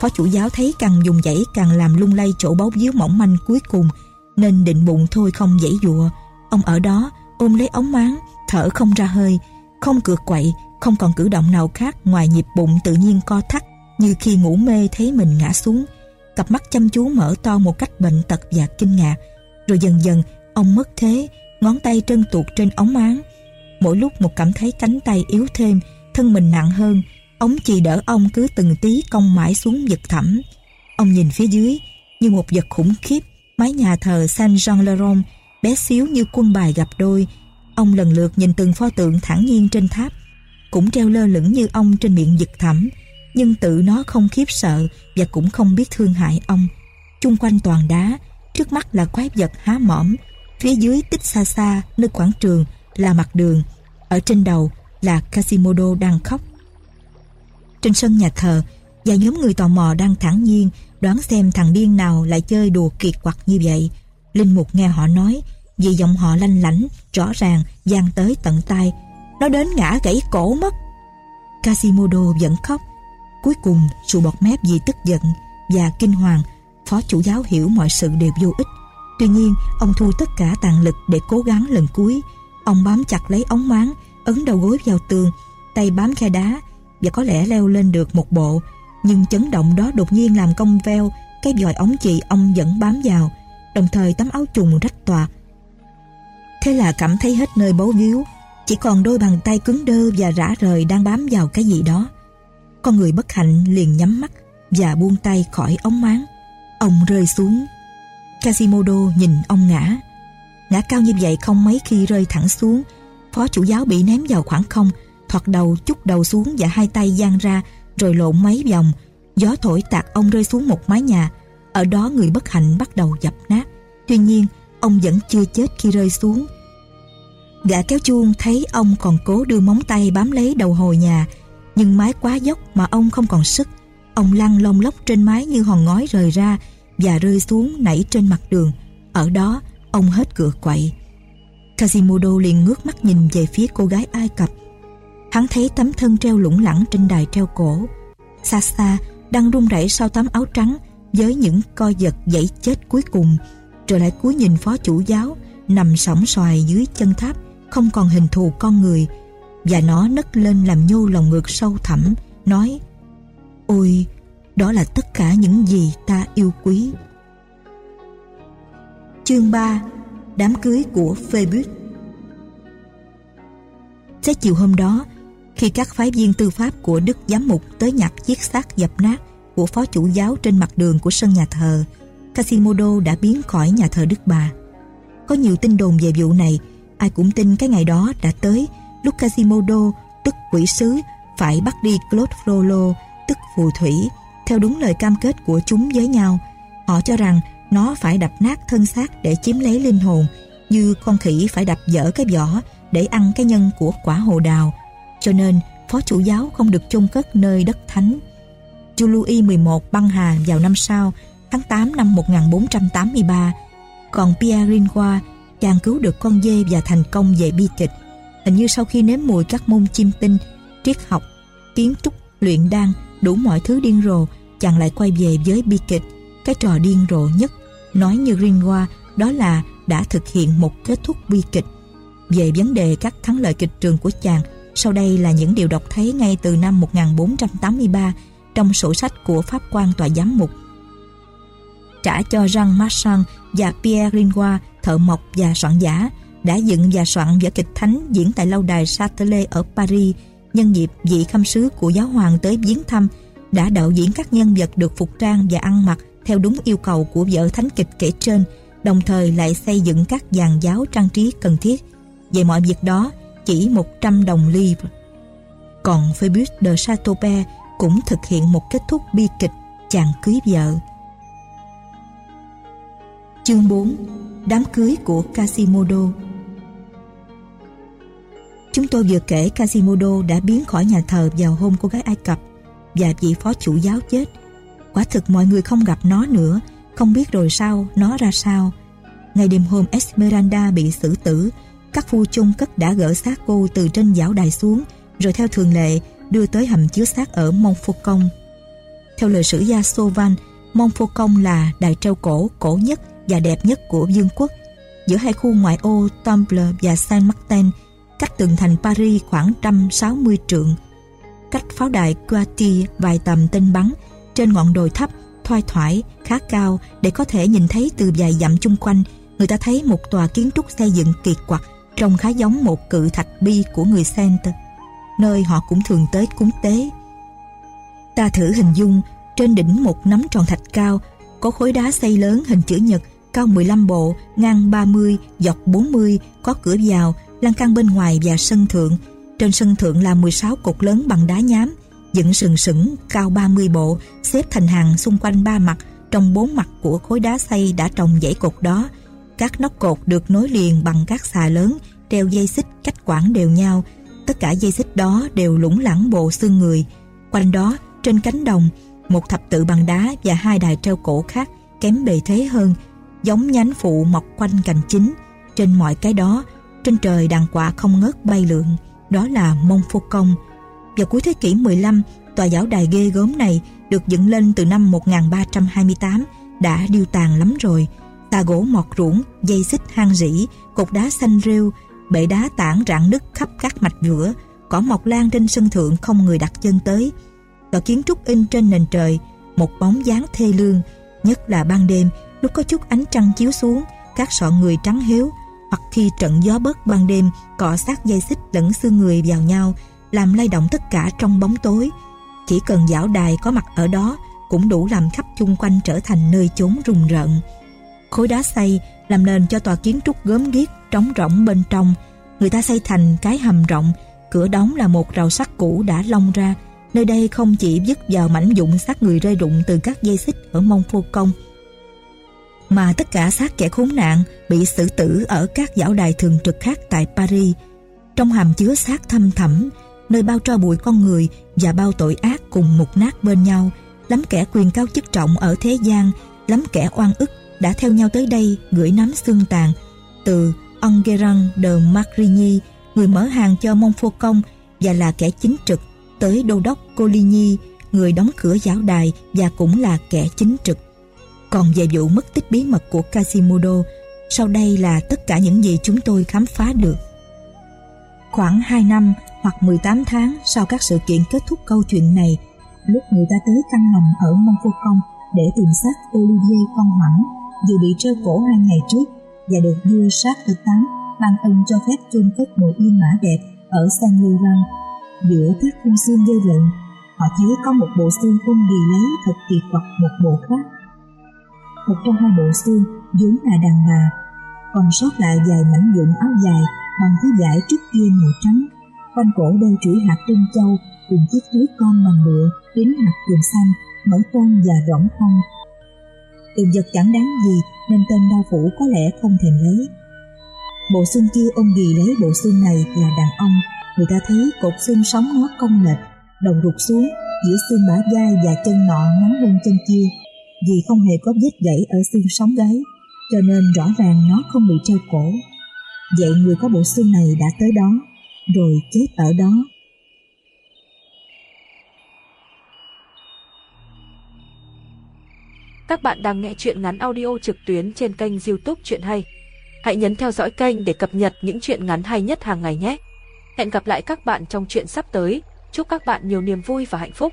Phó chủ giáo thấy càng dùng dãy càng làm lung lay chỗ báu víu mỏng manh cuối cùng, nên định bụng thôi không dãy dụa. Ông ở đó ôm lấy ống máng, thở không ra hơi, không cược quậy, không còn cử động nào khác ngoài nhịp bụng tự nhiên co thắt như khi ngủ mê thấy mình ngã xuống. Cặp mắt chăm chú mở to một cách bệnh tật và kinh ngạc. Rồi dần dần ông mất thế, ngón tay trơn tuột trên ống máng. Mỗi lúc một cảm thấy cánh tay yếu thêm, thân mình nặng hơn, ống chì đỡ ông cứ từng tí cong mãi xuống vực thẳm. Ông nhìn phía dưới như một vật khủng khiếp, mái nhà thờ Saint Jean le Rome bé xíu như quân bài gặp đôi. Ông lần lượt nhìn từng pho tượng thẳng nhiên trên tháp, cũng treo lơ lửng như ông trên miệng vực thẳm, nhưng tự nó không khiếp sợ và cũng không biết thương hại ông. Chung quanh toàn đá, trước mắt là quái vật há mỏm, phía dưới tích xa xa nơi quảng trường là mặt đường, ở trên đầu là casimodo đang khóc. Trên sân nhà thờ, và nhóm người tò mò đang thẳng nhiên đoán xem thằng điên nào lại chơi đùa kiệt quặc như vậy. Linh Mục nghe họ nói, vì giọng họ lanh lảnh, rõ ràng, gian tới tận tai. Nó đến ngã gãy cổ mất. casimodo vẫn khóc. Cuối cùng, sụ bọt mép vì tức giận và kinh hoàng, phó chủ giáo hiểu mọi sự đều vô ích. Tuy nhiên, ông thu tất cả tàn lực để cố gắng lần cuối. Ông bám chặt lấy ống máng, ấn đầu gối vào tường, tay bám khe đá và có lẽ leo lên được một bộ. Nhưng chấn động đó đột nhiên làm cong veo cái vòi ống chị ông vẫn bám vào đồng thời tấm áo trùng rách toạc. Thế là cảm thấy hết nơi bấu víu, chỉ còn đôi bàn tay cứng đơ và rã rời đang bám vào cái gì đó. Con người bất hạnh liền nhắm mắt và buông tay khỏi ống máng. Ông rơi xuống. Casimodo nhìn ông ngã. Ngã cao như vậy không mấy khi rơi thẳng xuống. Phó chủ giáo bị ném vào khoảng không, thoạt đầu chút đầu xuống và hai tay giang ra rồi lộn mấy vòng. Gió thổi tạt ông rơi xuống một mái nhà. Ở đó người bất hạnh bắt đầu dập nát. Tuy nhiên, ông vẫn chưa chết khi rơi xuống. Gã kéo chuông thấy ông còn cố đưa móng tay bám lấy đầu hồi nhà, nhưng mái quá dốc mà ông không còn sức. Ông lăn lông lốc trên mái như hòn ngói rời ra và rơi xuống nảy trên mặt đường. Ở đó, ông hết cửa quậy. Quasimodo liền ngước mắt nhìn về phía cô gái Ai Cập. Hắn thấy tấm thân treo lủng lẳng trên đài treo cổ. Xa xa, đang run rẩy sau tấm áo trắng với những co giật dãy chết cuối cùng, rồi lại cúi nhìn phó chủ giáo nằm sóng xoài dưới chân tháp, không còn hình thù con người, và nó nấc lên làm nhô lòng ngực sâu thẳm, nói Ôi, đó là tất cả những gì ta yêu quý. Chương 3 Đám cưới của Phoebus xét chiều hôm đó, khi các phái viên tư pháp của Đức Giám Mục tới nhặt chiếc xác dập nát của phó chủ giáo trên mặt đường của sân nhà thờ, Casimodo đã biến khỏi nhà thờ Đức Bà. Có nhiều tin đồn về vụ này, ai cũng tin cái ngày đó đã tới lúc tức quỷ sứ, phải bắt đi Claude Frollo, tức phù thủy, theo đúng lời cam kết của chúng với nhau. Họ cho rằng nó phải đập nát thân xác để chiếm lấy linh hồn, như con khỉ phải đập dở cái vỏ để ăn cái nhân của quả hồ đào. Cho nên, phó chủ giáo không được chôn cất nơi đất thánh. Chu Louis XI băng hà vào năm sau, tháng 8 năm 1483. Còn Pierre Ringois, chàng cứu được con dê và thành công về bi kịch. Hình như sau khi nếm mùi các môn chim tinh, triết học, kiến trúc, luyện đan, đủ mọi thứ điên rồ, chàng lại quay về với bi kịch. Cái trò điên rồ nhất, nói như Ringoa, đó là đã thực hiện một kết thúc bi kịch. Về vấn đề các thắng lợi kịch trường của chàng, sau đây là những điều đọc thấy ngay từ năm 1483 trong sổ sách của Pháp quan tòa giám mục. Trả cho Jean Marchand và Pierre Ringoa, thợ mộc và soạn giả, đã dựng và soạn vở kịch thánh diễn tại lâu đài Châtelet ở Paris. Nhân dịp, vị khâm sứ của giáo hoàng tới viếng thăm đã đạo diễn các nhân vật được phục trang và ăn mặc theo đúng yêu cầu của vở thánh kịch kể trên, đồng thời lại xây dựng các dàn giáo trang trí cần thiết. Về mọi việc đó, chỉ 100 đồng livre còn Phoebus de Chateaupert cũng thực hiện một kết thúc bi kịch chàng cưới vợ. Chương 4 Đám cưới của Quasimodo. Chúng tôi vừa kể Quasimodo đã biến khỏi nhà thờ vào hôm cô gái Ai Cập và vị phó chủ giáo chết. Quả thực mọi người không gặp nó nữa, không biết rồi sao nó ra sao. Ngày đêm hôm Esmeralda bị xử tử, các phu chung cất đã gỡ xác cô từ trên giáo đài xuống, rồi theo thường lệ đưa tới hầm chứa xác ở Montfaucon. Theo lời sử gia Sovan, Montfaucon là đài treo cổ cổ nhất và đẹp nhất của vương quốc. Giữa hai khu ngoại ô Temple và Saint-Martin cách tường thành Paris khoảng 160 trượng. Cách pháo đài Guati vài tầm tên bắn trên ngọn đồi thấp, thoai thoải, khá cao để có thể nhìn thấy từ vài dặm chung quanh người ta thấy một tòa kiến trúc xây dựng kiệt quặc trông khá giống một cự thạch bi của người Saint nơi họ cũng thường tới cúng tế. Ta thử hình dung trên đỉnh một nắm tròn thạch cao có khối đá xây lớn hình chữ nhật cao 15 bộ, ngang 30, dọc 40, có cửa vào lan can bên ngoài và sân thượng. Trên sân thượng là 16 cột lớn bằng đá nhám, dựng sừng sững cao 30 bộ, xếp thành hàng xung quanh ba mặt, trong bốn mặt của khối đá xây đã trồng dãy cột đó. Các nóc cột được nối liền bằng các xà lớn, treo dây xích cách quãng đều nhau. Tất cả dây xích đó đều lủng lẳng bộ xương người. Quanh đó, trên cánh đồng, một thập tự bằng đá và hai đài treo cổ khác kém bề thế hơn, giống nhánh phụ mọc quanh cành chính. Trên mọi cái đó trên trời đàn quạ không ngớt bay lượn, đó là mông phô công. Vào cuối thế kỷ 15, tòa giáo đài ghê gớm này được dựng lên từ năm 1328 đã điêu tàn lắm rồi. Tà gỗ mọt ruỗng, dây xích hang rỉ, cột đá xanh rêu, bệ đá tảng rạn nứt khắp các mạch vữa, cỏ mọc lan trên sân thượng không người đặt chân tới. Tòa kiến trúc in trên nền trời, một bóng dáng thê lương, nhất là ban đêm lúc có chút ánh trăng chiếu xuống, các sọ người trắng hiếu, hoặc khi trận gió bớt ban đêm, cọ sát dây xích lẫn xương người vào nhau, làm lay động tất cả trong bóng tối. Chỉ cần dảo đài có mặt ở đó cũng đủ làm khắp chung quanh trở thành nơi chốn rùng rợn. Khối đá xây làm nền cho tòa kiến trúc gớm ghiếc, trống rỗng bên trong. Người ta xây thành cái hầm rộng, cửa đóng là một rào sắt cũ đã long ra. Nơi đây không chỉ dứt vào mảnh dụng xác người rơi rụng từ các dây xích ở mông phô công mà tất cả xác kẻ khốn nạn bị xử tử ở các giảo đài thường trực khác tại Paris. Trong hàm chứa xác thâm thẳm, nơi bao tro bụi con người và bao tội ác cùng mục nát bên nhau, lắm kẻ quyền cao chức trọng ở thế gian, lắm kẻ oan ức đã theo nhau tới đây gửi nắm xương tàn từ Enguerrand de Marigny, người mở hàng cho Montfaucon và là kẻ chính trực, tới đô đốc Coligny, người đóng cửa giáo đài và cũng là kẻ chính trực. Còn về vụ mất tích bí mật của Quasimodo, sau đây là tất cả những gì chúng tôi khám phá được. Khoảng 2 năm hoặc 18 tháng sau các sự kiện kết thúc câu chuyện này, lúc người ta tới căn hầm ở Montfaucon để tìm xác Olivier con hoảng, vừa bị treo cổ hai ngày trước và được vua sát thứ tám ban ân cho phép chôn cất một yên mã đẹp ở San Laurent. Giữa các khung xương dây lợn, họ thấy có một bộ xương không gì lấy thật kỳ quặc một bộ khác. Một trong hai bộ xương vốn là đàn bà, còn sót lại vài mảnh dụng áo dài bằng thứ vải trước kia màu trắng. Quanh cổ đeo chuỗi hạt trân châu cùng chiếc túi con bằng lụa đính hạt trường xanh, mở con và rỗng không. Tượng vật chẳng đáng gì nên tên đao phủ có lẽ không thèm lấy. Bộ xương kia ông gì lấy bộ xương này là đàn ông, người ta thấy cột xương sống nó cong lệch, đầu rụt xuống, giữa xương bả vai và chân nọ ngắn hơn chân kia, vì không hề có vết gãy ở xương sống gáy, cho nên rõ ràng nó không bị treo cổ. Vậy người có bộ xương này đã tới đó, rồi chết ở đó. Các bạn đang nghe chuyện ngắn audio trực tuyến trên kênh youtube Chuyện Hay. Hãy nhấn theo dõi kênh để cập nhật những chuyện ngắn hay nhất hàng ngày nhé. Hẹn gặp lại các bạn trong chuyện sắp tới. Chúc các bạn nhiều niềm vui và hạnh phúc.